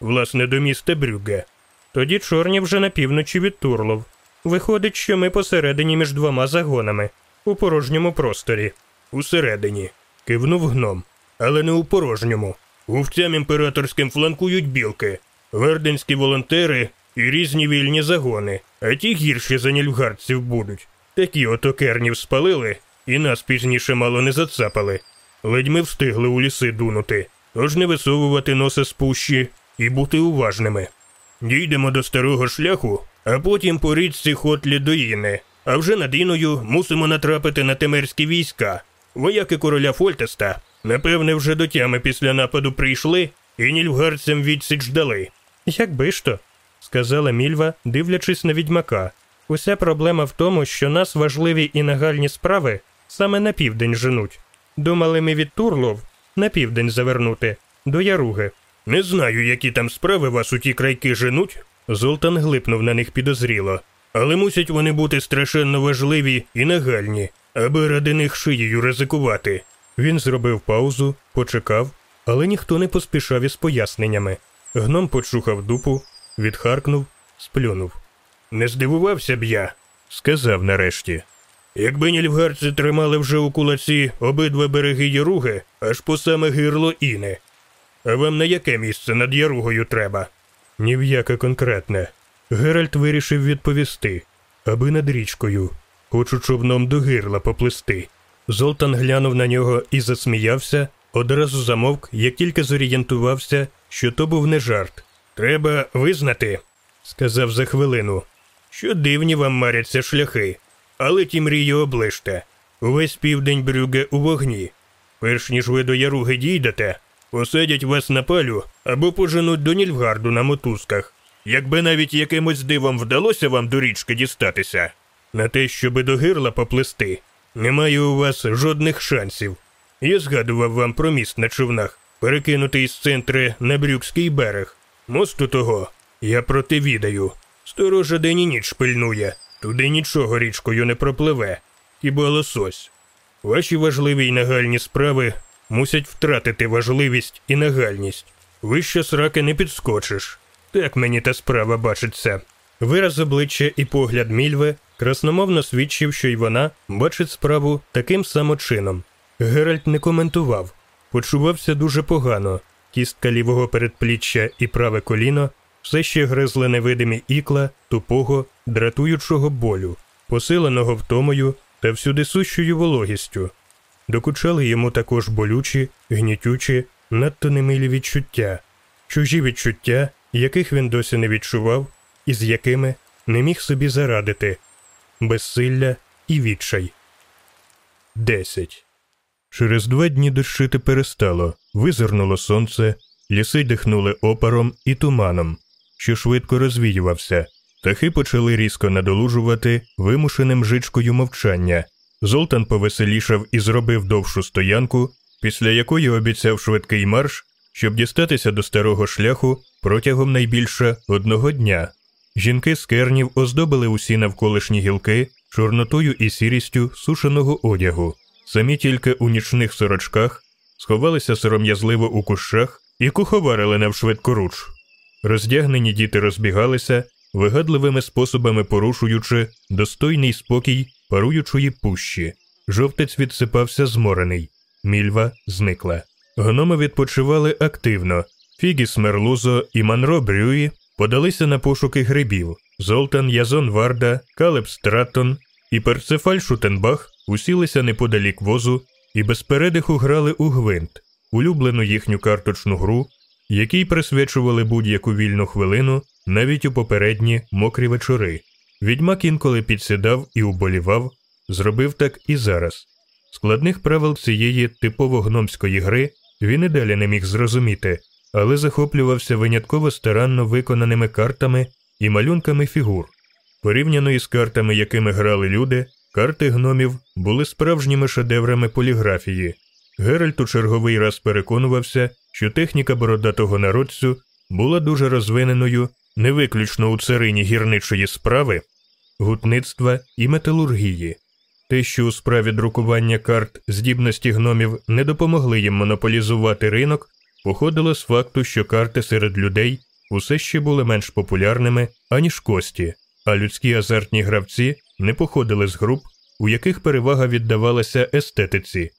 власне, до міста Брюге. Тоді чорні вже на півночі від Турлов. Виходить, що ми посередині між двома загонами, у порожньому просторі. Усередині. Кивнув гном. Але не у порожньому. Гувцям імператорським фланкують білки, верденські волонтери і різні вільні загони, а ті гірші за нільфгардців будуть. Такі ото кернів спалили, і нас пізніше мало не зацапали. Ледь ми встигли у ліси дунути, тож не висовувати носа з пущі і бути уважними. Дійдемо до старого шляху, а потім по річці Хотлі до Іни, а вже над Іною мусимо натрапити на темерські війська. Вояки короля Фольтеста, напевне, вже до тями після нападу прийшли і нільфгарцям відсіч дали. Якби ж то, сказала Мільва, дивлячись на відьмака. Уся проблема в тому, що нас важливі і нагальні справи саме на південь женуть. Думали ми від Турлов на південь завернути, до Яруги. Не знаю, які там справи вас у ті крайки женуть. Золтан глипнув на них підозріло, але мусять вони бути страшенно важливі і нагальні, аби ради них шиєю ризикувати. Він зробив паузу, почекав, але ніхто не поспішав із поясненнями. Гном почухав дупу, відхаркнув, сплюнув. Не здивувався б я, сказав нарешті. Якби нільфгарці тримали вже у кулаці обидва береги Яруги, аж по саме гирло Іни. А вам на яке місце над Яругою треба? Ні в яке конкретне. Геральт вирішив відповісти, аби над річкою. Хочу човном до гирла поплисти. Золтан глянув на нього і засміявся, одразу замовк, як тільки зорієнтувався, що то був не жарт. Треба визнати, сказав за хвилину, що дивні вам маряться шляхи, але ті мрії оближте. Увесь південь брюге у вогні. Перш ніж ви до яруги дійдете, посадять вас на палю або поженуть до Нільфгарду на мотузках. Якби навіть якимось дивом вдалося вам до річки дістатися, на те, щоби до гирла поплисти, немає у вас жодних шансів. Я згадував вам про міст на човнах, перекинутий з центри на Брюкський берег. Мосту того я противідаю. Сторожа день і ніч пильнує, туди нічого річкою не пропливе, хіба лосось. Ваші важливі й нагальні справи мусять втратити важливість і нагальність. Вище сраки не підскочиш. Так мені та справа бачиться. Вираз обличчя і погляд Мільве красномовно свідчив, що й вона бачить справу таким самочином. Геральт не коментував, почувався дуже погано. Кістка лівого передпліччя і праве коліно все ще гризли невидимі ікла тупого, дратуючого болю, посиленого втомою та всюди сущою вологістю. Докучали йому також болючі, гнітючі, надто немилі відчуття, чужі відчуття, яких він досі не відчував, і з якими не міг собі зарадити безсилля і відчай. 10. Через два дні дощити перестало, визирнуло сонце, ліси дихнули опаром і туманом, що швидко розвіювався. Птахи почали різко надолужувати вимушеним жичкою мовчання. Золтан повеселішав і зробив довшу стоянку, після якої обіцяв швидкий марш, щоб дістатися до старого шляху протягом найбільше одного дня. Жінки з кернів оздобили усі навколишні гілки чорнотою і сірістю сушеного одягу, самі тільки у нічних сорочках сховалися сором'язливо у кущах і куховарили навшвидкоруч. Роздягнені діти розбігалися, вигадливими способами порушуючи достойний спокій паруючої пущі. Жовтець відсипався зморений, мільва зникла. Гноми відпочивали активно. Фігіс Мерлузо і Манро Брюї подалися на пошуки грибів. Золтан Язон Варда, Калеб Стратон і Перцефаль Шутенбах усілися неподалік возу і без передиху грали у гвинт, улюблену їхню карточну гру, якій присвячували будь-яку вільну хвилину навіть у попередні мокрі вечори. Відьмак інколи підсідав і уболівав, зробив так і зараз. Складних правил цієї типово гномської гри він і далі не міг зрозуміти, але захоплювався винятково старанно виконаними картами і малюнками фігур. Порівняно із картами, якими грали люди, карти гномів були справжніми шедеврами поліграфії. Геральт у черговий раз переконувався, що техніка бородатого народцю була дуже розвиненою не виключно у царині гірничої справи, гутництва і металургії. Те, що у справі друкування карт здібності гномів не допомогли їм монополізувати ринок, походило з факту, що карти серед людей усе ще були менш популярними, аніж кості, а людські азартні гравці не походили з груп, у яких перевага віддавалася естетиці.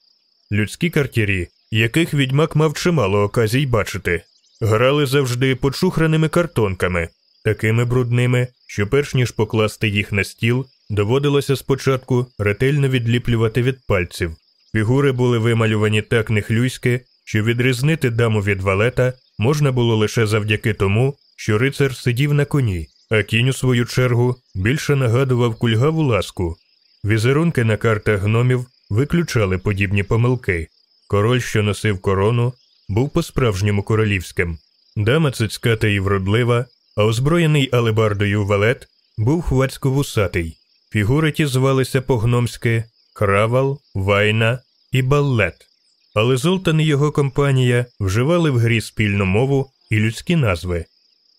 Людські картірі, яких відьмак мав чимало оказій бачити, грали завжди почухраними картонками, такими брудними, що перш ніж покласти їх на стіл, доводилося спочатку ретельно відліплювати від пальців. Фігури були вималювані так нехлюйськи, що відрізнити даму від валета можна було лише завдяки тому, що рицар сидів на коні, а кінь, у свою чергу, більше нагадував кульгаву ласку. Візерунки на картах гномів виключали подібні помилки. Король, що носив корону, був по-справжньому королівським. Дама цицьката і вродлива, а озброєний алебардою валет був хвацько вусатий. Фігури ті звалися по-гномськи Кравал, Вайна і Баллет. Але Золтан і його компанія вживали в грі спільну мову і людські назви.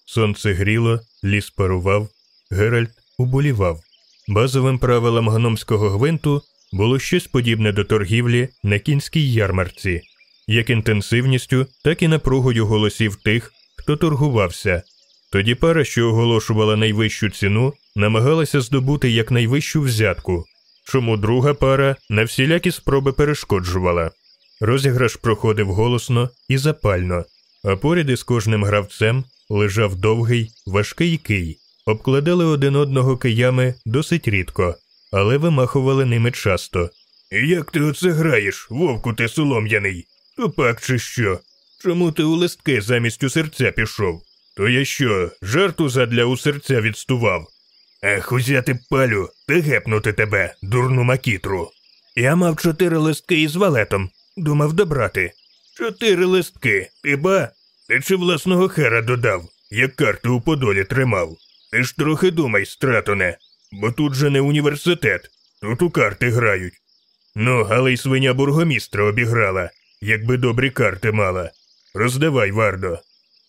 Сонце гріло, ліс парував, Геральт уболівав. Базовим правилам гномського гвинту було щось подібне до торгівлі на кінській ярмарці, як інтенсивністю, так і напругою голосів тих, хто торгувався. Тоді пара, що оголошувала найвищу ціну, намагалася здобути якнайвищу взятку, чому друга пара на всілякі спроби перешкоджувала. Розіграш проходив голосно і запально, а поряд із кожним гравцем лежав довгий, важкий кий, обкладали один одного киями досить рідко, але вимахували ними часто. Як ти оце граєш, вовку ти солом'яний? Тупак чи що? Чому ти у листки замість у серця пішов? То я що, жарту задля у серця відстував? Ех, узяти палю та гепнути тебе, дурну макітру. Я мав чотири листки із валетом, думав добрати. Чотири листки, ти ба? Ти чи власного хера додав, як карту у подолі тримав? Ти ж трохи думай, стратоне, бо тут же не університет, тут у карти грають. Ну, але й свиня бургомістра обіграла, якби добрі карти мала. Роздавай, Вардо.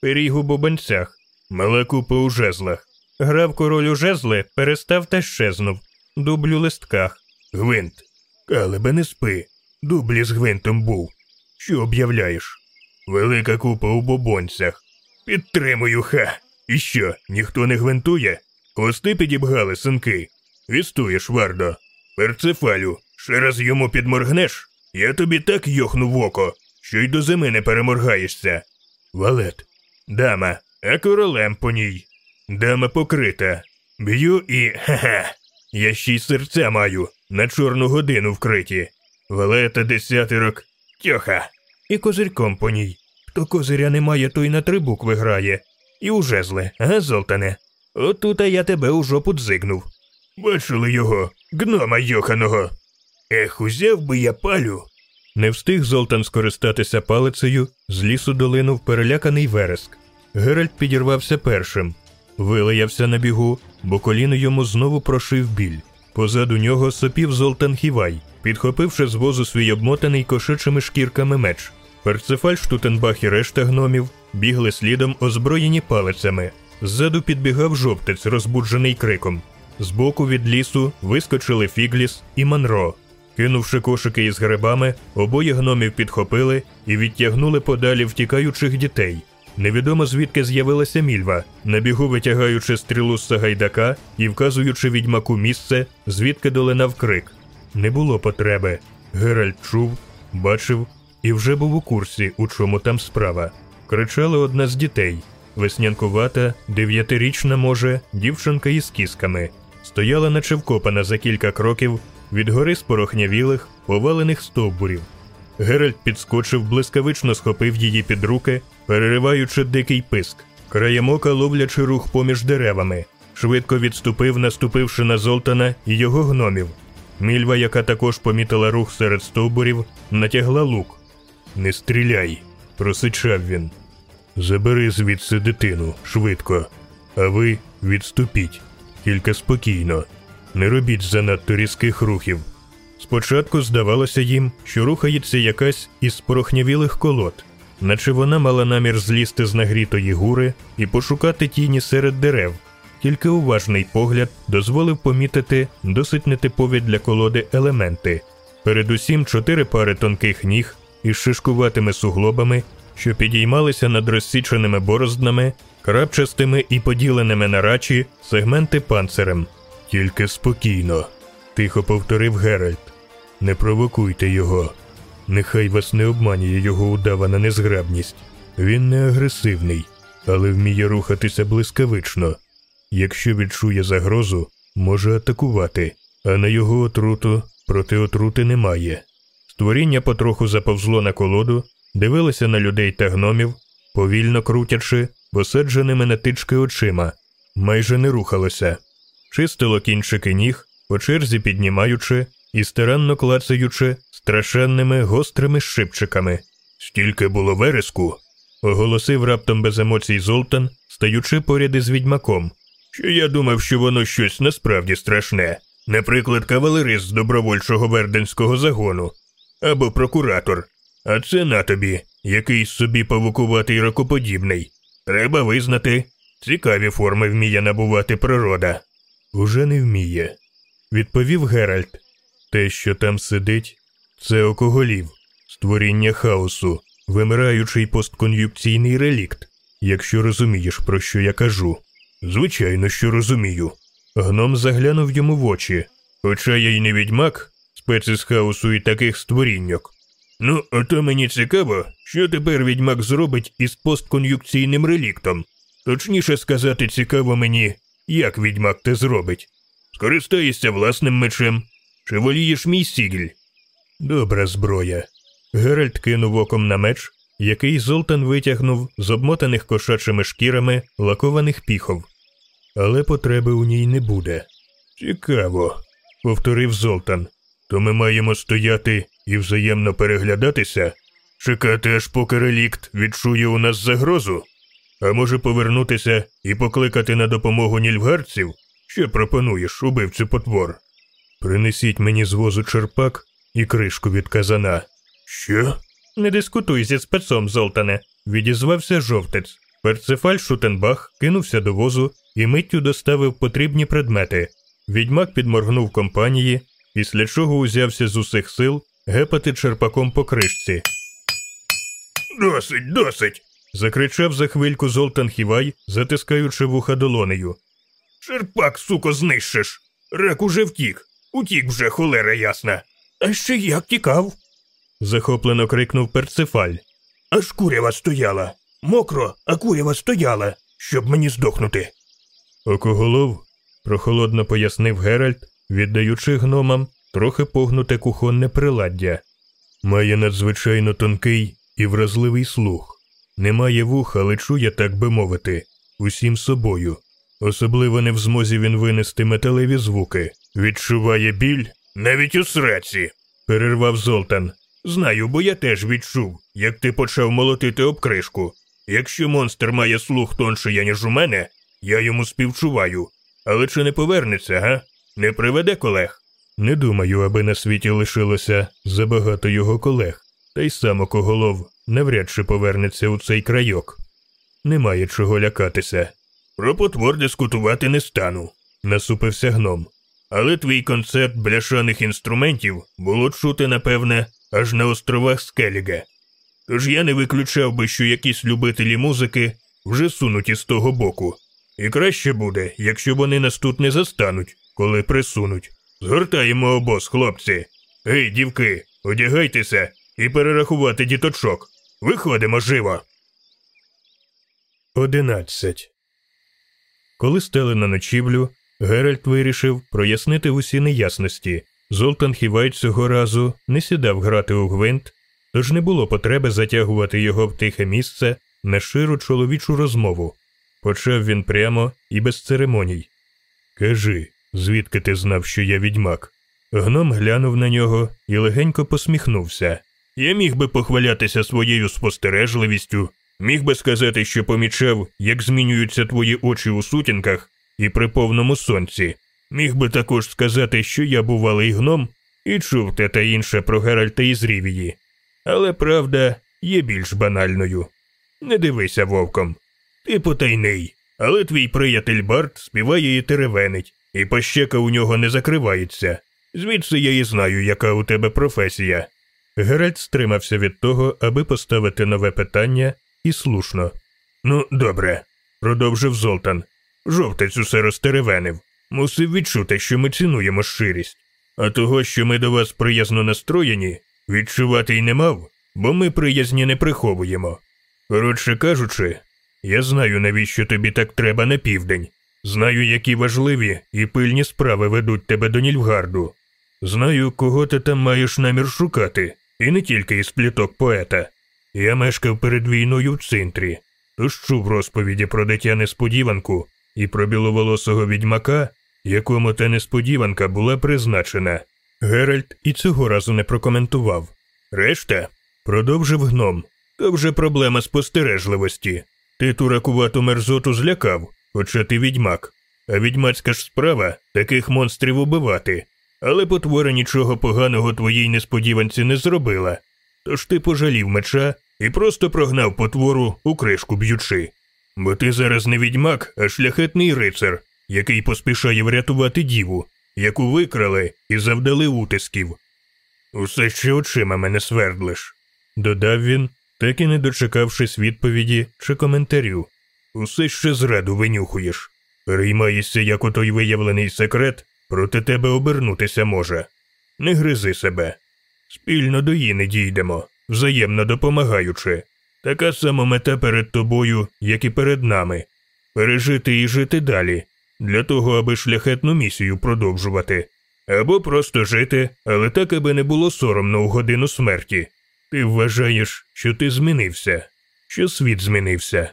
Пиріг у бубанцях, мала купа у жезлах. Грав король у жезли, перестав та щезнув. Дубль у листках. Гвинт. Калебе, не спи. Дублі з гвинтом був. Що об'являєш? Велика купа у бобонцях. Підтримую, ха. І що, ніхто не гвинтує? Хвости підібгали, синки. Вістуєш, Вардо. Перцефалю, ще раз йому підморгнеш, я тобі так йохну в око, що й до зими не переморгаєшся. Валет. Дама, а королем по ній. Дама покрита. Б'ю і. ха-ха. Я ще й серця маю, на чорну годину вкриті. Валета десятерок. Тьоха. І козирьком по ній. Хто козиря не має, той на три букви грає. І уже зле, га, Золтане? Отута я тебе у жопу дзигнув. Бачили його, гнома йоханого. Ех, узяв би я палю. Не встиг Золтан скористатися палицею, з лісу долинув переляканий вереск. Геральт підірвався першим, вилаявся на бігу, бо коліно йому знову прошив біль. Позаду нього сопів Золтан Хівай, підхопивши з возу свій обмотаний кошачими шкірками меч. Перцефаль, Штутенбах і решта гномів бігли слідом озброєні палицями. Ззаду підбігав жовтець, розбуджений криком. Збоку від лісу вискочили Фіггіс і Манро. Кинувши кошики із грибами, обоє гномів підхопили і відтягнули подалі втікаючих дітей. Невідомо звідки з'явилася мільва, на бігу витягаючи стрілу з Сагайдака і вказуючи відьмаку місце, звідки долинав крик. Не було потреби. Геральт чув, бачив і вже був у курсі, у чому там справа. Кричала одна з дітей веснянкувата, дев'ятирічна, може, дівчинка із кісками. Стояла наче вкопана за кілька кроків від гори спорохнявілих, повалених стовбурів. Геральт підскочив, блискавично схопив її під руки, перериваючи дикий писк, краєм ока ловлячи рух поміж деревами, швидко відступив, наступивши на Золтана і його гномів. Мільва, яка також помітила рух серед стовбурів, натягла лук. Не стріляй, просичав він. Забери звідси дитину, швидко, а ви відступіть, тільки спокійно, не робіть занадто різких рухів. Спочатку здавалося їм, що рухається якась із порохнявілих колод, наче вона мала намір злізти з нагрітої гури і пошукати тіні серед дерев, тільки уважний погляд дозволив помітити досить нетипові для колоди елементи. Передусім чотири пари тонких ніг із шишкуватими суглобами, що підіймалися над розсіченими борозднами, крапчастими і поділеними на рачі сегменти панцирем. Тільки спокійно, тихо повторив Геральт. Не провокуйте його. Нехай вас не обманює його удавана незграбність. Він не агресивний, але вміє рухатися блискавично. Якщо відчує загрозу, може атакувати, а на його отруту проти отрути немає. Створіння потроху заповзло на колоду, дивилося на людей та гномів, повільно крутячи, посадженими на тички очима, майже не рухалося, чистило кінчики ніг, по черзі піднімаючи і старанно клацаючи страшенними гострими шипчиками. Стільки було вереску, оголосив раптом без емоцій Золтан, стаючи поряд із відьмаком. Що я думав, що воно щось насправді страшне, наприклад, кавалерист з добровольчого верденського загону або прокуратор. А це на тобі, якийсь собі павукуватий ракоподібний. Треба визнати, цікаві форми вміє набувати природа. Уже не вміє, відповів Геральт. Те, що там сидить, це окоголів, створіння хаосу, вимираючий посткон'юкційний релікт, якщо розумієш, про що я кажу. Звичайно, що розумію. Гном заглянув йому в очі, хоча я й не відьмак, спец із хаосу і таких створінньок. Ну, ото мені цікаво, що тепер відьмак зробить із посткон'юкційним реліктом. Точніше сказати, цікаво мені, як відьмак те зробить. Скористаєшся власним мечем, чи волієш мій сігіль? Добра зброя. Геральт кинув оком на меч, який Золтан витягнув з обмотаних кошачими шкірами лакованих піхов. Але потреби у ній не буде. Цікаво, повторив Золтан. То ми маємо стояти і взаємно переглядатися, чекати, аж поки релікт відчує у нас загрозу, а може повернутися і покликати на допомогу нільфгардців? Що пропонуєш, убивцю потвор? Принесіть мені з возу черпак і кришку від казана. Що? Не дискутуй зі спецом, Золтане, відізвався жовтець. Перцефаль Шутенбах кинувся до возу і миттю доставив потрібні предмети. Відьмак підморгнув компанії, після чого узявся з усіх сил гепати черпаком по кришці. Досить, досить. закричав за хвильку Золтан Хівай, затискаючи вуха долонею. Черпак, суко, знищиш. Рак уже втік. Утік вже, холера ясна. А ще як тікав? захоплено крикнув Перцефаль. Аж курява стояла. Мокро, а курява стояла, щоб мені здохнути. Окоголов, прохолодно пояснив Геральт, віддаючи гномам трохи погнуте кухонне приладдя. Має надзвичайно тонкий і вразливий слух. Немає вуха, але чує, так би мовити, усім собою. Особливо не в змозі він винести металеві звуки. Відчуває біль навіть у сраці, перервав Золтан. Знаю, бо я теж відчув, як ти почав молотити об кришку. Якщо монстр має слух тонше, ніж у мене, я йому співчуваю. Але чи не повернеться, га? Не приведе колег? Не думаю, аби на світі лишилося забагато його колег, та й сам окоголов навряд чи повернеться у цей крайок. Немає чого лякатися. Про потвор дискутувати не стану, насупився гном. Але твій концерт бляшаних інструментів було чути, напевне, аж на островах Скеліга. Тож я не виключав би, що якісь любителі музики вже сунуть із того боку. І краще буде, якщо вони нас тут не застануть, коли присунуть. Згортаємо обоз, хлопці. Гей, дівки, одягайтеся і перерахувати діточок. Виходимо живо. Одинадцять. Коли стали на ночівлю, Геральт вирішив прояснити усі неясності. Золтан Хівай цього разу не сідав грати у гвинт, тож не було потреби затягувати його в тихе місце на ширу чоловічу розмову. Почав він прямо і без церемоній. Кажи, звідки ти знав, що я відьмак? Гном глянув на нього і легенько посміхнувся. Я міг би похвалятися своєю спостережливістю, міг би сказати, що помічав, як змінюються твої очі у сутінках і при повному сонці. Міг би також сказати, що я бувалий гном і чув те та інше про Геральта із Рівії. Але правда є більш банальною. Не дивися вовком. Ти потайний, але твій приятель Барт співає і теревенить, і пащека у нього не закривається. Звідси я і знаю, яка у тебе професія. Геральт стримався від того, аби поставити нове питання, і слушно. Ну, добре, продовжив Золтан. Жовтець усе розтеревенив. Мусив відчути, що ми цінуємо щирість. А того, що ми до вас приязно настроєні, відчувати й не мав, бо ми приязні не приховуємо. Коротше кажучи, я знаю, навіщо тобі так треба на південь. Знаю, які важливі і пильні справи ведуть тебе до Нільфгарду. Знаю, кого ти там маєш намір шукати, і не тільки із пліток поета. Я мешкав перед війною в центрі, тож чув розповіді про дитя несподіванку і про біловолосого відьмака, якому та несподіванка була призначена. Геральт і цього разу не прокоментував. Решта продовжив гном. То вже проблема спостережливості. Ти ту ракувату мерзоту злякав, хоча ти відьмак. А відьмацька ж справа таких монстрів убивати. Але потвора нічого поганого твоїй несподіванці не зробила. Тож ти пожалів меча і просто прогнав потвору у кришку б'ючи. Бо ти зараз не відьмак, а шляхетний рицар, який поспішає врятувати діву, яку викрали і завдали утисків. Усе ще очима мене свердлиш, додав він, так і не дочекавшись відповіді чи коментарю. Усе ще зраду винюхуєш. Переймаєшся, як у той виявлений секрет, проти тебе обернутися може. Не гризи себе. Спільно до її не дійдемо, взаємно допомагаючи. Така сама мета перед тобою, як і перед нами пережити і жити далі, для того, аби шляхетну місію продовжувати. Або просто жити, але так, аби не було соромно у годину смерті. Ти вважаєш, що ти змінився, що світ змінився.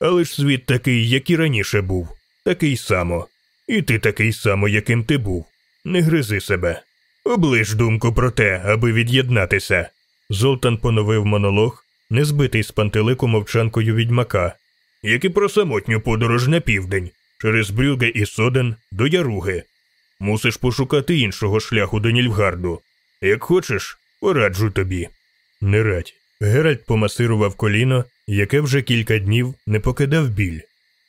Але ж світ такий, як і раніше був, такий само. І ти такий само, яким ти був. Не гризи себе. Оближ думку про те, аби від'єднатися. Золтан поновив монолог, не збитий з пантелику мовчанкою відьмака, як і про самотню подорож на південь, через Брюге і Соден до Яруги. Мусиш пошукати іншого шляху до Нільфгарду. Як хочеш, пораджу тобі. Не радь. Геральт помасирував коліно, яке вже кілька днів не покидав біль.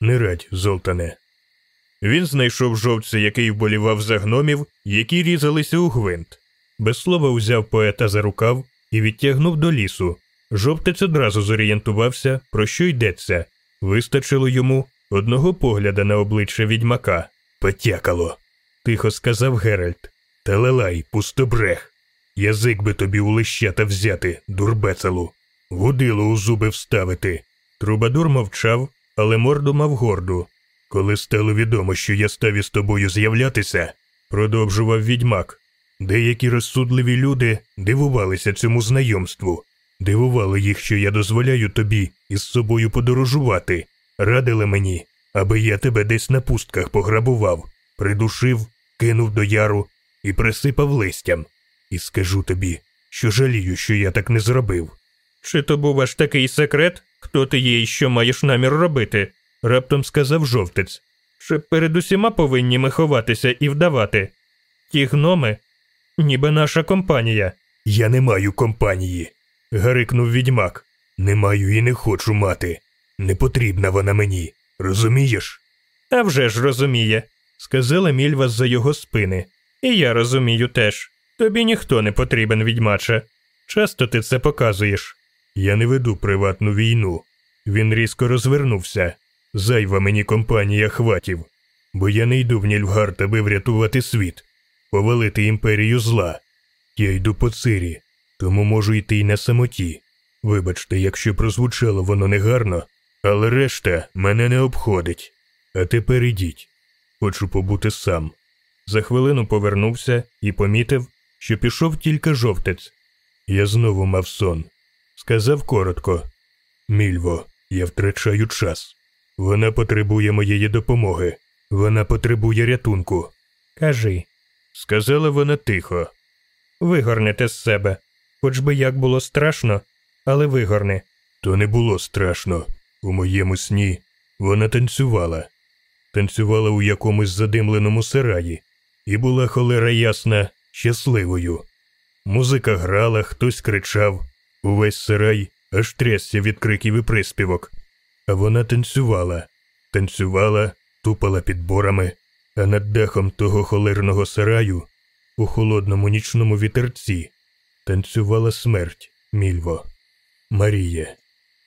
Не радь, Золтане. Він знайшов жовтця, який вболівав за гномів, які різалися у гвинт. Без слова узяв поета за рукав і відтягнув до лісу. Жовтець одразу зорієнтувався, про що йдеться. Вистачило йому одного погляда на обличчя відьмака. Потякало, тихо сказав Геральт. Талалай, пустобрех. Язик би тобі у лищата взяти, дурбецелу, водило у зуби вставити. Трубадур мовчав, але морду мав горду. Коли стало відомо, що я став із тобою з'являтися, продовжував відьмак. Деякі розсудливі люди дивувалися цьому знайомству, дивувало їх, що я дозволяю тобі із собою подорожувати, радили мені, аби я тебе десь на пустках пограбував, придушив, кинув до яру і присипав листям. І скажу тобі, що жалію, що я так не зробив. Чи то був аж такий секрет, хто ти є і що маєш намір робити? раптом сказав жовтець. Чи перед усіма повинні ми ховатися і вдавати? Ті гноми, ніби наша компанія. Я не маю компанії, гарикнув відьмак. Не маю і не хочу мати. Не потрібна вона мені, розумієш? «А вже ж розуміє, сказала мільва з за його спини. І я розумію теж. Тобі ніхто не потрібен, відьмаче. Часто ти це показуєш. Я не веду приватну війну. Він різко розвернувся. Зайва мені компанія хватів, бо я не йду в Нільфгард, аби врятувати світ, повалити імперію зла. Я йду по цирі, тому можу йти й на самоті. Вибачте, якщо прозвучало воно негарно, але решта мене не обходить. А тепер ідіть. Хочу побути сам. За хвилину повернувся і помітив, що пішов тільки жовтець. Я знову мав сон. Сказав коротко Мільво, я втрачаю час. Вона потребує моєї допомоги. Вона потребує рятунку. Кажи, сказала вона тихо. Вигорнете з себе. Хоч би як було страшно, але вигорни. То не було страшно. У моєму сні вона танцювала, танцювала у якомусь задимленому сараї, і була холера ясна, щасливою. Музика грала, хтось кричав, увесь сарай аж трясся від криків і приспівок. А вона танцювала, танцювала, тупала підборами, а над дахом того холерного сараю, у холодному нічному вітерці, танцювала смерть, мільво. Марія.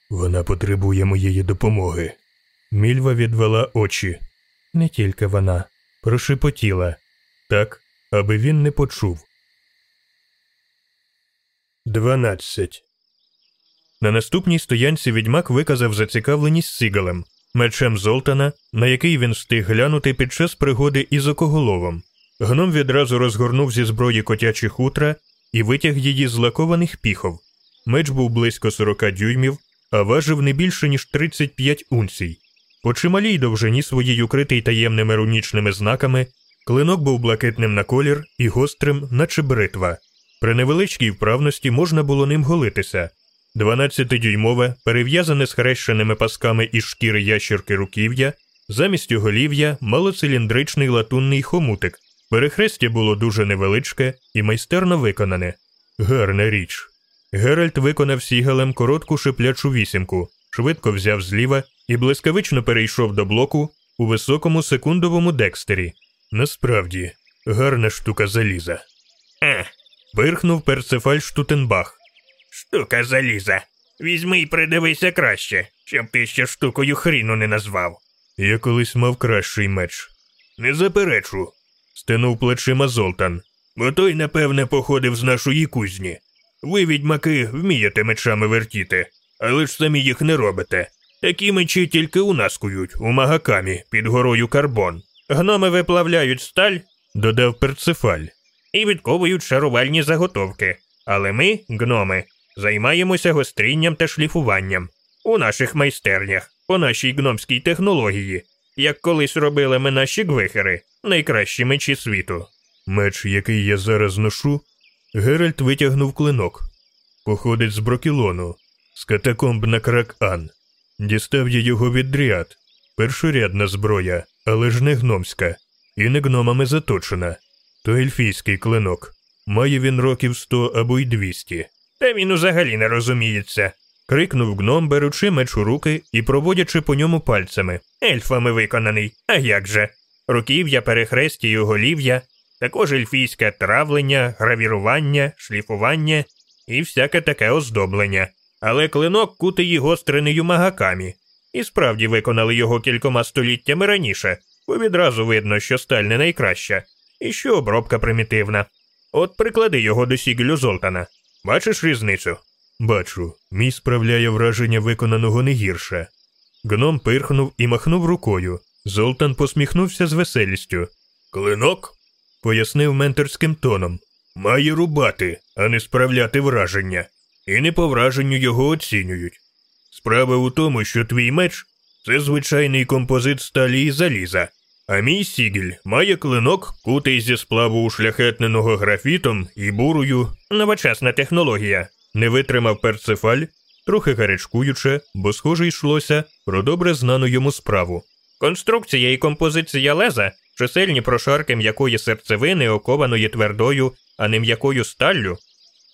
Вона потребує моєї допомоги. Мільва відвела очі. Не тільки вона, прошепотіла так, аби він не почув. 12. На наступній стоянці відьмак виказав зацікавленість Сігалем, мечем Золтана, на який він встиг глянути під час пригоди із окоголовом. Гном відразу розгорнув зі зброї котячі хутра і витяг її з лакованих піхов. Меч був близько 40 дюймів, а важив не більше, ніж 35 унцій. По чималій довжині своїй укритий таємними рунічними знаками, клинок був блакитним на колір і гострим, наче бритва. При невеличкій вправності можна було ним голитися. 12-дюймове, перев'язане схрещеними пасками із шкіри ящерки руків'я, замість голів'я мало циліндричний латунний хомутик. Перехрестя було дуже невеличке і майстерно виконане. Гарна річ. Геральт виконав сігалем коротку шиплячу вісімку, швидко взяв зліва і блискавично перейшов до блоку у високому секундовому декстері. Насправді, гарна штука заліза. Е, Пирхнув перцефаль Штутенбах. штука заліза. Візьми й придивися краще, щоб ти ще штукою хріну не назвав. Я колись мав кращий меч. Не заперечу, стенув плечима Золтан. бо той, напевне, походив з нашої кузні. Ви, відьмаки, вмієте мечами вертіти, але ж самі їх не робите. Такі мечі тільки у нас кують, у магакамі, під горою карбон. Гноми виплавляють сталь, додав перцефаль. і відковують шарувальні заготовки. Але ми, гноми, займаємося гострінням та шліфуванням у наших майстернях, по нашій гномській технології, як колись робили ми наші гвихери, найкращі мечі світу. Меч, який я зараз ношу, Геральт витягнув клинок. Походить з Брокілону, з катакомб на Крак-Ан. Дістав я його від дріад. Першорядна зброя, але ж не гномська, і не гномами заточена. То ельфійський клинок. Має він років сто або й двісті. Та він взагалі не розуміється. Крикнув гном, беручи меч у руки і проводячи по ньому пальцями. Ельфами виконаний, а як же? Руків'я, перехресті і голів'я, також ельфійське травлення, гравірування, шліфування і всяке таке оздоблення. Але клинок кутий гостренею магакамі. І справді виконали його кількома століттями раніше, бо відразу видно, що сталь не найкраща, і що обробка примітивна. От приклади його до сігелю Золтана. Бачиш різницю? Бачу, мій справляє враження виконаного не гірше. Гном пирхнув і махнув рукою. Золтан посміхнувся з веселістю. Клинок, пояснив менторським тоном, має рубати, а не справляти враження, і не по враженню його оцінюють. Справа у тому, що твій меч це звичайний композит сталі і заліза, а мій сігель має клинок, кутий зі сплаву ушляхетненого графітом і бурою. Новочасна технологія. Не витримав перцефаль, трохи гарячкуюче, бо схоже йшлося про добре знану йому справу. Конструкція і композиція леза, чисельні прошарки м'якої серцевини, окованої твердою, а не м'якою сталлю.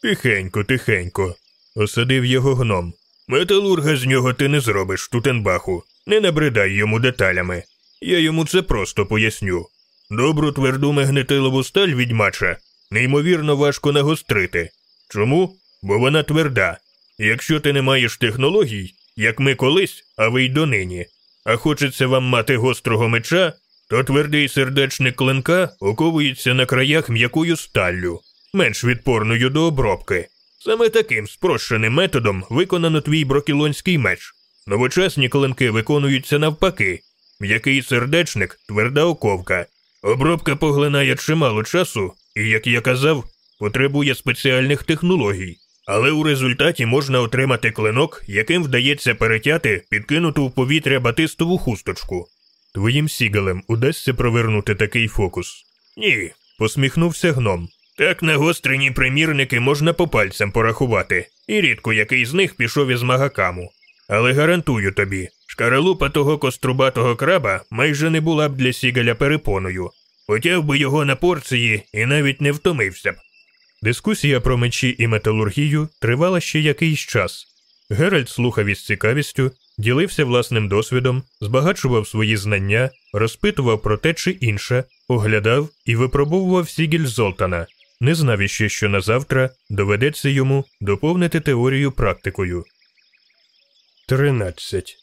Тихенько, тихенько, осадив його гном. Металурга з нього ти не зробиш, Тутенбаху. Не набридай йому деталями. Я йому це просто поясню. Добру тверду магнетилову сталь відьмача неймовірно важко нагострити. Чому? Бо вона тверда. Якщо ти не маєш технологій, як ми колись, а ви й донині, а хочеться вам мати гострого меча, то твердий сердечник клинка оковується на краях м'якою сталлю, менш відпорною до обробки. Саме таким спрощеним методом виконано твій брокілонський меч. Новочасні клинки виконуються навпаки. М'який сердечник тверда оковка. Обробка поглинає чимало часу і, як я казав, потребує спеціальних технологій. Але у результаті можна отримати клинок, яким вдається перетяти підкинуту в повітря батистову хусточку. Твоїм сігалем удасться провернути такий фокус? Ні, посміхнувся гном. Так нагострені примірники можна по пальцям порахувати, і рідко який з них пішов із магакаму. Але гарантую тобі, шкаралупа того кострубатого краба майже не була б для сігаля перепоною, потяв би його на порції і навіть не втомився б. Дискусія про мечі і металургію тривала ще якийсь час. Геральт слухав із цікавістю, ділився власним досвідом, збагачував свої знання, розпитував про те чи інше, оглядав і випробовував сігіль Золтана, не знав іще, що на завтра доведеться йому доповнити теорію практикою. 13.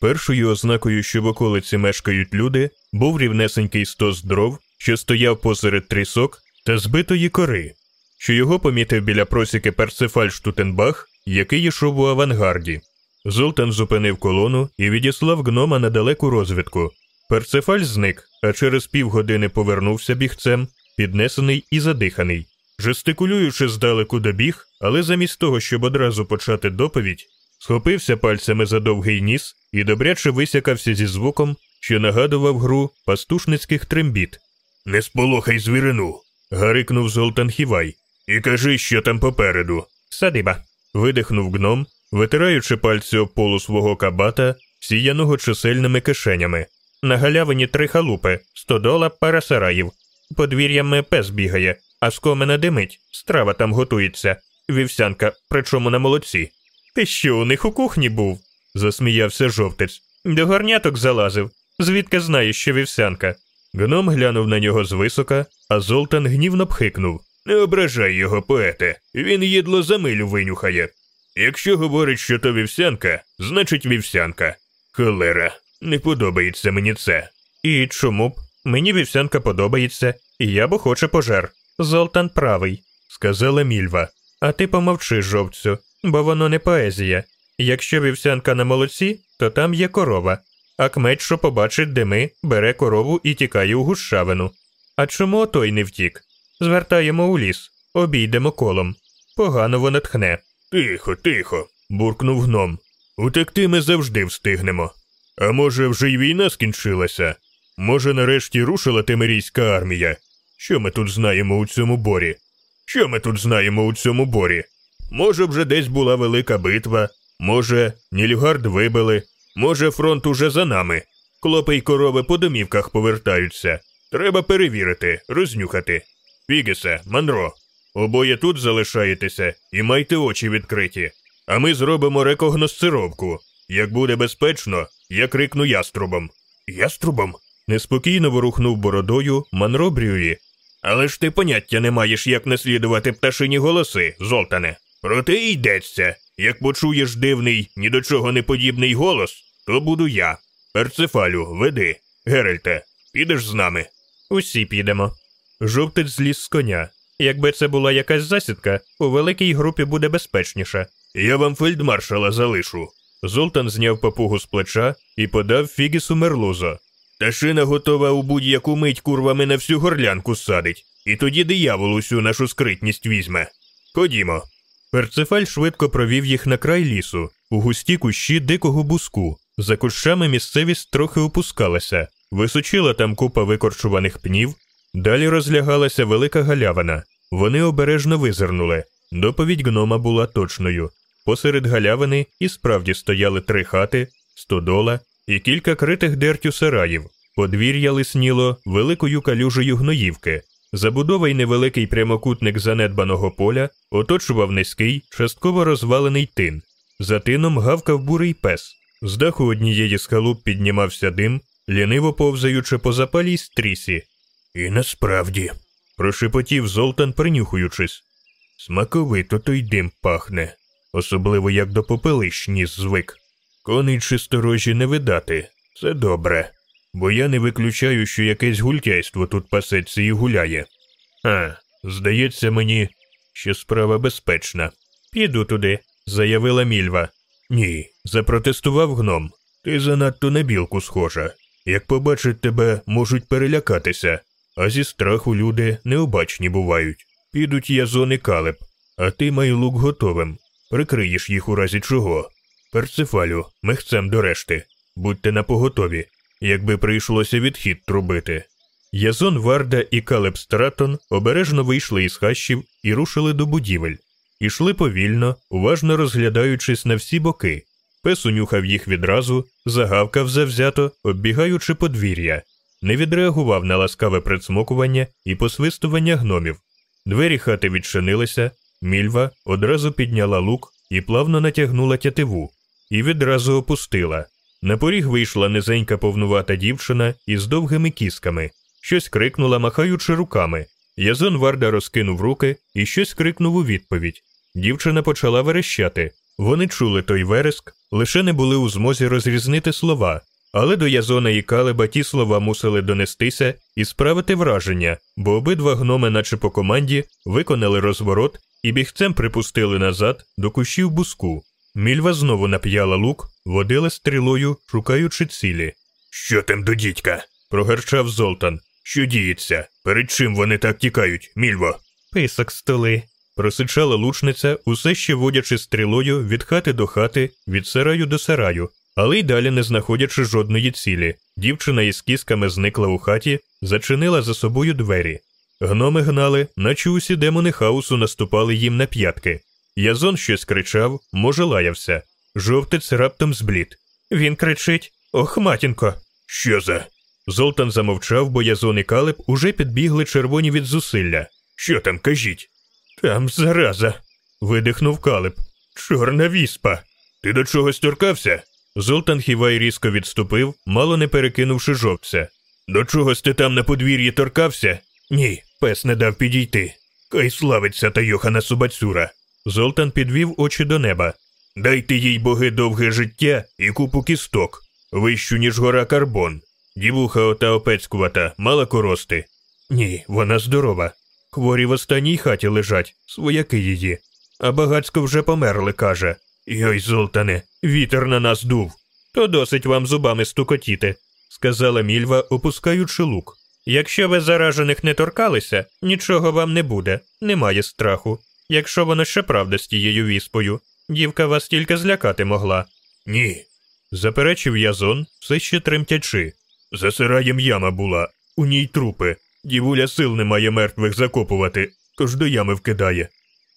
Першою ознакою, що в околиці мешкають люди, був рівнесенький стос дров, що стояв посеред трісок та збитої кори, що його помітив біля просіки Перцефаль Штутенбах, який йшов у авангарді. Золтан зупинив колону і відіслав гнома на далеку розвідку. Перцефаль зник, а через півгодини повернувся бігцем, піднесений і задиханий. Жестикулюючи здалеку добіг, але замість того, щоб одразу почати доповідь, схопився пальцями за довгий ніс і добряче висякався зі звуком, що нагадував гру пастушницьких трембіт. Не сполохай звірину. гарикнув Золтан Хівай. І кажи, що там попереду. Садиба. видихнув гном, витираючи пальці об полу свого кабата, сіяного чисельними кишенями. На галявині три халупи, стодола, пара сараїв. Подвір'ями пес бігає, а з комена димить, страва там готується, вівсянка, причому на молоці. Ти що, у них у кухні був? засміявся жовтець. До горняток залазив. Звідки знаєш, що вівсянка? Гном глянув на нього звисока, а Золтан гнівно пхикнув. Не ображай його, поете, він їдло за милю винюхає. Якщо говорить, що то вівсянка, значить вівсянка. Холера, не подобається мені це. І чому б? Мені вівсянка подобається, і я б охоче пожер. Золтан правий, сказала мільва. А ти помовчи, жовцю, бо воно не поезія. Якщо вівсянка на молоці, то там є корова, а кмеч, що побачить дими, бере корову і тікає у гущавину. А чому той не втік? Звертаємо у ліс, обійдемо колом. Погано воно тхне. Тихо, тихо, буркнув гном. Утекти ми завжди встигнемо. А може, вже й війна скінчилася? Може, нарешті рушила Темирійська армія? Що ми тут знаємо у цьому борі? Що ми тут знаємо у цьому борі? Може, вже десь була велика битва, може, Нільгард вибили, може, фронт уже за нами. Клопи й корови по домівках повертаються. Треба перевірити, рознюхати. Фігесе, Манро, обоє тут залишаєтеся і майте очі відкриті. А ми зробимо рекогносцировку. Як буде безпечно, я крикну яструбом. Яструбом? Неспокійно ворухнув бородою Манро Брюї. Але ж ти поняття не маєш, як наслідувати пташині голоси, Золтане. Проте йдеться. Як почуєш дивний, ні до чого не подібний голос, то буду я. Перцефалю, веди. Геральте, підеш з нами. Усі підемо. Жовтець зліз з коня. Якби це була якась засідка, у великій групі буде безпечніше. Я вам фельдмаршала залишу. Золтан зняв папугу з плеча і подав Фігісу Мерлузо. Ташина готова у будь-яку мить курвами на всю горлянку садить, і тоді диявол усю нашу скритність візьме. Ходімо. Перцефаль швидко провів їх на край лісу, у густі кущі дикого буску. За кущами місцевість трохи опускалася, височила там купа викорчуваних пнів, далі розлягалася велика галявина. Вони обережно визирнули. Доповідь гнома була точною. Посеред галявини і справді стояли три хати, стодола і кілька критих дертю сараїв. Подвір'я лисніло великою калюжею гноївки. Забудова й невеликий прямокутник занедбаного поля оточував низький, частково розвалений тин. За тином гавкав бурий пес. З даху однієї з халуп піднімався дим, ліниво повзаючи по запалій стрісі. І насправді, прошепотів Золтан, принюхуючись. Смаковито той дим пахне, особливо як до попелищ ніс звик. Коней чи сторожі не видати, це добре, бо я не виключаю, що якесь гультяйство тут пасеться і гуляє. А, здається мені, що справа безпечна. Піду туди, заявила мільва. Ні, запротестував гном. Ти занадто на білку схожа. Як побачать тебе, можуть перелякатися, а зі страху люди необачні бувають. Підуть Язон і Калеб, а ти май лук готовим. Прикриєш їх у разі чого. Перцефалю, мигцем до решти. Будьте напоготові, якби прийшлося відхід трубити. Язон Варда і Калеб Стратон обережно вийшли із хащів і рушили до будівель. Ішли повільно, уважно розглядаючись на всі боки. Пес унюхав їх відразу, загавкав завзято, оббігаючи подвір'я, не відреагував на ласкаве прицмокування і посвистування гномів. Двері хати відчинилися, мільва одразу підняла лук і плавно натягнула тятиву, і відразу опустила. На поріг вийшла низенька повнувата дівчина із довгими кісками, щось крикнула, махаючи руками. Язон Варда розкинув руки і щось крикнув у відповідь. Дівчина почала верещати. Вони чули той вереск, лише не були у змозі розрізнити слова, але до Язона і Калеба ті слова мусили донестися і справити враження, бо обидва гноми, наче по команді, виконали розворот і бігцем припустили назад до кущів буску. Мільва знову нап'яла лук, водила стрілою, шукаючи цілі. Що там до дідька? прогарчав Золтан. Що діється? Перед чим вони так тікають, мільво? Писок столи. просичала лучниця, усе ще водячи стрілою від хати до хати, від сараю до сараю, але й далі не знаходячи жодної цілі. Дівчина із кісками зникла у хаті, зачинила за собою двері. Гноми гнали, наче усі демони хаосу наступали їм на п'ятки. Язон щось кричав, може, лаявся. Жовтець раптом зблід. Він кричить Ох, матінко. Що за? Золтан замовчав, бо Язон і Калеб уже підбігли червоні від зусилля. Що там, кажіть? Там зараза. видихнув Калеб. Чорна віспа. Ти до чогось торкався? Золтан Хівай різко відступив, мало не перекинувши жовтця. До чогось ти там на подвір'ї торкався? Ні, пес не дав підійти. Кай славиться та Йохана Субацюра. Золтан підвів очі до неба. Дайте їй боги довге життя і купу кісток, вищу, ніж гора карбон. Дівуха ота опецькувата, мала корости. Ні, вона здорова. Хворі в останній хаті лежать, свояки її. А багацько вже померли, каже. Йой, Золтане, вітер на нас дув. То досить вам зубами стукотіти, сказала мільва, опускаючи лук. Якщо ви заражених не торкалися, нічого вам не буде, немає страху. Якщо воно ще правда з тією віспою, дівка вас тільки злякати могла. Ні. Заперечив Язон, все ще тремтячи. За сараєм яма була, у ній трупи. Дівуля сил не має мертвих закопувати, тож до ями вкидає.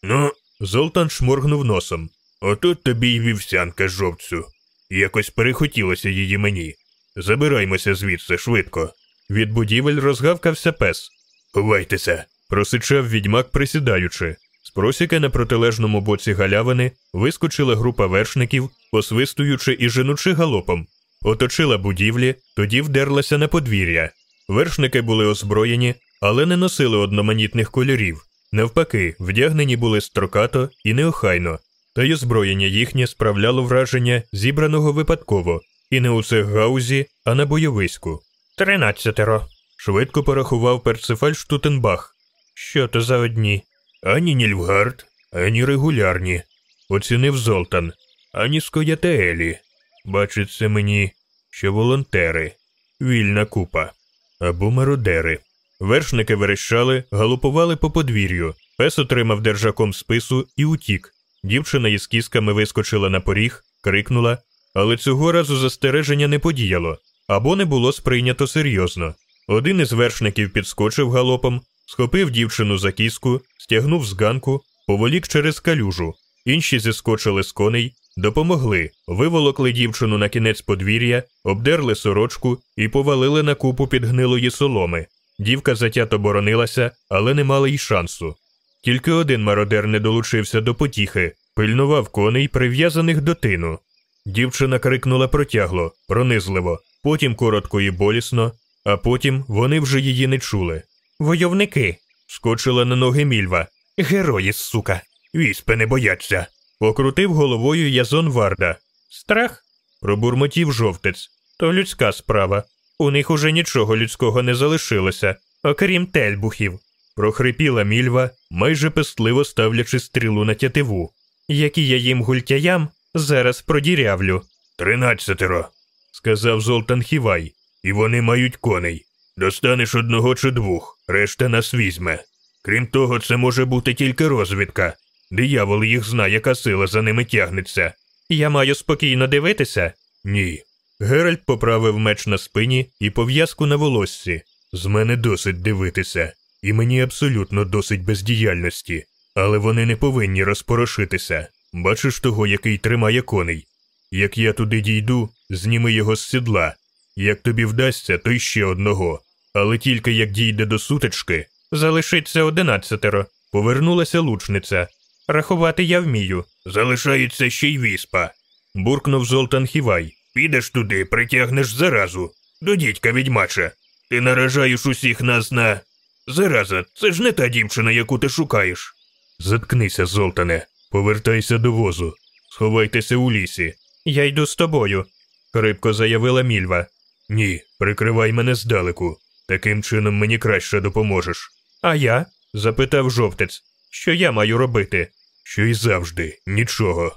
Ну, Золтан шморгнув носом. Отут тобі й вівсянка жовцю. Якось перехотілося її мені. Забираймося звідси швидко. Від будівель розгавкався пес. Ховайтеся. Просичав відьмак, присідаючи. З просіки на протилежному боці галявини вискочила група вершників, посвистуючи і женучи галопом. Оточила будівлі, тоді вдерлася на подвір'я. Вершники були озброєні, але не носили одноманітних кольорів. Навпаки, вдягнені були строкато і неохайно, та й озброєння їхнє справляло враження зібраного випадково, і не у цих гаузі, а на бойовиську. Тринадцятеро. Швидко порахував Перцефаль Штутенбах. Що то за одні? Ані Нільфгард, ані регулярні. Оцінив Золтан, ані Скоятеелі. Бачиться мені, що волонтери, вільна купа або мародери. Вершники верещали, галупували по подвір'ю. Пес отримав держаком спису і утік. Дівчина із кісками вискочила на поріг, крикнула, але цього разу застереження не подіяло або не було сприйнято серйозно. Один із вершників підскочив галопом, схопив дівчину за кіску, стягнув з ганку, поволік через калюжу. Інші зіскочили з коней, допомогли, виволокли дівчину на кінець подвір'я, обдерли сорочку і повалили на купу підгнилої соломи. Дівка затято боронилася, але не мала й шансу. Тільки один мародер не долучився до потіхи, пильнував коней, прив'язаних до тину. Дівчина крикнула протягло, пронизливо, потім коротко і болісно, а потім вони вже її не чули. Войовники. скочила на ноги мільва. Герої, сука. Віспи не бояться. Покрутив головою Язон Варда. Страх? пробурмотів жовтець. То людська справа. У них уже нічого людського не залишилося, окрім тельбухів. Прохрипіла мільва, майже пестливо ставлячи стрілу на тятиву. Які я їм гультяям, зараз продірявлю. Тринадцятеро, сказав Золтан Хівай, і вони мають коней. Достанеш одного чи двох, решта нас візьме. Крім того, це може бути тільки розвідка. Диявол їх знає, яка сила за ними тягнеться. Я маю спокійно дивитися? Ні. Геральт поправив меч на спині і пов'язку на волоссі. З мене досить дивитися, і мені абсолютно досить бездіяльності, але вони не повинні розпорошитися. Бачиш того, який тримає коней. Як я туди дійду, зніми його з сідла. Як тобі вдасться, то й ще одного. Але тільки як дійде до сутички, залишиться одинадцятеро. Повернулася лучниця. Рахувати я вмію. Залишається ще й віспа. Буркнув Золтан Хівай. Підеш туди, притягнеш заразу. До дідька відьмача. Ти наражаєш усіх нас на. Зараза, це ж не та дівчина, яку ти шукаєш. Заткнися, Золтане, повертайся до возу. Сховайтеся у лісі. Я йду з тобою, хрипко заявила мільва. Ні, прикривай мене здалеку. Таким чином мені краще допоможеш. А я? запитав жовтець. Що я маю робити? Що й завжди, нічого.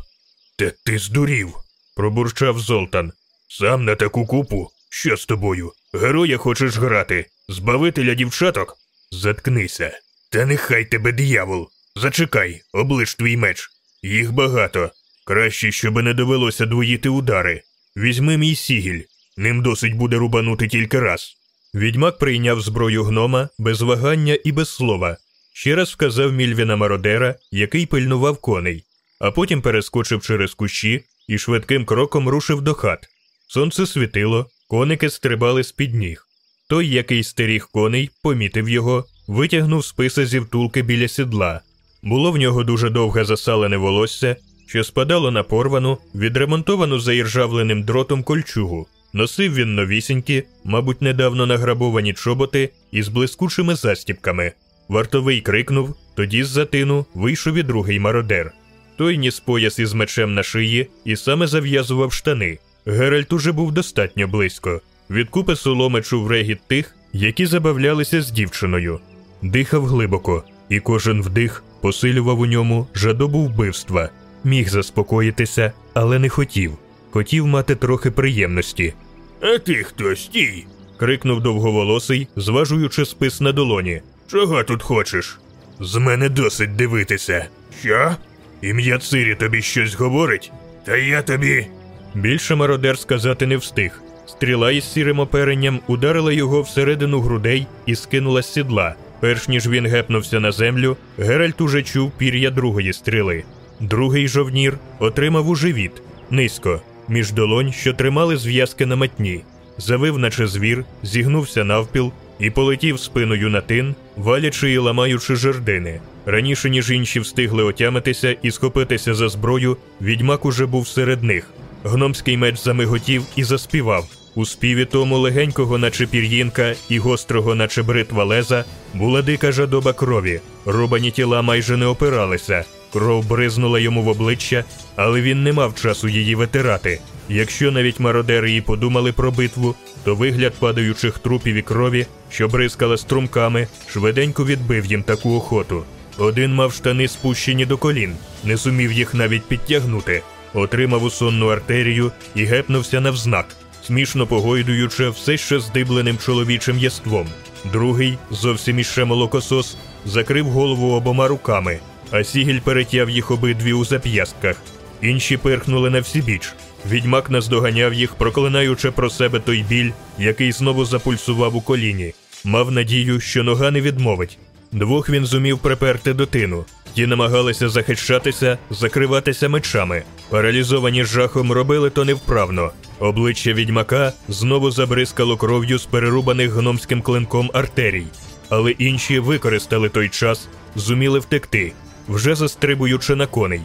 Та ти здурів, пробурчав Золтан. Сам на таку купу. Що з тобою? Героя хочеш грати? Збавителя дівчаток? Заткнися. Та нехай тебе диявол. Зачекай, облиш твій меч. Їх багато. Краще, щоби не довелося двоїти удари. Візьми мій сігіль. Ним досить буде рубанути тільки раз. Відьмак прийняв зброю гнома без вагання і без слова. Ще раз вказав мільвіна мародера, який пильнував коней, а потім перескочив через кущі і швидким кроком рушив до хат. Сонце світило, коники стрибали з під ніг. Той, який стеріг коней, помітив його, витягнув списа зі втулки біля сідла. Було в нього дуже довге засалене волосся, що спадало на порвану, відремонтовану заіржавленим дротом кольчугу. Носив він новісінькі, мабуть, недавно награбовані чоботи із блискучими застіпками. Вартовий крикнув, тоді з затину вийшов і другий мародер. Той ніс пояс із мечем на шиї і саме зав'язував штани. Геральт уже був достатньо близько. Від купи соломи чув регіт тих, які забавлялися з дівчиною. Дихав глибоко, і кожен вдих посилював у ньому жадобу вбивства. Міг заспокоїтися, але не хотів. Хотів мати трохи приємності. А ти хто стій? крикнув довговолосий, зважуючи спис на долоні. Чого тут хочеш? З мене досить дивитися. Що? Ім'я Цирі тобі щось говорить? Та я тобі. Більше мародер сказати не встиг. Стріла із сірим оперенням ударила його всередину грудей і скинула з сідла. Перш ніж він гепнувся на землю, Геральт уже чув пір'я другої стріли. Другий жовнір отримав у живіт низько, між долонь, що тримали зв'язки на матні, завив, наче звір, зігнувся навпіл і полетів спиною на тин, валячи і ламаючи жердини. Раніше ніж інші встигли отямитися і схопитися за зброю, відьмак уже був серед них. Гномський меч замиготів і заспівав. У співі тому легенького, наче пір'їнка, і гострого, наче бритва леза, була дика жадоба крові. Рубані тіла майже не опиралися. Кров бризнула йому в обличчя, але він не мав часу її витирати. Якщо навіть мародери і подумали про битву, то вигляд падаючих трупів і крові, що бризкала струмками, швиденько відбив їм таку охоту. Один мав штани спущені до колін, не сумів їх навіть підтягнути, отримав у сонну артерію і гепнувся навзнак, смішно погойдуючи все ще здибленим чоловічим єством. Другий, зовсім іще молокосос, закрив голову обома руками, а сігіль перетяв їх обидві у зап'ястках. Інші пирхнули на всі біч. Відьмак наздоганяв їх, проклинаючи про себе той біль, який знову запульсував у коліні. Мав надію, що нога не відмовить. Двох він зумів приперти до тину. Ті намагалися захищатися, закриватися мечами. Паралізовані жахом робили то невправно. Обличчя відьмака знову забризкало кров'ю з перерубаних гномським клинком артерій. Але інші використали той час, зуміли втекти, вже застрибуючи на коней.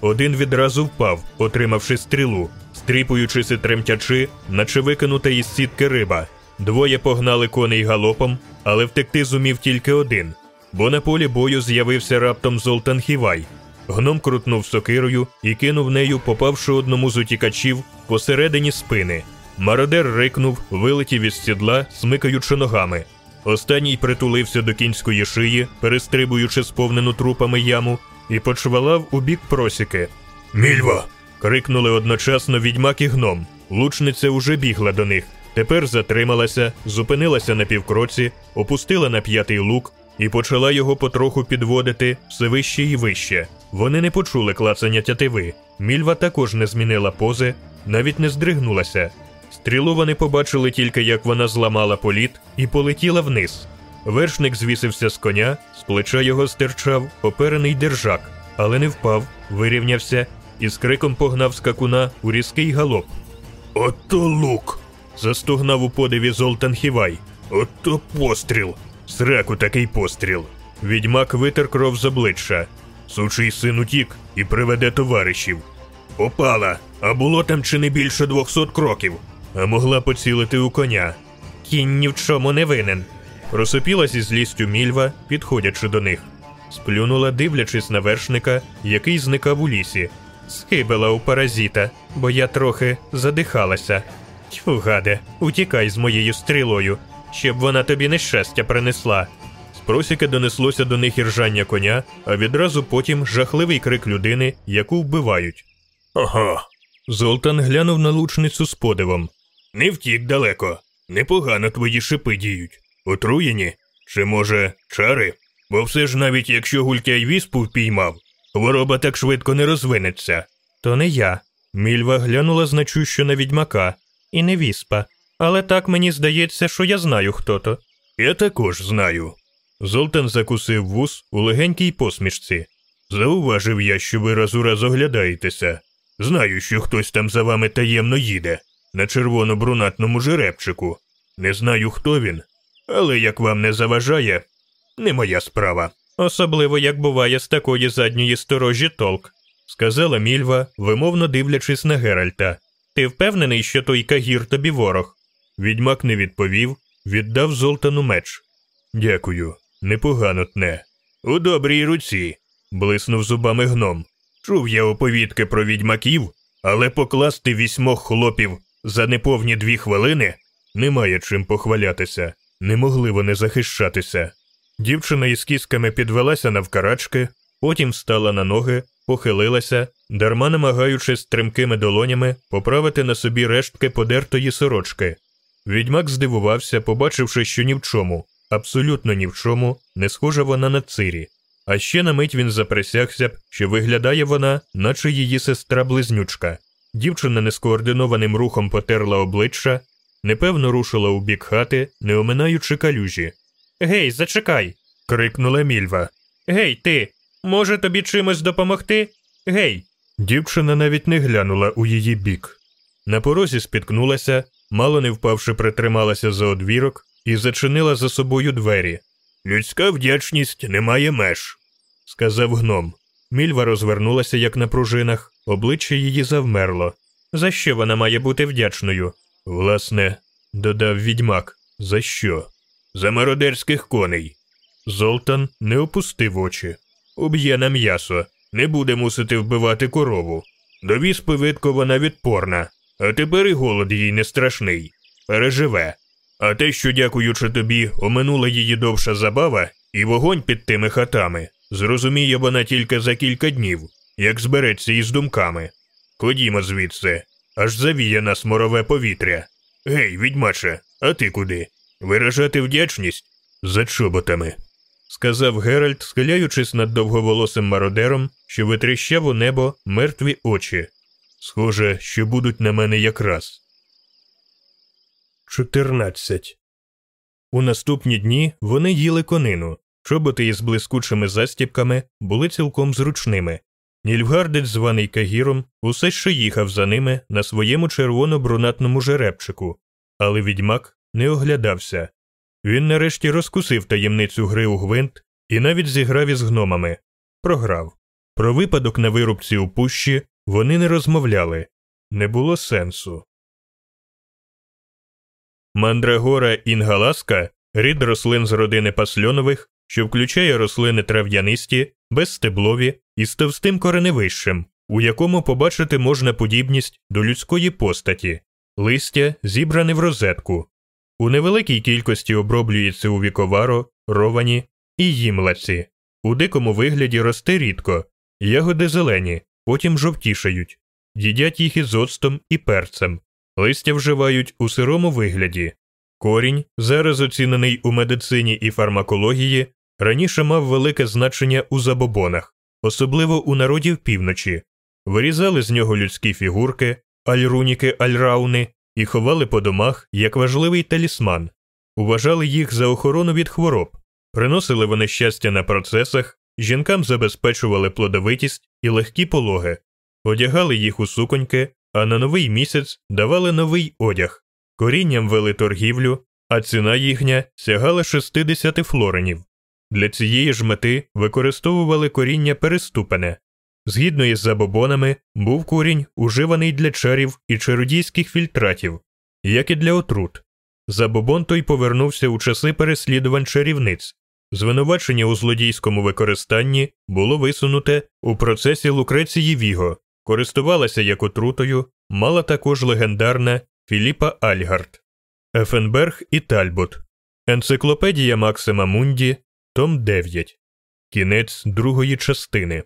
Один відразу впав, отримавши стрілу, стріпуючись і тремтячи, наче викинута із сітки риба. Двоє погнали коней галопом, але втекти зумів тільки один, бо на полі бою з'явився раптом Золтан Хівай. Гном крутнув сокирою і кинув нею, попавши одному з утікачів посередині спини. Мародер рикнув, вилетів із сідла, смикаючи ногами. Останній притулився до кінської шиї, перестрибуючи сповнену трупами яму, і почвалав у бік просіки. Мільво! крикнули одночасно відьмак і гном. Лучниця уже бігла до них. Тепер затрималася, зупинилася на півкроці, опустила на п'ятий лук і почала його потроху підводити все вище і вище. Вони не почули клацання тятиви. Мільва також не змінила пози, навіть не здригнулася. Стрілу вони побачили тільки, як вона зламала політ і полетіла вниз. Вершник звісився з коня, з плеча його стирчав оперений держак, але не впав, вирівнявся і з криком погнав скакуна у різкий галоп. Ото лук! Застогнав у подиві Золтан Хівай. Ото постріл! Сраку такий постріл. Відьмак витер кров з обличчя. Сучий син утік і приведе товаришів. Попала, а було там чи не більше двохсот кроків, а могла поцілити у коня. Кінь ні в чому не винен. Просопіла зі злістю мільва, підходячи до них. Сплюнула, дивлячись на вершника, який зникав у лісі. Схибила у паразита, бо я трохи задихалася. Тьфу, гаде, утікай з моєю стрілою, щоб вона тобі нещастя принесла. Просіки донеслося до них іржання коня, а відразу потім жахливий крик людини, яку вбивають. Ого. Золтан глянув на лучницю з подивом. Не втік далеко. Непогано твої шипи діють. Отруєні? Чи, може, чари? Бо все ж навіть якщо гулькяй віспу впіймав, хвороба так швидко не розвинеться. То не я. Мільва глянула значущо на відьмака, і не віспа. Але так мені здається, що я знаю хто то. Я також знаю. Золтан закусив вус у легенькій посмішці. Зауважив я, що ви раз у раз оглядаєтеся. Знаю, що хтось там за вами таємно їде, на червоно-брунатному жеребчику. Не знаю, хто він, але як вам не заважає, не моя справа. Особливо як буває з такої задньої сторожі толк, сказала мільва, вимовно дивлячись на Геральта. Ти впевнений, що той кагір тобі ворог? Відьмак не відповів, віддав Золтану меч. Дякую, непогано тне. У добрій руці, блиснув зубами гном. Чув я оповідки про відьмаків, але покласти вісьмох хлопів за неповні дві хвилини немає чим похвалятися, не могли вони захищатися. Дівчина із кісками підвелася навкарачки, потім встала на ноги, похилилася, дарма намагаючись тримкими долонями поправити на собі рештки подертої сорочки. Відьмак здивувався, побачивши, що ні в чому, абсолютно ні в чому, не схожа вона на цирі. А ще на мить він заприсягся б, що виглядає вона, наче її сестра близнючка. Дівчина нескоординованим рухом потерла обличчя, непевно рушила у бік хати, не оминаючи калюжі. Гей, зачекай. крикнула мільва. Гей, ти, може тобі чимось допомогти? Гей. Дівчина навіть не глянула у її бік. На порозі спіткнулася, мало не впавши, притрималася за одвірок і зачинила за собою двері. Людська вдячність не має меж, сказав гном. Мільва розвернулася, як на пружинах, обличчя її завмерло. За що вона має бути вдячною? Власне, додав відьмак. За що? За мародерських коней. Золтан не опустив очі. Уб'є на м'ясо, не буде мусити вбивати корову. До віспи вона відпорна, а тепер і голод їй не страшний. Переживе. А те, що, дякуючи тобі, оминула її довша забава і вогонь під тими хатами, зрозуміє вона тільки за кілька днів, як збереться із думками. Ходімо звідси, аж завіє нас морове повітря. Гей, відьмаче, а ти куди? Виражати вдячність за чоботами, сказав Геральт, схиляючись над довговолосим мародером, що витріщав у небо мертві очі. Схоже, що будуть на мене якраз. 14. У наступні дні вони їли конину. Чоботи із блискучими застіпками були цілком зручними. Нільфгардець, званий Кагіром, усе ще їхав за ними на своєму червоно-брунатному жеребчику, але відьмак не оглядався. Він нарешті розкусив таємницю гри у гвинт і навіть зіграв із гномами. Програв. Про випадок на вирубці у пущі вони не розмовляли, не було сенсу. Мандрагора інгаласка рід рослин з родини пасльонових, що включає рослини трав'янисті, безстеблові і з товстим кореневищем, у якому побачити можна подібність до людської постаті, листя зібране в розетку. У невеликій кількості оброблюється у віковаро, ровані і їмлаці. У дикому вигляді росте рідко, ягоди зелені, потім жовтішають, їдять їх із оцтом і перцем, листя вживають у сирому вигляді. Корінь, зараз оцінений у медицині і фармакології, раніше мав велике значення у забобонах, особливо у народів півночі, вирізали з нього людські фігурки, альруніки альрауни і ховали по домах як важливий талісман, уважали їх за охорону від хвороб, приносили вони щастя на процесах, жінкам забезпечували плодовитість і легкі пологи, одягали їх у суконьки, а на новий місяць давали новий одяг, корінням вели торгівлю, а ціна їхня сягала 60 флоренів. Для цієї ж мети використовували коріння переступене. Згідно із забобонами, був корінь уживаний для чарів і чародійських фільтратів, як і для отрут. Забобон той повернувся у часи переслідувань чарівниць. Звинувачення у злодійському використанні було висунуте у процесі Лукреції Віго, користувалася як отрутою, мала також легендарна Філіпа Альгард, Ефенберг і Тальбот, Енциклопедія Максима Мунді, Том 9. Кінець другої частини.